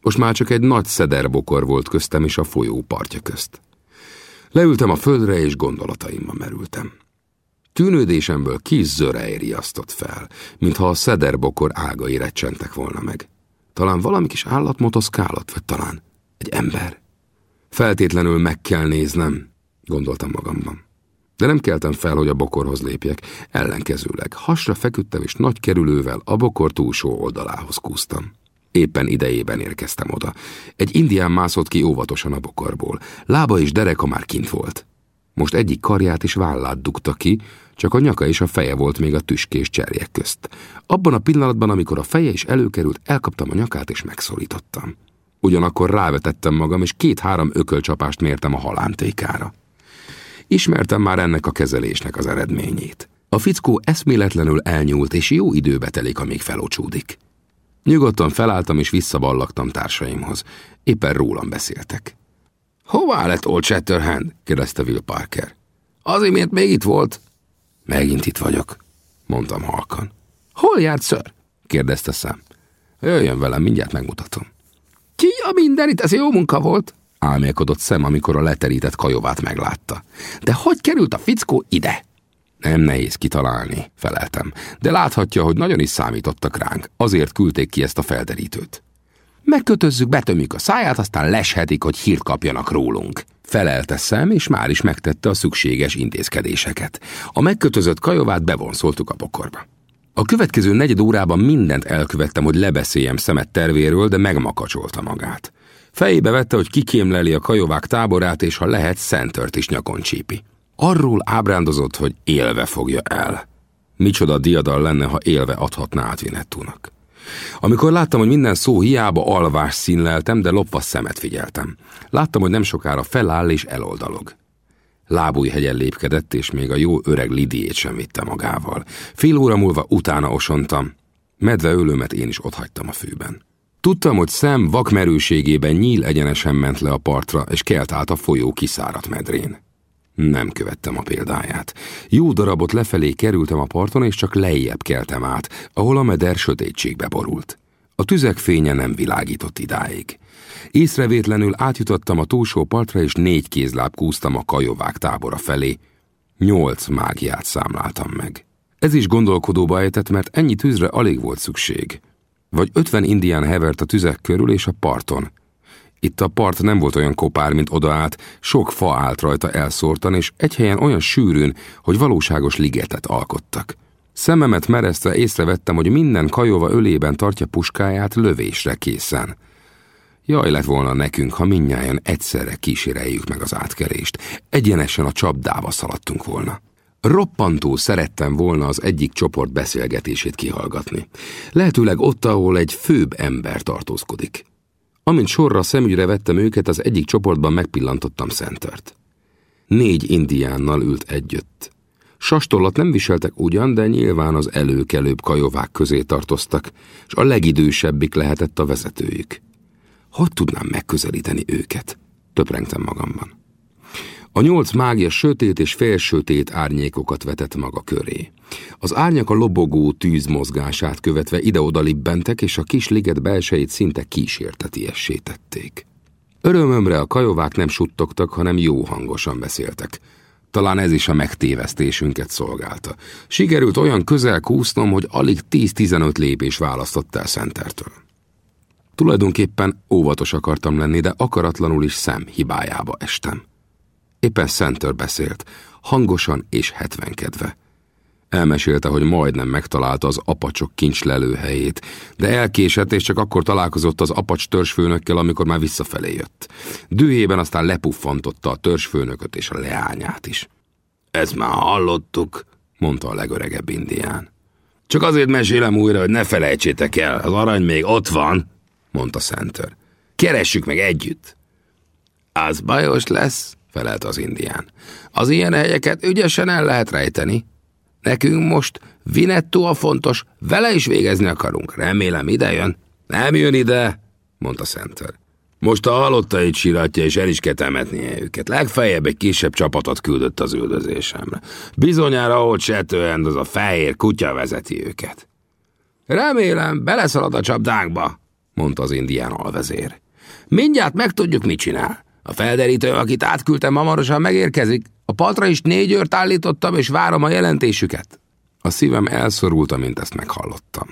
Most már csak egy nagy szederbokor volt köztem és a folyó partja közt. Leültem a földre, és gondolataimba merültem. Tűnődésemből kis zörej riasztott fel, mintha a szederbokor ágai recsentek volna meg. Talán valami kis állat motoszkálott, vagy talán egy ember. Feltétlenül meg kell néznem, gondoltam magamban. De nem keltem fel, hogy a bokorhoz lépjek, ellenkezőleg hasra feküdtem, és nagy kerülővel a bokor túlsó oldalához kúztam. Éppen idejében érkeztem oda. Egy indián mászott ki óvatosan a bokorból. Lába és dereka már kint volt. Most egyik karját is vállát dugta ki, csak a nyaka és a feje volt még a tüskés cserjek közt. Abban a pillanatban, amikor a feje is előkerült, elkaptam a nyakát és megszólítottam. Ugyanakkor rávetettem magam, és két-három ökölcsapást mértem a halántékára. Ismertem már ennek a kezelésnek az eredményét. A fickó eszméletlenül elnyúlt, és jó időbe telik, amíg felocsúdik. Nyugodtan felálltam, és visszaballagtam társaimhoz. Éppen rólam beszéltek. Hová lett Old Shatterhand? kérdezte Will Parker. Az imént még itt volt? Megint itt vagyok, mondtam halkan. Hol járt, ször? kérdezte szám. Jöjjön velem, mindjárt megmutatom. Ki a mindenit, ez jó munka volt? Álmélkodott szem, amikor a leterített kajovát meglátta. De hogy került a fickó ide? Nem nehéz kitalálni, feleltem, de láthatja, hogy nagyon is számítottak ránk, azért küldték ki ezt a felderítőt. Megkötözzük, betömjük a száját, aztán leshetik, hogy hírt kapjanak rólunk. Felelte szem, és már is megtette a szükséges intézkedéseket. A megkötözött kajovát bevonszoltuk a bokorba. A következő negyed órában mindent elkövettem, hogy lebeszéljem szemet tervéről, de megmakacsolta magát. Fejébe vette, hogy kikémleli a kajovák táborát, és ha lehet, Szentört is nyakon csípi. Arról ábrándozott, hogy élve fogja el. Micsoda diadal lenne, ha élve adhatná át Vinettúnak. Amikor láttam, hogy minden szó hiába alvás színleltem, de lopva szemet figyeltem. Láttam, hogy nem sokára feláll és eloldalog. Lábújhegyen lépkedett, és még a jó öreg Lidiét sem vitte magával. Fél óra múlva utána osontam. Medve ölőmet én is otthagytam a fűben. Tudtam, hogy szem vakmerőségében nyíl egyenesen ment le a partra, és kelt át a folyó kiszáradt medrén. Nem követtem a példáját. Jó darabot lefelé kerültem a parton, és csak lejjebb keltem át, ahol a meder sötétségbe borult. A tüzek fénye nem világított idáig. Észrevétlenül átjutottam a túlsó partra, és négy kézláb kúztam a kajovák tábora felé. Nyolc mágiát számláltam meg. Ez is gondolkodóba ejtett, mert ennyi tűzre alig volt szükség. Vagy ötven indián hevert a tüzek körül és a parton. Itt a part nem volt olyan kopár, mint odaállt, sok fa állt rajta elszórtan, és egy helyen olyan sűrűn, hogy valóságos ligetet alkottak. Szememet meresztve észrevettem, hogy minden kajova ölében tartja puskáját lövésre készen. Jaj lett volna nekünk, ha minnyáján egyszerre kíséreljük meg az átkerést. Egyenesen a csapdába szaladtunk volna. Roppantó szerettem volna az egyik csoport beszélgetését kihallgatni. Lehetőleg ott, ahol egy főbb ember tartózkodik. Amint sorra szemügyre vettem őket, az egyik csoportban megpillantottam Szentert. Négy indiánnal ült együtt. Sastollat nem viseltek ugyan, de nyilván az előkelőbb kajovák közé tartoztak, és a legidősebbik lehetett a vezetőjük. Hogy tudnám megközelíteni őket? Töprengtem magamban. A nyolc mágia sötét és félsötét árnyékokat vetett maga köré. Az árnyak a lobogó tűz mozgását követve ide-oda libbentek, és a kis liget belsejét szinte kísértetiessé tették. Örömömre a kajovák nem suttogtak, hanem jó hangosan beszéltek. Talán ez is a megtévesztésünket szolgálta. Sikerült olyan közel kúsznom, hogy alig 10-15 lépés választott el Szentertől. Tulajdonképpen óvatos akartam lenni, de akaratlanul is szem hibájába estem. Éppen Center beszélt, hangosan és hetvenkedve. Elmesélte, hogy majdnem megtalálta az apacsok kincslelőhelyét, de elkésett, és csak akkor találkozott az apacs törzsfőnökkel, amikor már visszafelé jött. Dühében aztán lepuffantotta a törzsfőnököt és a leányát is. Ezt már hallottuk, mondta a legöregebb indián. Csak azért mesélem újra, hogy ne felejtsétek el, az arany még ott van, mondta Center. Keressük meg együtt. Az bajos lesz, felelt az indián. Az ilyen helyeket ügyesen el lehet rejteni. Nekünk most Vinetto a fontos, vele is végezni akarunk. Remélem ide jön. Nem jön ide, mondta Center. Most a halottait síratja, és el is kell temetnie őket. Legfeljebb egy kisebb csapatot küldött az üldözésemre. Bizonyára ott Shatterhand az a fehér kutya vezeti őket. Remélem, beleszalad a csapdánkba, mondta az indián alvezér. Mindjárt megtudjuk, mit csinál. A felderítő, akit átküldtem, hamarosan megérkezik. A patra is négy őrt állítottam, és várom a jelentésüket. A szívem elszorult, amint ezt meghallottam.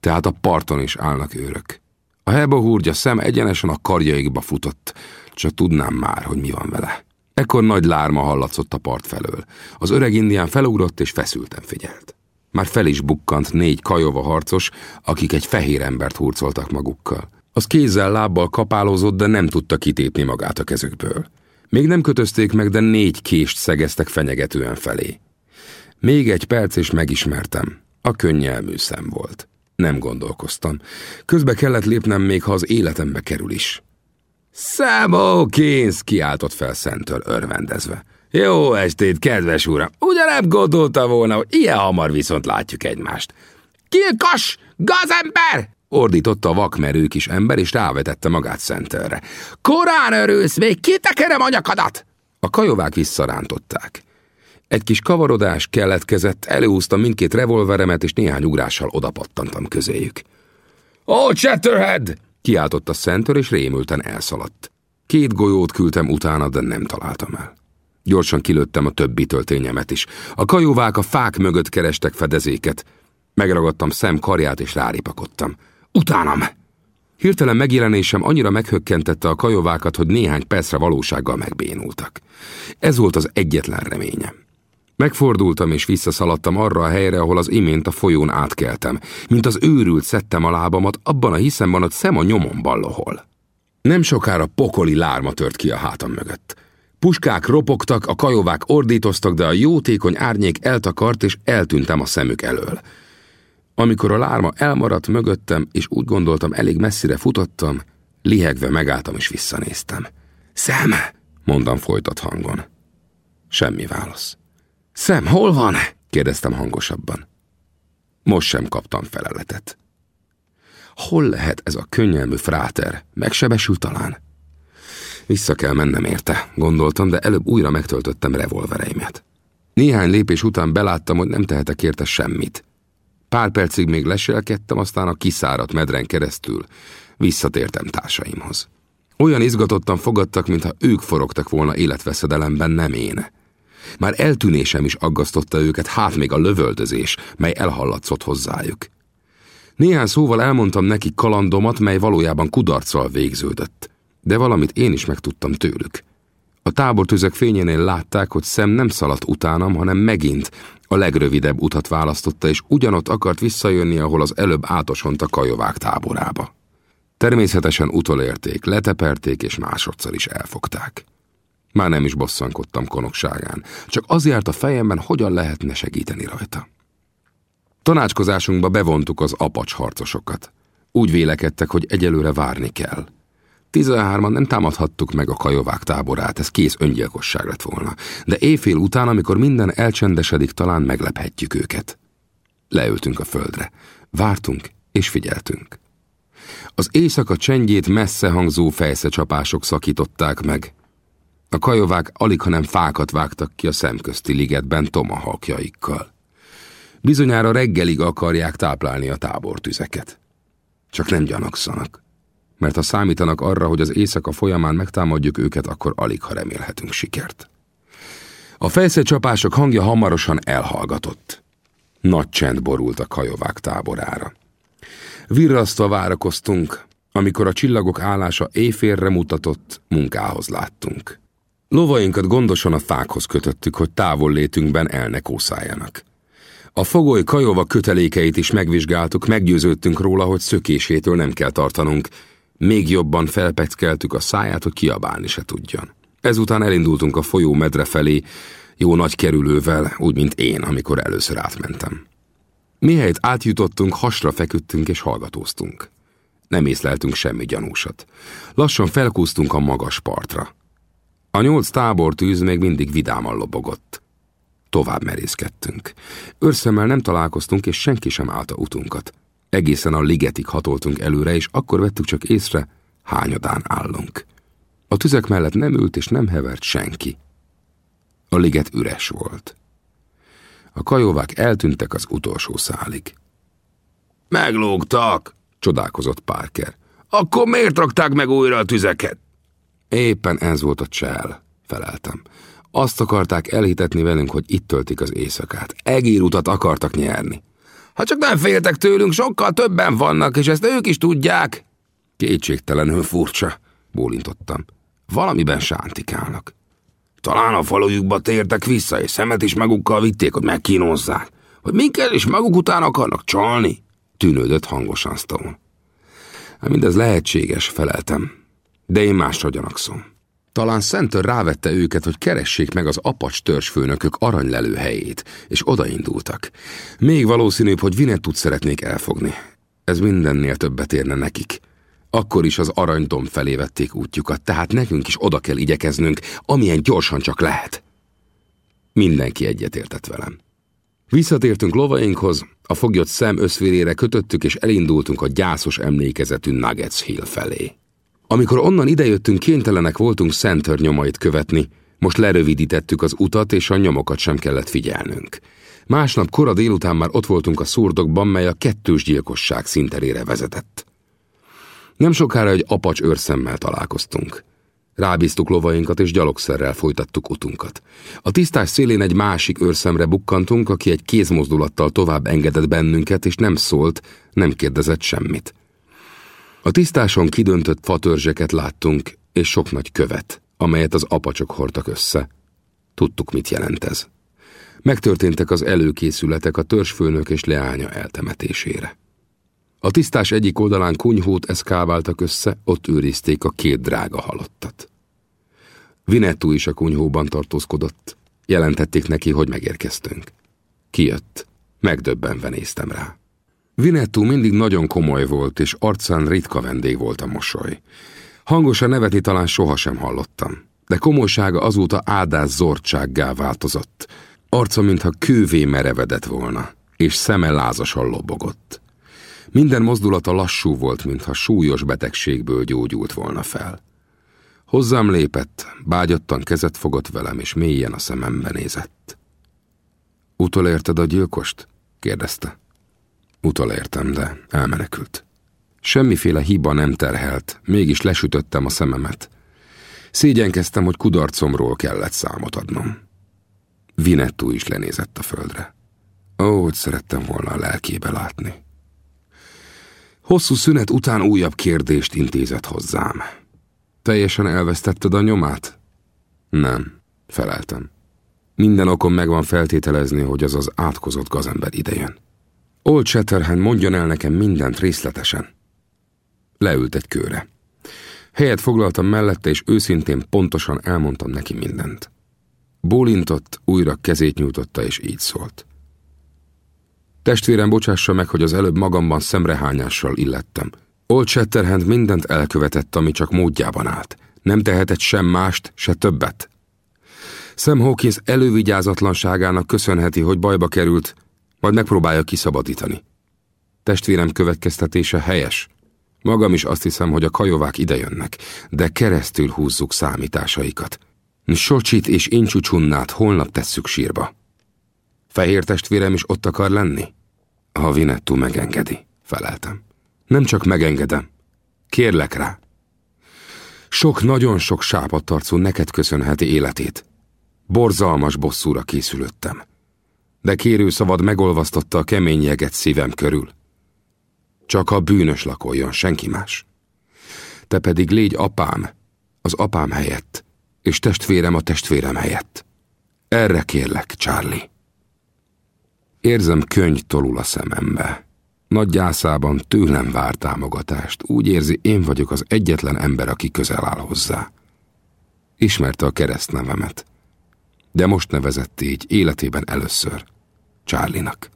Tehát a parton is állnak őrök. A hurgya szem egyenesen a karjaikba futott, csak tudnám már, hogy mi van vele. Ekkor nagy lárma hallatszott a part felől. Az öreg indián felugrott és feszülten figyelt. Már fel is bukkant négy kajova harcos, akik egy fehér embert hurcoltak magukkal. Az kézzel, lábbal kapálózott, de nem tudta kitépni magát a kezükből. Még nem kötözték meg, de négy kést szegeztek fenyegetően felé. Még egy perc, és megismertem. A könnyelmű szem volt. Nem gondolkoztam. Közbe kellett lépnem még, ha az életembe kerül is. Sam Hawkins, kiáltott fel Szentől örvendezve. Jó estét, kedves uram! Ugyanem gondolta volna, hogy ilyen hamar viszont látjuk egymást. Kilkas! Gazember! Ordította a vakmerő kis ember, és rávetette magát Szentőrre. Korán örülsz, még kitekerem a nyakadat! A kajovák visszarántották. Egy kis kavarodás keletkezett, előhúztam mindkét revolveremet, és néhány ugrással odapattantam közéjük. Ó, oh, Chatterhead! kiáltott a Szentör, és rémülten elszaladt. Két golyót küldtem utána, de nem találtam el. Gyorsan kilőttem a többi töltényemet is. A kajóvák a fák mögött kerestek fedezéket. Megragadtam szem karját, és ráripakodtam. Utánam! Hirtelen megjelenésem annyira meghökkentette a kajovákat, hogy néhány percre valósággal megbénultak. Ez volt az egyetlen reményem. Megfordultam és visszaszaladtam arra a helyre, ahol az imént a folyón átkeltem. Mint az őrült szedtem a lábamat, abban a hiszemben, hogy szem a nyomomban lohol. Nem sokára pokoli lárma tört ki a hátam mögött. Puskák ropogtak, a kajovák ordítoztak, de a jótékony árnyék eltakart, és eltűntem a szemük elől. Amikor a lárma elmaradt mögöttem, és úgy gondoltam, elég messzire futottam, lihegve megálltam és visszanéztem. Szem! mondtam folytat hangon. Semmi válasz. Szem, hol van? kérdeztem hangosabban. Most sem kaptam feleletet. Hol lehet ez a könnyelmű fráter? Megsebesült talán? Vissza kell mennem érte, gondoltam, de előbb újra megtöltöttem revolvereimet. Néhány lépés után beláttam, hogy nem tehetek érte semmit. Pár percig még leselkedtem, aztán a kiszáradt medren keresztül visszatértem társaimhoz. Olyan izgatottan fogadtak, mintha ők forogtak volna életveszedelemben, nem én. Már eltűnésem is aggasztotta őket, hát még a lövöldözés, mely elhallatszott hozzájuk. Néhány szóval elmondtam neki kalandomat, mely valójában kudarccal végződött, de valamit én is megtudtam tőlük. A tábortüzek fényénél látták, hogy szem nem szaladt utánam, hanem megint a legrövidebb utat választotta, és ugyanott akart visszajönni, ahol az előbb átosont a kajovák táborába. Természetesen utolérték, leteperték, és másodszor is elfogták. Már nem is bosszankodtam konokságán, csak az járt a fejemben, hogyan lehetne segíteni rajta. Tanácskozásunkba bevontuk az apacs harcosokat. Úgy vélekedtek, hogy egyelőre várni kell. Tizenhárman nem támadhattuk meg a kajovák táborát, ez kész öngyilkosság lett volna. De éjfél után, amikor minden elcsendesedik, talán meglephetjük őket. Leültünk a földre. Vártunk és figyeltünk. Az éjszaka csendjét messze hangzó fejszecsapások szakították meg, a kajovák alig, hanem fákat vágtak ki a szemközti ligetben tomahawkjaikkal. Bizonyára reggelig akarják táplálni a tábortüzeket. Csak nem gyanakszanak, mert ha számítanak arra, hogy az éjszaka folyamán megtámadjuk őket, akkor alig, ha remélhetünk sikert. A fejszécsapások hangja hamarosan elhallgatott. Nagy csend borult a kajovák táborára. Virrasztva várakoztunk, amikor a csillagok állása éjfélre mutatott, munkához láttunk. Lovainkat gondosan a fákhoz kötöttük, hogy távol létünkben el ne kószáljanak. A fogoly kajova kötelékeit is megvizsgáltuk, meggyőződtünk róla, hogy szökésétől nem kell tartanunk. Még jobban felpeckeltük a száját, hogy kiabálni se tudjon. Ezután elindultunk a folyó medre felé, jó nagy kerülővel, úgy, mint én, amikor először átmentem. Mihelyt átjutottunk, hasra feküdtünk és hallgatóztunk. Nem észleltünk semmi gyanúsat. Lassan felkúztunk a magas partra. A nyolc tábortűz még mindig vidáman lobogott. Tovább merészkedtünk. Őrszemmel nem találkoztunk, és senki sem állta utunkat. Egészen a ligetig hatoltunk előre, és akkor vettük csak észre, hányadán állunk. A tüzek mellett nem ült és nem hevert senki. A liget üres volt. A kajóvák eltűntek az utolsó szálig. Meglógtak, csodálkozott Parker. Akkor miért rakták meg újra a tüzeket? Éppen ez volt a csel, feleltem. Azt akarták elhitetni velünk, hogy itt töltik az éjszakát. Egérutat akartak nyerni. Ha csak nem féltek tőlünk, sokkal többen vannak, és ezt ők is tudják. Kétségtelenül furcsa, bólintottam. Valamiben sántikálnak. Talán a falujukba tértek vissza, és szemet is magukkal vitték, hogy megkínozzák. Hogy minket is maguk után akarnak csalni? Tűnődött hangosan Stone. Hát mindez lehetséges, feleltem de én másra gyanakszom. Talán Szentör rávette őket, hogy keressék meg az apacs törzsfőnökök aranylelő helyét, és odaindultak. Még valószínűbb, hogy Vinettut szeretnék elfogni. Ez mindennél többet érne nekik. Akkor is az aranydomb felé vették útjukat, tehát nekünk is oda kell igyekeznünk, amilyen gyorsan csak lehet. Mindenki egyetértett velem. Visszatértünk lovainkhoz, a foglyot szem összvérére kötöttük, és elindultunk a gyászos emlékezetű Nuggets Hill felé. Amikor onnan idejöttünk, kénytelenek voltunk Center nyomait követni, most lerövidítettük az utat, és a nyomokat sem kellett figyelnünk. Másnap kora délután már ott voltunk a szurdokban, mely a kettős gyilkosság szinterére vezetett. Nem sokára egy apacs őrszemmel találkoztunk. Rábíztuk lovainkat, és gyalogszerrel folytattuk utunkat. A tisztás szélén egy másik őrszemre bukkantunk, aki egy kézmozdulattal tovább engedett bennünket, és nem szólt, nem kérdezett semmit. A tisztáson kidöntött fatörzseket láttunk, és sok nagy követ, amelyet az apacsok hordtak össze. Tudtuk, mit jelent ez. Megtörténtek az előkészületek a törzsfőnök és leánya eltemetésére. A tisztás egyik oldalán kunyhót eszkáváltak össze, ott őrizték a két drága halottat. Vinettú is a kunyhóban tartózkodott. Jelentették neki, hogy megérkeztünk. Kijött. Megdöbbenve néztem rá. Vinettú mindig nagyon komoly volt, és arcán ritka vendég volt a mosoly. Hangosan nevetni talán sohasem hallottam, de komolysága azóta áldás zordsággá változott. Arca, mintha kővé merevedett volna, és szeme lázasan lobogott. Minden mozdulata lassú volt, mintha súlyos betegségből gyógyult volna fel. Hozzám lépett, bágyattan kezet fogott velem, és mélyen a szemembe nézett. Utolérted a gyilkost? kérdezte. Utolértem, de elmenekült. Semmiféle hiba nem terhelt, mégis lesütöttem a szememet. Szégyenkeztem, hogy kudarcomról kellett számot adnom. Vinettú is lenézett a földre. Ó, hogy szerettem volna a lelkébe látni. Hosszú szünet után újabb kérdést intézett hozzám. Teljesen elvesztetted a nyomát? Nem, feleltem. Minden okom megvan feltételezni, hogy az az átkozott gazember idejön. Old Shatterhand mondjon el nekem mindent részletesen. Leült egy kőre. Helyet foglaltam mellette, és őszintén pontosan elmondtam neki mindent. Bólintott, újra kezét nyújtotta, és így szólt. Testvérem bocsássa meg, hogy az előbb magamban szemrehányással illettem. Old Shatterhand mindent elkövetett, ami csak módjában állt. Nem tehetett sem mást, se többet. Sam Hawkins elővigyázatlanságának köszönheti, hogy bajba került, majd megpróbálja kiszabadítani. Testvérem következtetése helyes. Magam is azt hiszem, hogy a kajovák idejönnek, de keresztül húzzuk számításaikat. Socsit és Incsúcsunnát holnap tesszük sírba. Fehér testvérem is ott akar lenni? Ha Vinettú megengedi, feleltem. Nem csak megengedem. Kérlek rá. Sok, nagyon sok sápadtarcú neked köszönheti életét. Borzalmas bosszúra készülöttem. De kérő szavad megolvasztotta a kemény jeget szívem körül. Csak a bűnös lakoljon, senki más. Te pedig légy apám, az apám helyett, és testvérem a testvérem helyett. Erre kérlek, Charlie. Érzem könyv tolul a szemembe. Nagy gyászában tőlem vár támogatást. Úgy érzi, én vagyok az egyetlen ember, aki közel áll hozzá. Ismerte a keresztnevemet. De most nevezett így, életében először. Charlie-nak.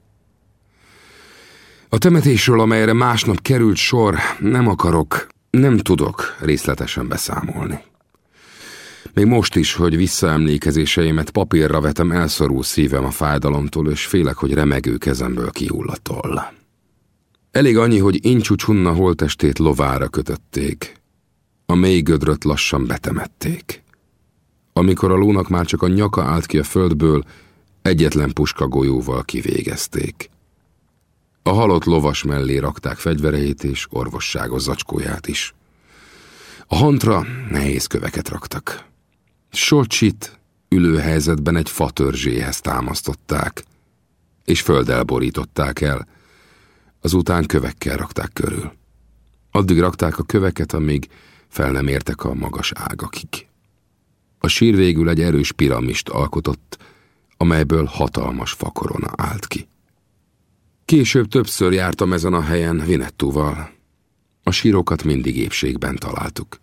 A temetésről, amelyre másnap került sor, nem akarok, nem tudok részletesen beszámolni. Még most is, hogy visszaemlékezéseimet papírra vetem, elszorul szívem a fájdalomtól, és félek, hogy remegő kezemből kiullatol. Elég annyi, hogy Incsú Csunna holtestét lovára kötötték. A mély gödröt lassan betemették. Amikor a lónak már csak a nyaka állt ki a földből, egyetlen puskagolyóval kivégezték. A halott lovas mellé rakták fegyvereit és orvosságos zacskóját is. A hantra nehéz köveket raktak. Solcsit ülőhelyzetben egy fatörzséhez támasztották, és földdel borították el, azután kövekkel rakták körül. Addig rakták a köveket, amíg fel nem értek a magas ágakig. A sír végül egy erős piramist alkotott, amelyből hatalmas fakorona állt ki. Később többször jártam ezen a helyen Vinettúval. A sírokat mindig épségben találtuk.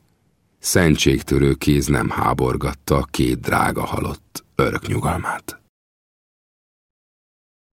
Szentségtörő kéz nem háborgatta két drága halott örök nyugalmát.